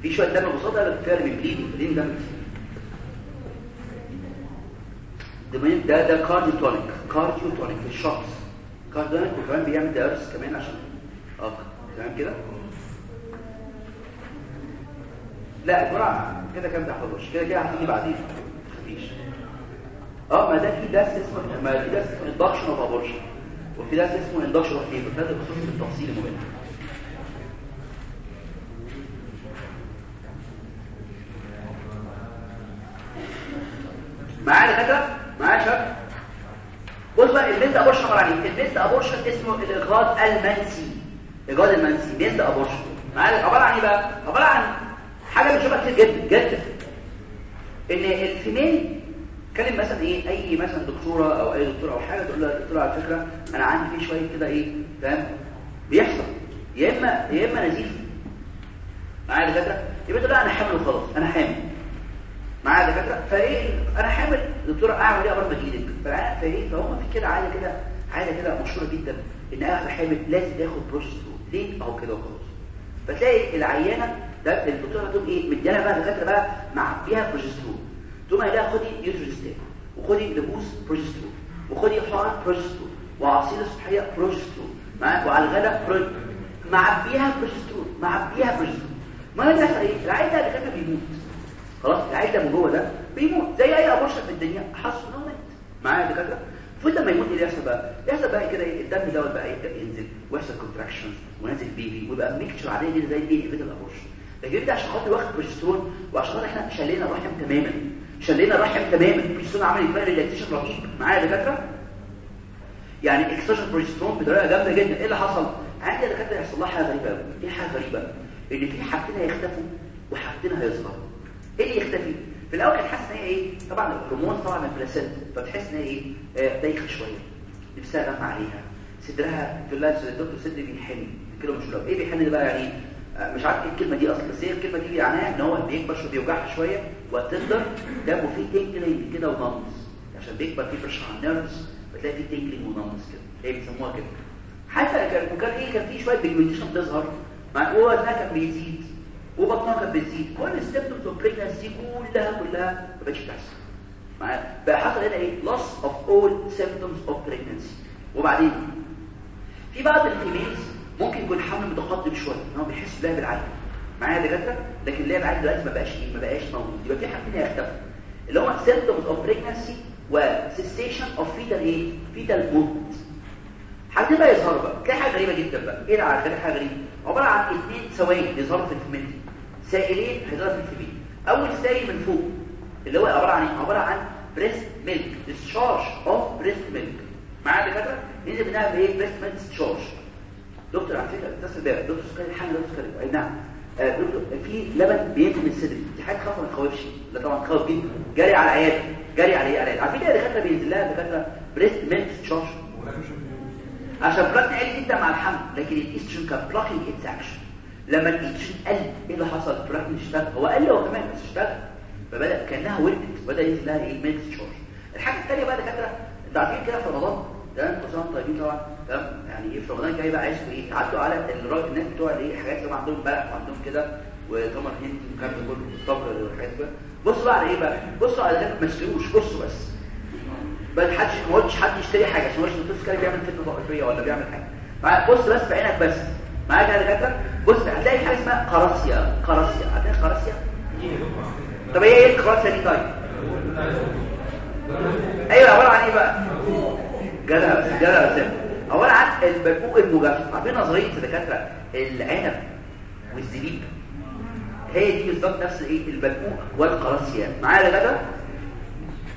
في شوية دم ده فرق بين بليدنج بليدنج دم. ده ده ده كارديو تونيك كارديو تونيك الشخص كارديو تونيك وكمان بيعمل دارس كمان عشان آه تمام كده؟ لا الجرعه كده كام تحفظوش كده كده هتيجي بعدين. مفيش. آه ما ده في درس اسمه ما في درس اسمه اندكشن اوف ابورشن وفي درس اسمه induction of labor ده بخصوص التفصيل المهم معايا كده معايا شباب؟ بص بقى ال missed abortion عباره عن إيه ال missed abortion اسمه الإجهاض المنسي. الإجهاض المنسي missed abortion معايا؟ عبارة عن إيه بقى؟ عبارة عن حاجة بنشوفها كتير جدا جدا. إن ال female كلم مثلا إيه أي مثلا دكتورة أو أي دكتورة أو حاجة تقول لها دكتوره على فكرة أنا عندي فيه شوية كده إيه فاهم؟ بيحصل. يا اما يا إما نزيف. معايا دكاتره يبقى تقول أنا حامل وخلاص أنا حامل. معايا دكاتره فايه أنا حامل دكتوره أعمل إيه قبل ما فايه فهم في كده عادة كده عادة كده مشهوره جدا إن أنا حامل لازم تاخد بروجسترون ليه اهو كده وخلاص. فتلاقي العيانة ده الدكتورة تقول إيه؟ مديانها بقى دكاتره بقى معبيها بروجسترون تقوم قايل لها خدي يوترستين وخدي دبوس بروجسترون وخدي حقن بروجسترون وعصير الصبحيه بروجسترون معاك وعلى الغداء بروج معبيها بروجسترون معبيها بروجسترون ما يحصل إيه العيل ده بيموت. خلاص العيل ده من جوه ده بيموت. زي أي ابورشن في الدنيا حصل انه مات معايا دكاترة؟ فوت لما يموت اللي يحصل بقى؟ يحصل بقى كده إيه؟ الدم دوت بقى يبدأ ينزل ويحصل كونتراكشنز ونازل بيبي ويبقى ميكتشر عادية جدا زي الايه فيتا الابورشن لكن انت عشان خاطر واخد بروجسترون وعشان خاطر إحنا شلينا الرحم تماما. شلينا الرحم تماما. البروجسترون عمل يبقى relaxation رهيب. معايا دكاترة؟ يعني excess progesterone بطريقة جامدة جدا. إيه اللي حصل؟ عندي دكاترة يحصل لها حاجة غريبة قوي إيه حاجة غريبة. ان في حاجتين هيختفوا وحاجتين هيظهروا. إيه اللي يختفي؟ في الأول كانت حاسه إن هي إيه؟ طبعا الهرمون طبعا من ال placenta فتحس إن هي إيه؟ آه دايخة شوية نفسها غم عليها صدرها تقول لها الدكتور صدري بيحن كده مش إيه بيحن ده بقى يعني؟ آه مش عارف إيه الكلمة دي أصلا بس هي الكلمة دي معناها إن هو بيكبر شوية بيوجعها شوية وتقدر دمه فيه تنجلينج كده ونمص عشان بيكبر فيه بريشر على النيرفز بتلاقي فيه تنجلينج ونمص كده. هي بيسموها كده. حتى كان كان إيه؟ كان في شوية بيجمنتيشن بتظهر. مع وزنها كان بيزيد. وبطنها كانت بتزيد. كل السيمبتومز اوف بريجنسي كلها كلها ما بقتش بتحصل. معايا؟ بقى هنا إيه؟ Loss of all symptoms of pregnancy. وبعدين في بعض ال females ممكن يكون حمل متقدم شوية. إن هو بيحس بلعب العيل معايا دكاترة؟ لكن اللعب العيل دلوقتي ما بقاش ما بقاش موجود. يبقى في حاجتين هيختفوا اللي هم symptoms of pregnancy و cessation of fetal إيه fetal movement حاجتين بقى يظهروا بقى. تلاقي حاجة غريبة جدا بقى. إيه العاده حاجة غريبة. عبارة عن اثنين سوائل يظهروا في ال female سائلين في ال female أول سائل من فوق اللي هو عبارة عن إيه؟ عبارة عن breast milk discharge of breast milk معايا دكاتره ننزل بنعمل إيه؟ breast milk discharge. دكتور على فكرة اتصل بيا دكتور سكري حاجة دكتور سكري أي نعم. آه، في لبن بينزل من الصدر. دي حاجة خاصة ما تخوفش لا طبعا تخوف جدا جري على عيال. جري على عيال. عارفين إيه دكاترة بينزل لها دكاترة breast milk discharge عشان بلاكن عالي جدا مع الحمل لكن الايستروجين كان blocking its action لما الايستروجين قل إيه اللي حصل؟ البلاكن اشتغل هو قل هو كمان بس اشتغل فبدأ كأنها ولدت بدا ينزل لها إيه؟ ميلك تشارج الحاجة الثانية بقى دكاترة أنتوا عارفين كده في رمضان؟ تمام؟ كل سنه طيبين طبعا. تمام؟ يعني إيه في رمضان جاي بقى عايزكم إيه؟ تعدوا على الناس بتوع الايه حاجات اللي عندهم بلح وعندهم كده وتمر هندي والكلام ده كله الصبر والحاجات كده بصوا بقى على إيه بقى؟ بصوا على ده ما تشتروش. بصوا بس. ما حدش ما حد يشتري حاجة عشان مش السكري بيعمل فتنه ولا بيعمل حاجة. بص بس بعينك بس. معاك يا دكاتره بص هتلاقي حاجة اسمها قراصيه قراصيه هتلاقي قراصيه طب إيه القراصيه دي طيب؟ أيوه عبارة عن إيه بقى؟ جدع جدع بس عبارة عن البقوق المجفف. عارفين نظرية الدكاترة العنب والزبيب؟ هي دي بالظبط نفس إيه؟ البقوق والقراصيه معايا يا جدع؟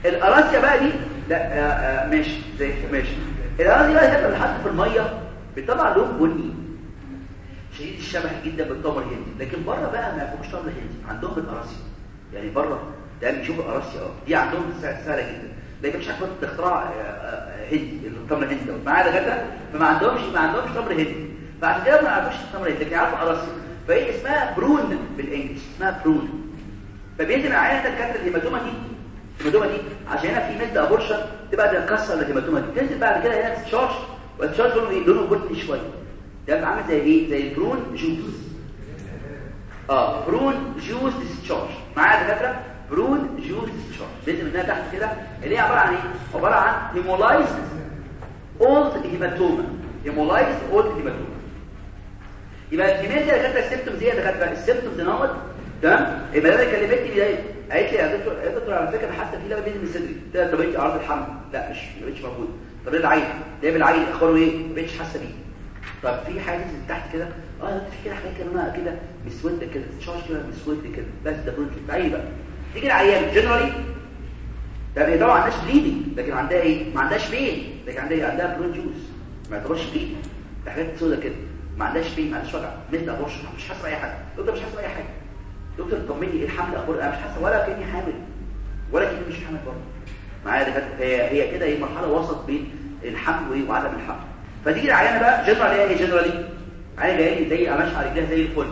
القراصيه بقى دي لا آه آه ماشي زي ماشي. القراصيه بقى اللي حاطه في المية بيطلع لون بني. شديد الشبه جدا بالتمر الهندي. لكن بره بقى ما يفوقش تمر هندي عندهم القراصيه يعني بره ده بيشوف القراصيه آه دي عندهم سهلة جدا. لكن مش عارف اختراع هندي التمر الهندي دوت معايا دكاترة؟ فما عندهمش ما عندهمش تمر هندي. فعشان كده ما يعرفوش التمر الهندي. لكن يعرفوا قراصيه فهي اسمها برون بالانجلش اسمها برون. فبينزل معايا دكاترة الهيماتوما دي. ال hematoma دي عشان هنا في missed abortion تبقى ده تكسر ال hematoma دي. تنزل بعد كده هنا discharge وال discharge لونه إيه؟ لونه بني شوية. ده عامل زي إيه زي ال prune juice آه prune juice discharge معايا دكاتره prune juice discharge بينزل منها تحت كده اللي هي عباره عن إيه عباره عن hemolyzed old hematoma hemolyzed old hematoma يبقى الكيمياء دي دكاتره ال symptoms إيه يا دكاتره ال symptoms not تمام يبقى أنا كلمتني بدايه قالت لي يا دكتور يا دكتور على فكره أنا حاسه في لبن بينزل من صدري ده طب انت عرض الحمل لا مش بقتش موجود طب العين ده بالعين اخباره إيه ما بقتش حاسه بيه طب في حاجة من تحت كده؟ آه في كده حاجة كده كده مسوده كده تشارج كده مسود كده. بس ده برونج عيب بقى. تيجي العيان جنرالي ده طبعا ما عندهاش بليدنج لكن عندها إيه؟ ما عندهاش بين لكن عندها إيه؟ عندها برون جوز ما يعتبرش بليدنج ده حاجات سودا كده. ما عندهاش pain ما عندهاش وجع. missed abortion مش حاسة بأي حاجة. دكتور مش حاسة بأي حاجة. دكتور طمني إيه الحمل أخبار أنا مش حاسة ولا كأني حامل. ولا كأني مش حامل برضه. معايا ده هي هي كده هي مرحلة وسط بين الحمل وإيه؟ وعدم الحمل. فتيجي العيانة بقى جنرال إيه؟ generally عيانه جاية زي امشي على رجلها زي الفل.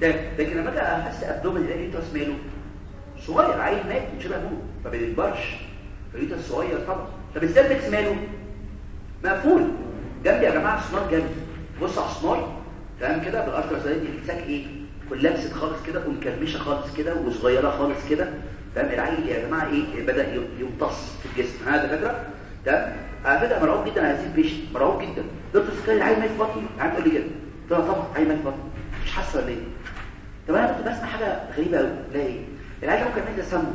ده لكن لما أجي أحس abdomen الاقي ال uterus ماله. صغير عيل مات من شبه أبوه. ما بيكبرش ال uterus صغير طبعا. طب ال cervix ماله؟ مقفول. جنبي يا جماعة سنار جنبي. بص على السنار تمام كده؟ بالارتر سايد دي بتساك إيه؟ كلابست خالص كده ومكرمشة خالص كده وصغيرة خالص كده. تمام؟ العيل يا جماعة إيه؟ بدأ يمتص في الجسم. هذا فكره تمام؟ على فكرة مرعوب جدا على هذه البيشنت مرعوب جدا. دكتور العيل مات في بطني العيل تقول لي كده. قلت لها طبعا العيل مات بطني مش حاسه ولا إيه؟ طب أنا كنت بسمع حاجة غريبة قوي لا إيه؟ العيل ممكن يعمل تسمم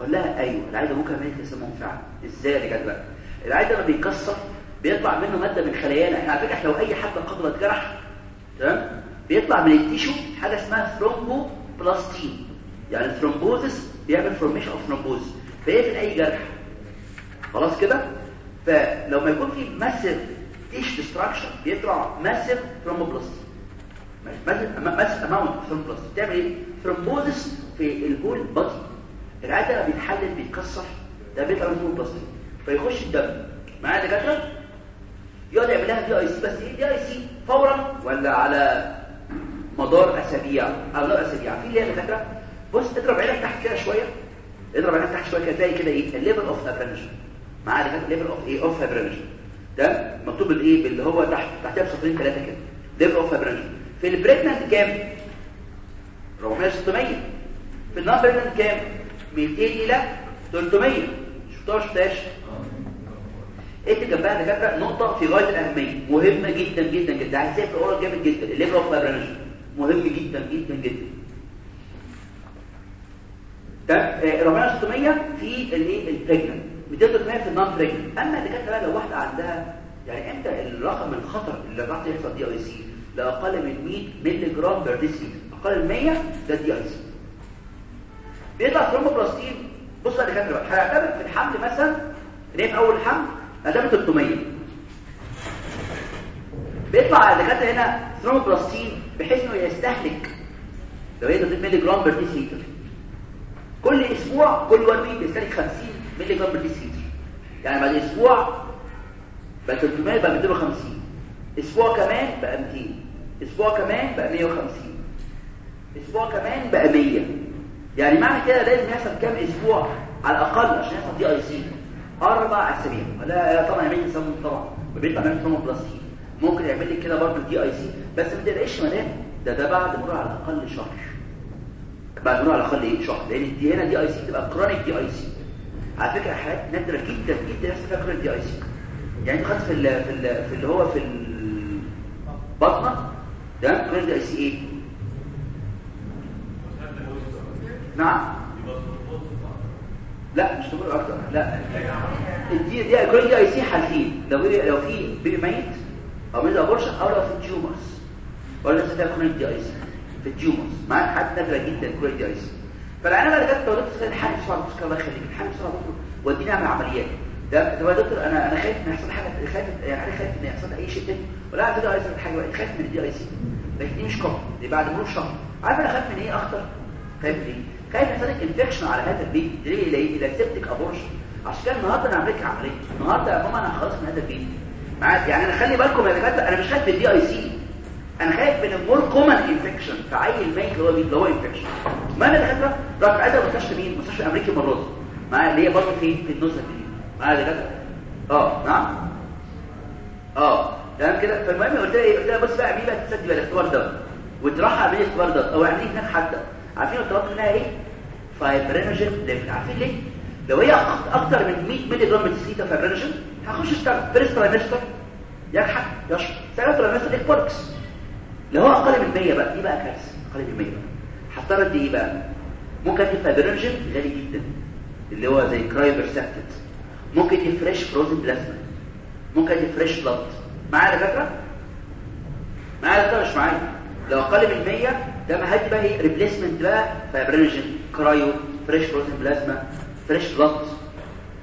أقول لها أيوه العيل ده ممكن يعمل تسمم فعلا. إزاي يا جدع بقى؟ العيل ده لما بيتكسر بيطلع منه مادة من خلايانا إحنا على فكرة لو أي حد قدر اتجرح تمام؟ بيطلع من ال tissue حاجة اسمها thromboplastin يعني ال thrombosis بيعمل formation of thrombus بيقفل اي جرح. خلاص كده؟ فلو ما يكون في massive tissue destruction بيطلع massive thromboplastin massive amount thromboplastin بتعمل إيه؟ thrombosis في ال whole body العادة لما بيتحلل بيتكسر. ده بيطلع من thromboplastin فيخش الدم. معايا دكاترة؟ يقعد يعمل لها DIC بس إيه؟ DIC فورا ولا على مدار أسابيع؟ على مدار أسابيع. في اللي هي دكاترة؟ بص اضرب عينك تحت كده شوية. اضرب عينك تحت شوية كده تلاقي كده إيه؟ ال level of fibrinogen دكاتره level of إيه of fibrinogen ده مكتوب بالايه باللي هو تحت تحتها بسطرين ثلاثة كده. level of fibrinogen في ال pregnant كام؟ 400 600 في ال non pregnant كام؟ 200 إلى 300 شفتوها شفتهاش اكتب جنبها دكاترة نقطة في غاية الأهمية. مهمة جدا جدا جدا. عايزاها في ال oral جامد جدا. ال level of fibrinogen مهم جدا جدا جدا. ده 400 في الايه ال pregnant 200 في ال non pregnant أما الدكاترة بقى لو واحدة عندها يعني إمتى الرقم الخطر اللي راح يحصل DIC؟ لا أقل من 100 مللي جرام per deciliter أقل من 100 ده DIC. بيطلع thromboplastin بص يا دكاترة بقى هنعتبر في الحمل مثلا هي في أول حمل؟ ادام 300 بيطلع الدكاترة هنا thromboplastin بحيث إنه يستهلك لو هي 300 مللي جرام per deciliter كل أسبوع كل one week بيستهلك 50 مللي جرام per deciliter يعني بعد أسبوع بقى 300 بقى 250 أسبوع كمان بقى 200 أسبوع كمان بقى 150 أسبوع كمان بقى 100 يعني معنى كده لازم يحصل كام أسبوع على الاقل عشان يحصل DIC أربع اسابيع لا طبعا يعمل لي سم طبعا بيطلع منه سم بلاستيك ممكن يعمل لي كده برضه DIC بس ما تقلقش مدام ده ده بعد مرور على الاقل شهر بعد مرور على الاقل إيه شهر لأن دي هنا DIC تبقى chronic DIC على فكرة حالات نادره جدا جدا فيها chronic DIC يعني انت خدت في ال في ال في اللي هو في البطنه ده chronic DIC إيه؟ نعم. لا مش تقول أكتر. لا. دي دي كل DIC حالتين. لو لو في baby ميت أو missed abortion أو لو في tumors ولا ده كل دي اي سي في التيومرز معاك حد نادره جدا كل دي اي سي فالعنبه اللي جت دكتور تسال الحاج بسرعة بسرعة الله يخليك. الحاج بسرعة دكتور وديني أعمل عمليات. ده طب يا دكتور أنا أنا خايف ان يحصل حاجة خايف يعني خايف ان يحصل أي شيء تاني. ولا عايز اي حاجة خايف من الدي اي سي لكن دي مش كوم. دي بعد مرور شهر. عارف أنا خايف من إيه اخطر خايف ليه خايف يحصلك انفكشن على هذا البيت. ليه إلى إلى سيبتك ابورشن عشان كده النهارده أنا عامل لك عملية. النهارده يا ماما أنا خلاص من هذا البيت. معاك يعني أنا خلي بالكم يا دكاترة أنا مش خايف من ال DIC أنا خايف من ال more common infection في عيل ميت اللي هو اللي هو infection ما أنا دكاتره رحت عايز مستشفى مين؟ مستشفى أمريكي مرات معايا اللي هي برضه في في النص دي معايا دكاتره آه نعم. آه تمام كده؟ فالمهم قلت لها إيه؟ قلت لها بص بقى اعملي بقى تسدي بالاختبار ده. وتروح اعملي الاختبار ده. أو اعملي هناك حتى عارفين الطلبات منها إيه؟ fibrinogen level عارفين ليه؟ لو هي أكتر من 100 مللي جرام ديسيتا فايبرينوجين هخش أشتغل. فيرست ترايمستر يكحك يشرب. ثالث ترايمستر اكبركس لو هو أقل من 100 بقى دي بقى كارثة. أقل من 100 هضطر ادي إيه بقى ممكن ادي فايبرينوجين غالي جدا. اللي هو زي كرايبرسبتد ممكن فريش فروزن بلازما ممكن فريش بلاد معايا الفكرة معايا الفكرة مش معايا. لو أقل من 100 ده هدي بقى ريبليسمنت بقى فايبرينوجين كرايو fresh frozen plasma fresh blood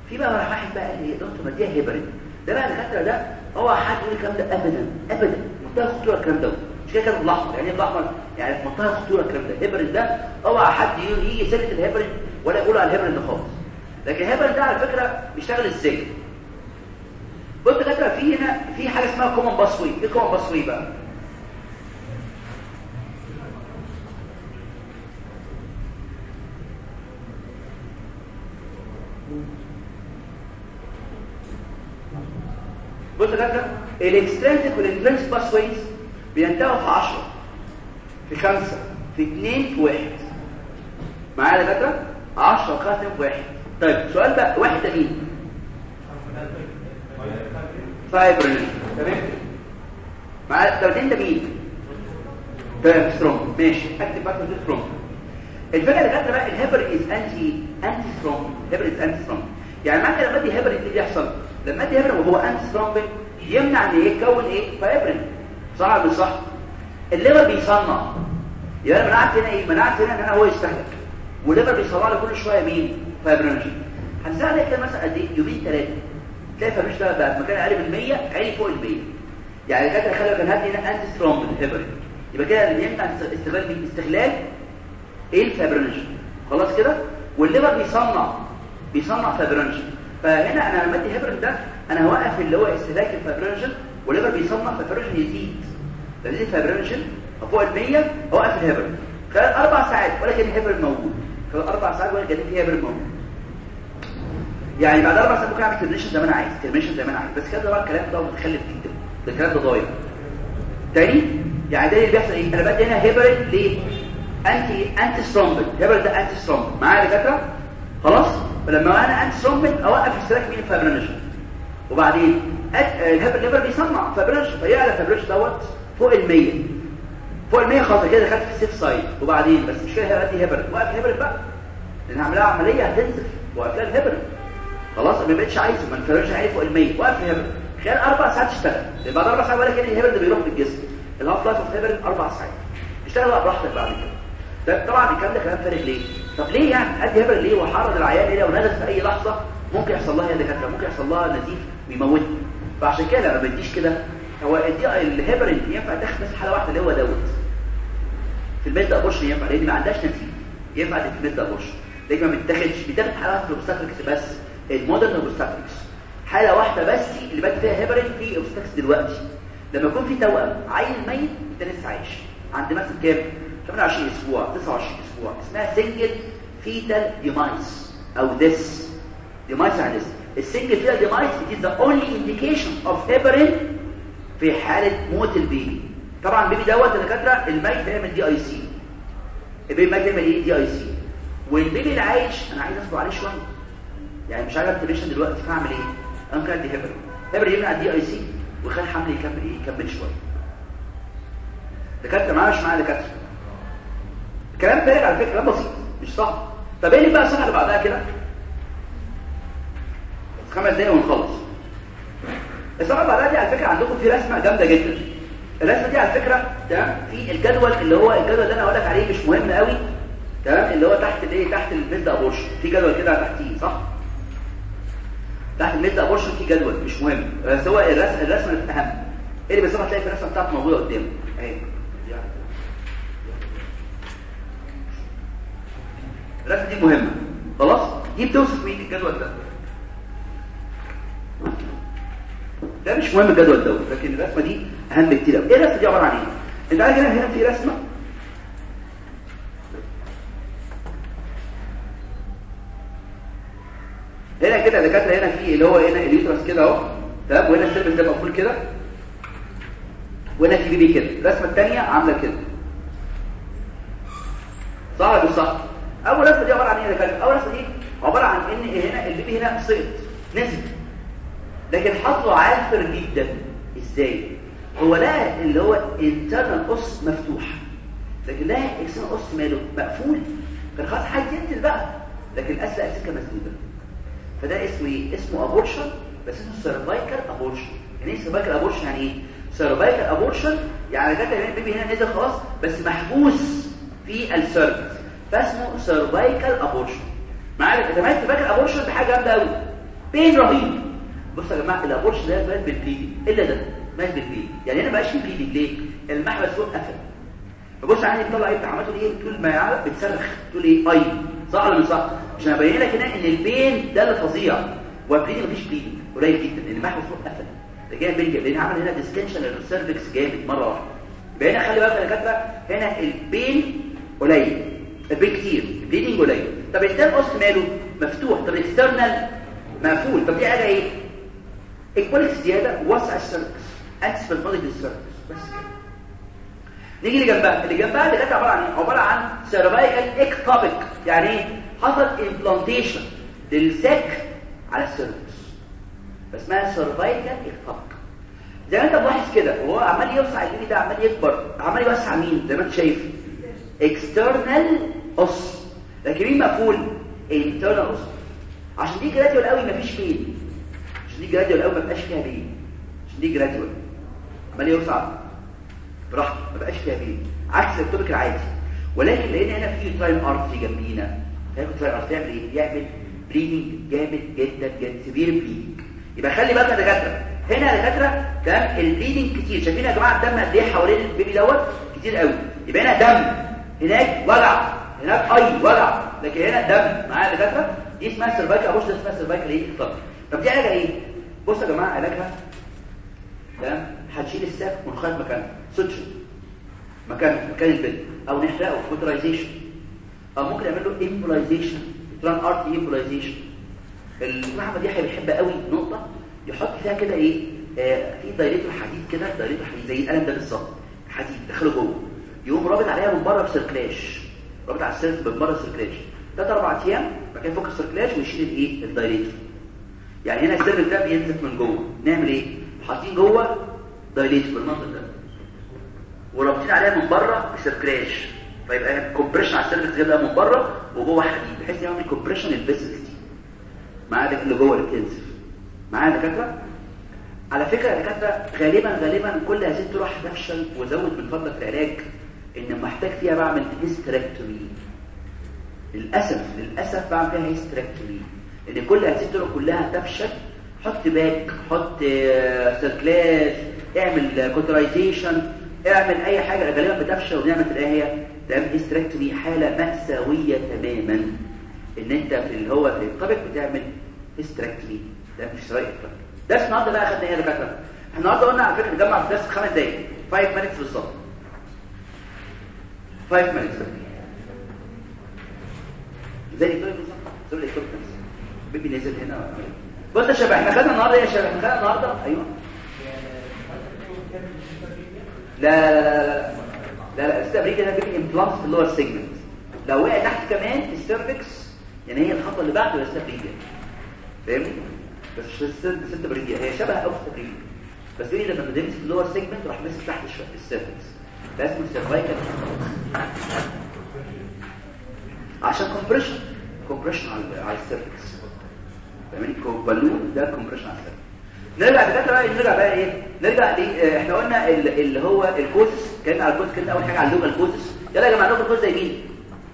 في بقى واحد بقى قال لي دكتور ما اديها هيبرين ده بقى الدكاتره ده هو حد يقول الكلام ده ابدا ابدا. منتهى الخطوره الكلام ده. مش كده كان بالاحمر يعني إيه بالاحمر يعني في منتهى الخطوره الكلام ده هيبرين ده اوعى حد يجي سنه الهيبرين ولا يقول على الهيبرين ده خالص. لكن الهيبرين ده على فكرة بيشتغل إزاي؟ بص دكاترة في هنا في حاجة اسمها common pathway إيه common pathway بقى؟ بص يا دكاترة ال extrinsic وال intrinsic pathways بينتهوا في 10 في 5 في 2 في 1 معايا يا دكاتره 10 و5 في 1 طيب سؤال بقى واحد ده مين فايبرين تمام؟ معايا؟ طب انت مين تمام ماشي. اكتب بقى سترونج الفكرة اللي بقى ال heparin is anti antithrombin هيبر از انتي سترونج يعني معنى لما ادي هيبر اللي بيحصل؟ لما أدي هيبر وهو انتي سترونج يمنع إن يتكون إيه؟ فايبرين صح مش صح؟ الليفر بيصنع. يبقى أنا منعت هنا إيه؟ منعت هنا إن أنا هو يستهلك. والليفر بيصنع له كل شوية مين؟ فايبرينوجين هنساعدك كده مثلا قد إيه؟ يومين ثلاثة تلاقي فمش ده بقى في مكان أقل من 100 عالي فوق ال 100 يعني كده خلي كان هدي هنا انتي سترونج هيبرين يبقى كده اللي ينفع استغلال مين استغلال إيه؟ ال fibrinogen خلاص كده؟ وال liver بيصنع. بيصنع fibrinogen فهنا أنا لما أدي هيبرين ده أنا هوقف اللي هو استهلاك ال fibrinogen وال liver بيصنع fibrinogen يزيد. لما يزيد ال fibrinogen فوق ال 100 اوقف الهيبرين خلال أربع ساعات ولا كان الهيبرين موجود. خلال أربع ساعات ولا كان في هيبرين موجود. يعني بعد أربع ساعات ممكن أعمل termination زي ما أنا عايز termination زي ما أنا عايز. بس كده طبعا الكلام ده متخلف جدا. ده الكلام ده ضايع تاني يعني ده اللي بيحصل إيه؟ أنا بدي هنا هيبرين ليه؟ anti antithrombin heparin ده antithrombin معايا يا دكاترة؟ خلاص؟ فلما أنا antithrombin أوقف استهلاك مين ال fibrinogen وبعدين ال heparin ال liver بيصنع fibrinogen فيعلى ال fibrinogen دوت. فوق ال 100 فوق ال 100 خلاص كده دخلت في ال safe side وبعدين بس مش كده هدي هيبرين وقف الهيبرين بقى. لأن هعملها عملية هتنزف. وقف لها الهيبرين خلاص ما بقتش عايزه. ما ال fibrinogen عايز فوق ال 100 وقف الهيبرين خلال أربع ساعات اشتغل. بعد أربع ساعات ولا كان الهيبرين ده بيروح من الجسم ال half life of ال heparin أربع ساعات. اشتغل بقى براحتك بعد كده. ده طبعا الكلام ده كلام فارغ ليه؟ طب ليه يعني؟ ادي هيبرين ليه؟ وحرض العيان ليه؟ لو في أي لحظة ممكن يحصل لها دكاتره ممكن يحصل لها نزيف ويموتها فعشان كده لما بديش كده. هو الهيبرين ينفع تاخد بس حالة واحدة اللي هو دوت في ال missed abortion ينفع لأن ما عندهاش نتيجه ينفع في ال missed abortion لكن ما بتاخدش بتاخد حالات ال obstetrics بس. ال modern obstetrics حالة واحدة بس اللي بات فيها هيبرين في obstetrics دلوقتي. لما يكون في توأم عيل ميت انت لسه عايش. عند مثلا كام؟ 28 أسبوع 29 أسبوع. اسمها single fetal demise أو this demise يعني this ال single fetal demise is the only indication of heparin في حالة موت البيبي. طبعا البيبي دوت الدكاتره الميت هيعمل DIC البيبي الميت هيعمل إيه؟ DIC والبيبي اللي عايش أنا عايز أصبر عليه شوية. يعني مش عارف activation دلوقتي فاعمل إيه؟ أنا كان دي heparin heparin يمنع ال DIC ويخلي الحمل يكمل إيه؟ يكمل شوية. دكاترة معايا مش معايا دكاترة. الكلام فارغ على فكرة بسيط مش صح طب إيه اللي بقى الصفحه اللي بعدها كده؟ خمس دقايق ونخلص. الصفحه اللي دي على فكرة عندكم في رسمة جامدة جدا. الرسمة دي على فكرة تمام في الجدول اللي هو الجدول اللي أنا هقول لك عليه مش مهم قوي تمام اللي هو تحت الإيه؟ تحت ال missed abortion. في جدول كده تحتيه صح؟ تحت ال missed abortion في جدول مش مهم. بس هو الرسم الرسمة الاهم إيه اللي بالظبط هتلاقي في الرسمة بتاعته موجودة قدامك الرسمة دي مهمة. خلاص؟ دي بتوصف مين الجدول ده. ده مش مهم الجدول دوت لكن الرسمة دي أهم بكتير قوي إيه الرسمة دي عبارة عن إيه؟ أنت عارف هنا هنا في رسمة؟ هنا كده دكاترة هنا في اللي هو هنا ال uterus كده أهو تمام؟ وهنا ال cervix ده مقفول كده. وهنا في بيبي كده. الرسمة الثانية عاملة كده. صح ولا صح؟ أول رسمة دي عبارة عن إيه يا دكاترة؟ أول رسمة دي عبارة عن إن هنا البيبي هنا سقط نزل لكن حظه عافر جدا. إزاي؟ هو لقى اللي هو internal os مفتوح. لكن لقى اكسن قص ماله مقفول. كان خلاص هينزل بقى. لكن الاسئله السكه مسدوده فده اسمه إيه؟ اسمه abortion بس اسمه cervical abortion يعني إيه cervical abortion يعني إيه؟ cervical abortion يعني جت البيبي هنا نزل خلاص بس محبوس في ال cervix فاسمه cervical abortion معايا؟ كمان cervical abortion دي حاجة جامدة قوي pain رهيب. بصوا يا جماعة ال abortion ده مال بال bleeding إلا ده مال بال bleeding يعني هنا بقاش فيه ليه؟ المحبس فوق قفل. فبص عندي بتطلع إيه؟ عملته إيه؟ طول ما يعرف بتصرخ تقول إيه؟ أي صح ولا مش صح؟ عشان ابين لك هنا إن ال pain ده اللي فظيع. وال bleeding مفيش bleeding قليل جدا. لأن المحبس فوق قفل. ده جاي pain لأن عمل هنا distension لل cervix جامد مرة واحدة. هنا خلي بالك يا دكاتره هنا ال pain قليل. ال pain كتير. ال bleeding قليل. طب ال internal os ماله؟ مفتوح. طب ال external مقفول. طب دي حاجة إيه؟ ايكواليتي زيادة وسع ال cervix اكسبل موديل ال cervix بس كده. نيجي اللي جنبها. اللي جنبها كانت عبارة عن إيه؟ عبارة عن cervical ectopic يعني إيه؟ حصل implantation لل sac على ال cervix اسمها cervical ectopic زي ما أنت ملاحظ كده وهو عمال يوسع الجيبي ده عمال يكبر. عمال يوسع مين؟ زي ما أنت شايف. external os لكن مين مقفول؟ internal os عشان دي gradual قوي؟ مفيش pain عشان دي gradual قوي ما بقاش فيها pain عشان دي gradual عمال يوسع براحته ما بقاش فيها pain عكس ال ectopic العادي. ولكن لقينا هنا في uterine artery جنبينا. هياخد uterine artery يعمل إيه؟ يعمل bleeding جامد جدا جدا severe bleeding يبقى خلي بالك يا دكاترة. هنا يا دكاترة تمام ال bleeding كتير. شايفين يا جماعة الدم قد إيه حوالين البيبي دوت؟ كتير قوي. يبقى هنا دم. هناك وجع. هناك أي وجع. لكن هنا دم. معايا يا دكاترة؟ دي اسمها سيرفايكال أبوش ده اسمها سيرفايكال إيه؟ طب طب دي علاجها إيه بصوا يا جماعة علاجها تمام؟ هنشيل الساك ونخيط مكانه. سوتشر مكان مكان البنت أو نحرقه فوترايزيشن أو ممكن نعمل له امبولايزيشن تران ارت امبولايزيشن المعمل دي بيحب قوي نقطة. يحط فيها كده إيه؟ آه في dilator حديد كده. dilator حديد زي القلم ده بالظبط. حديد دخله جوه. يقوم رابط عليها من بره ب cerclage رابط على ال cervix من بره cerclage ثلاث أربع أيام بعد كده يفك ال cerclage ويشيل الإيه؟ ال dilator يعني هنا ال cervix ده بينزف من جوه. نعمل إيه؟ حاطين جوه dilator بالمنظر ده. ورابطين عليها من بره ب cerclage فيبقى compression على ال cervix ده من بره وجوه حديد بحيث يعمل compression لل vessels دي معايا ده اللي جوه اللي بتنزف. معايا دكاترة؟ على فكرة يا دكاترة غالبا غالبا كل هذه الطرق هتفشل وزود من فضلك العلاج إن محتاج فيها بعمل hysterectomy للأسف للأسف بعمل فيها hysterectomy إن كل هذه الطرق كلها تفشل حط pack حط cerclage اعمل cauterization اعمل أي حاجة غالبا بتفشل ونعمل في النهايه تعمل hysterectomy حالة مأساوية تماما. إن أنت في اللي هو في الطبق بتعمل هيستريكتومي ده مش شرايط درس النهارده بقى أخدنا إيه يا دكاترة؟ إحنا النهارده قلنا على فكرة نجمع في درس خمس دقايق. 5 minutes بالظبط. 5 minutes. زي الدكتور بالظبط. زي الدكتور بيبي نزل هنا. بص يا شباب إحنا خدنا النهارده يا شباب إحنا خدنا النهارده. أيوه. لا لا لا لا لا الاستابريكا ده بيبي امبلانت في اللور سيجمنت لو وقع تحت كمان السيرفكس يعني هي الخطوة اللي بعد الاستابريكا فاهمني بس ست بريجيا هي شبه قوي الستابريكا بس إيه لما بتمسك في اللور سيجمنت راح ماسك تحت السيرفكس ده اسمه سيرفايكال عشان كومبريشن كومبريشن على السيرفكس فاهمين بالون ده كومبريشن السيرفكس نرجع دكاتره بقى نرجع بقى إيه؟ نرجع دي إحنا قلنا اللي هو الكوزس كان على الكوزس كده أول حاجة على اللوكال كوزس يلا يا جماعة اللوكال كوزس زي مين؟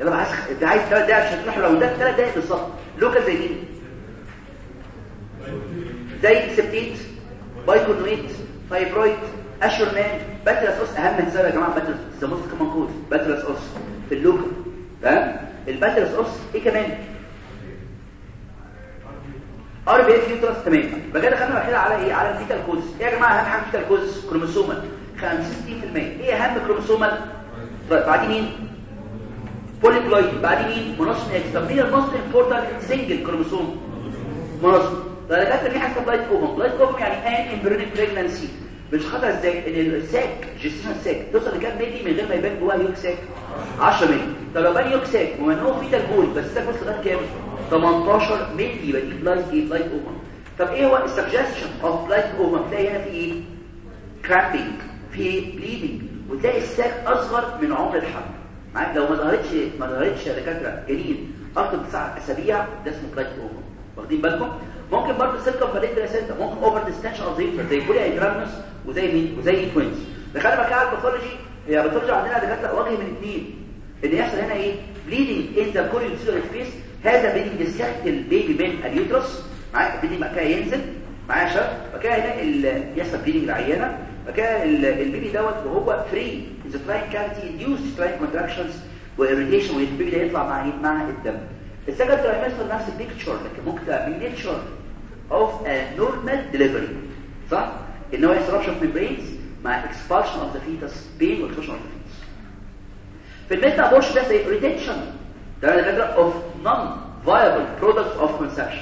يلا بقى انت عايز ثلاث دقايق عشان تروح لو ده ثلاث دقايق بالظبط. لوكال زي مين؟ زي سبتيت بايكونويت فايبرويد اشورمان باترس أوس. أهم من يا جماعة باترس ذا موست كومن كوز باترس أوس في اللوكال تمام؟ الباترس أوس إيه كمان؟ ار بي اف يوترس تمام يبقى كده خدنا كده على إيه؟ على الفيتال كوز إيه يا جماعة؟ أهم حاجة الفيتال كوز كروموسومال. 65% إيه أهم chromosomal؟ بعد مين؟ polyploid بعد مين؟ monosomy X. طب مين ال most important single chromosome؟ monosomy ده كانت في حاجة blighted ovum blighted ovum يعني ان anembryonic pregnancy مش خطر إزاي ان ال sac جسم ال sac توصل لكام ملي من غير ما يبان جواها yolk sac 10 ملي طب لو بان yolk sac ومنه fetal pole بس ال sac وصل لغاية كام؟ 18 ملي يبقى دي blighted إيه blighted ovum طب إيه هو السجستشن اوف بلايت اوفم تلاقي هنا في إيه؟ كرامبينج في بليدنج وتلاقي الساك أصغر من عمر الحمل معاك؟ لو ما ظهرتش ما ظهرتش يا دكاترة جنين أكتر 9 أسابيع ده اسمه بلايت اوفم واخدين بالكم؟ ممكن برضه سيركم فاليترا سنتر ممكن اوفر ديستنشن اوف زيفر زي بولي ايدرامنس وزي مين وزي توينز دخلنا بقى على الباثولوجي هي الباثولوجي عندنا دكاترة وجه من اثنين ان يحصل هنا إيه؟ بليدنج ان ذا كوريوسيلر سبيس هذا بليدنج يسكت البيبي من اليوترس معايا؟ البيبي بقى ينزل. معايا شباب؟ بقى هنا يحصل بليدنج العيانة. بقى البيبي دوت وهو فري ذا تراين كافيتي انديوس تراين كونتراكشنز واريتيشن والبيبي ده يطلع مع مع الدم. السكند ترايمستر نفس البيكتشر لكن ممكن تبقى بيكتشر اوف ا نورمال ديليفري صح ان هو رابشر في البرينز مع expulsion of the fetus pain واكسبشن of the fetus. في ال missed abortion ده is retention ده الفكرة of non viable products of conception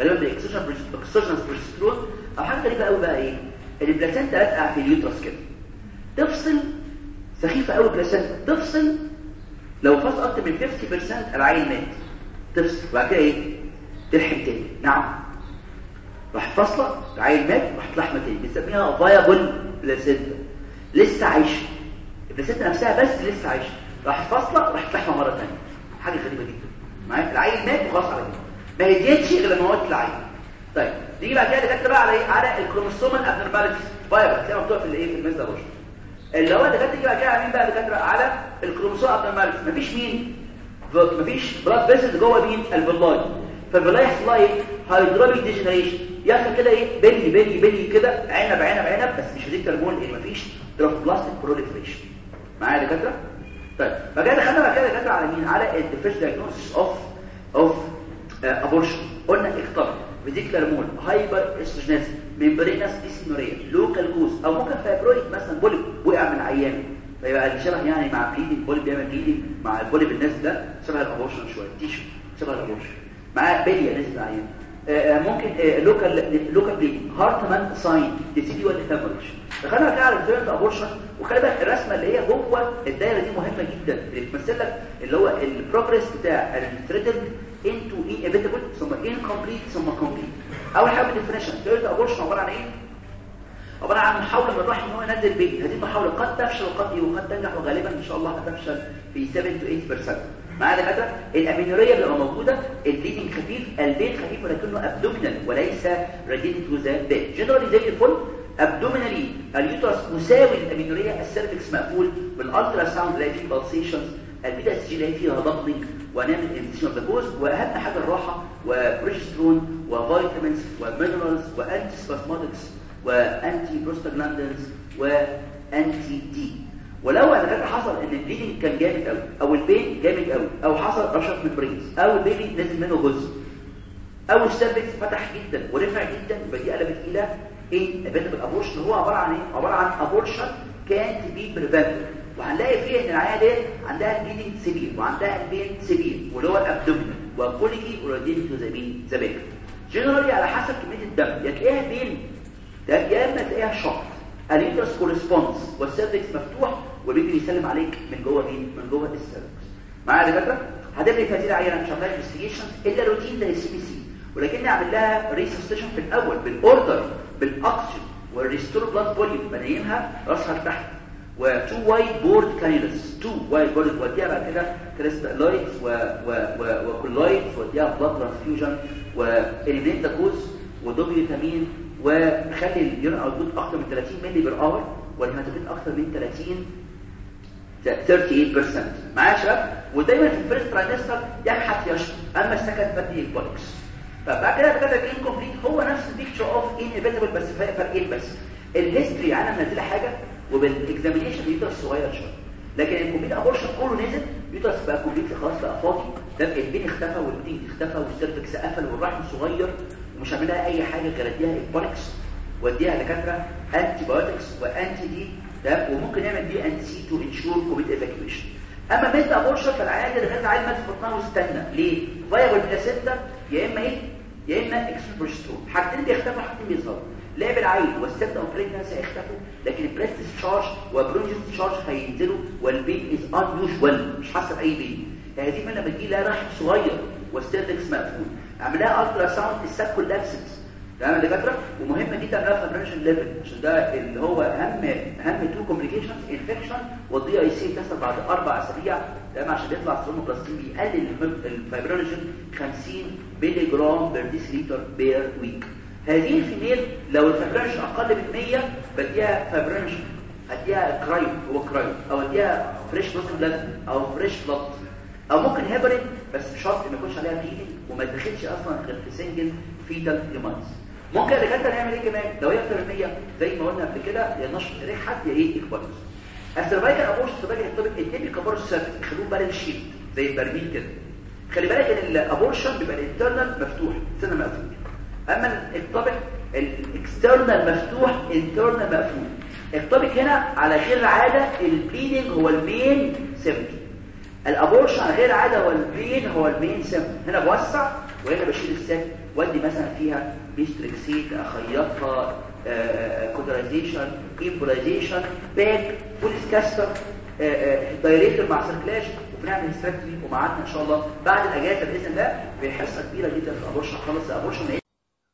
غالبا ده exogenous progesterone أو حاجة غريبه قوي بقى إيه ال placenta تقع في ال uterus كده تفصل سخيفة قوي ال placenta تفصل لو فصل أكتر من 50% العيل مات. تفصل وبعد كده إيه؟ تلحم تاني. نعم. راح فاصلة العيل مات راح تلحمة تاني. بنسميها viable placenta لسه عايشة. ال placenta نفسها بس لسه عايشة. راح فاصلة راح تلحمة مرة ثانية حاجة غريبة جدا. معايا العيل مات وخلاص على كده. ما هديتش غير لما موت العيل. طيب نيجي بعد كده دكاترة بقى على إيه؟ على ال chromosomal abnormalities فايبر هتلاقيها مكتوبه في الإيه؟ في ال missed اللي هو دكاترة يجي بعد كده على مين بقى دكاترة؟ على ال chromosome abnormalities مفيش مين. مفيش blood vessels جوه مين ال villi فال villi يحصل لها إيه hydropic degeneration يحصل كده إيه بني بني بني كده عنب عنب عنب بس مش هديك ترمون إيه مفيش trophoblastic proliferation معايا يا دكاتره طيب فكده دخلنا بعد كده دكاتره على مين على ال differential diagnosis of of abortion قلنا ectopic vesicular mole hyperestrogenism membranous dysmenorrhea local cause أو ممكن fibroid مثلا polyp وقع من عيان فيبقى الشبه يعني مع bleeding polyp بيعمل bleeding مع ال polyp الناس ده شبه ال abortion شوية tissue شبه ال abortion. معاه بليه نزل عيان ممكن local local bleeding Hartman sign decidual hemorrhage دخلنا كده على ال threatened abortion وخلي بالك الرسمة اللي هي جوه الدايرة دي مهمة جدا. اللي بتمثل لك اللي هو ال progress بتاع ال threatened into inevitable ثم incomplete ثم complete أول حاجة ال definition threatened abortion عبارة عن إيه؟ عبارة عن محاوله من الواحد إن هو ينزل baby هذه المحاوله قد تفشل وقد وقد تنجح وغالبا إن شاء الله هتفشل في 7 to 8% معايا دكاتره ال amenorrhea بتبقى موجودة ال bleeding خفيف ال pain خفيف ولكنه abdominal وليس radiated to the back generally زي الفل abdominally ال uterus مساوي لل amenorrhea. ال cervix مقفول بال ultrasound تلاقي فيه pulsations ال beta hCG تلاقي فيها doubling ونعمل investigation cause وأهم حاجة الراحة و progesterone و vitamins و minerals و antispasmodics و antiprostaglandins و anti-D ولو أنا كان حصل إن ال bleeding كان جامد قوي أو ال pain جامد قوي أو حصل rupture membranes أو ال baby نزل منه جزء أو ال cervix فتح جدا ورفع جدا يبقى دي قلبت إلى إيه؟ inevitable abortion هو عبارة عن إيه؟ عبارة عن ابورشن كانت بي بريفنت وهنلاقي فيه إن العيال دي عندها ال bleeding severe وعندها ال pain severe واللي هو ال abdomen و colicky radiated to the back the generally على حسب كمية الدم يا تلاقيها pale يا اما تلاقيها shocked ال uterus corresponds وال cervix مفتوح وال baby بيسلم عليك من جوه مين؟ من جوه ال cervix. معايا يا دكاترة؟ في هذه العينة مش هعملها investigation إلا روتين زي ال CBC ولكن أعمل لها resuscitation في الأول بالاوردر بالاكسجين وال restore blood volume بنيمها راسها لتحت. و two wide bore cannulas two wide bore وديها بعد كده crystalloids و colloids وديها blood transfusion و eliminate cause و dobutamine وخلي ال urine output أكتر من 30 مللي per hour وال hematocrit أكتر من 30 38% معايا يا شباب؟ ودايما في ال first trimester يبحث يشرب أما ال second بدي ecbolics. فبعد كده كده ال incomplete هو نفس ال picture of inevitable بس فرقين بس. ال history أنا منزله حاجة وبال examination uterus صغير شوية. لكن ال complete abortion كله نزل uterus بقى complete خلاص بقى فاضي. ال bleeding اختفى وال pain اختفى وال cervix قفل والرحم صغير. ومش هعمل لها أي حاجة غير أديها ecbolics وأديها دكاترة antibiotics و anti-D ده وممكن نعمل D&C to ensure complete evacuation أما missed abortion فالعيان اللي دخلت عيل مات في بطنها واستنى. ليه؟ viable placenta يا إما إيه يا إما exogenous progesterone حاجتين بيختفوا حاجتين بيظهروا. لعب العيل وال symptoms of pregnancy هيختفوا لكن ال breast discharge و brownish discharge هينزلوا وال pain is unusual مش حاسه بأي pain هذه لما تجي لها رحم صغير وال cervix مقفول اعملها ultrasound ال sac collapsed تمام يا دكاترة؟ ومهمه جدا اعملها fibrinogen level عشان ده اللي هو أهم أهم two complications infection وال DIC تحصل بعد أربع أسابيع تمام؟ عشان يطلع ال thromboplastin بيقلل ال fibrinogen 50 مللي جرام per deciliter per week هذه الفيميل لو الفايبرينوجين أقل من 100 بديها فايبرينوجين اديها كرايم هو كرايم أو اديها فريش بلاد أو فريش بلوت أو ممكن هيبرين بس بشرط ما يكونش عليها بليدنج وما تدخلش أصلا غير في سنجل فيتال هيومانز ممكن الدكاتره نعمل إيه كمان؟ لو هي أكتر من 100 زي ما قلنا قبل كده يا نشط ريح حد يا إيه اكبرز السيرفايكال ابورش السيرفايكال الطبق التيبي كبار السيرفيس خلوه بالانس شيت زي البرميل كده. خلي بالك إن ال abortion بيبقى ال internal مفتوح سنه مقفول. أما ال ectopic ال external مفتوح internal مقفول. ال ectopic هنا على غير عادة ال bleeding هو ال main symptom ال abortion غير عادة هو ال pain هو ال main symptom هنا بوسع وهنا بشيل ال sac ودي مثلا فيها بيستريكسيت اخيطها cauterization embolization pack Foley's catheter دايريتر مع cerclage وبنعمل hysterectomy ومعادنا إن شاء الله. بعد الأجازة بإذن الله بحصه كبيرة جدا في ال abortion. خلص ال abortion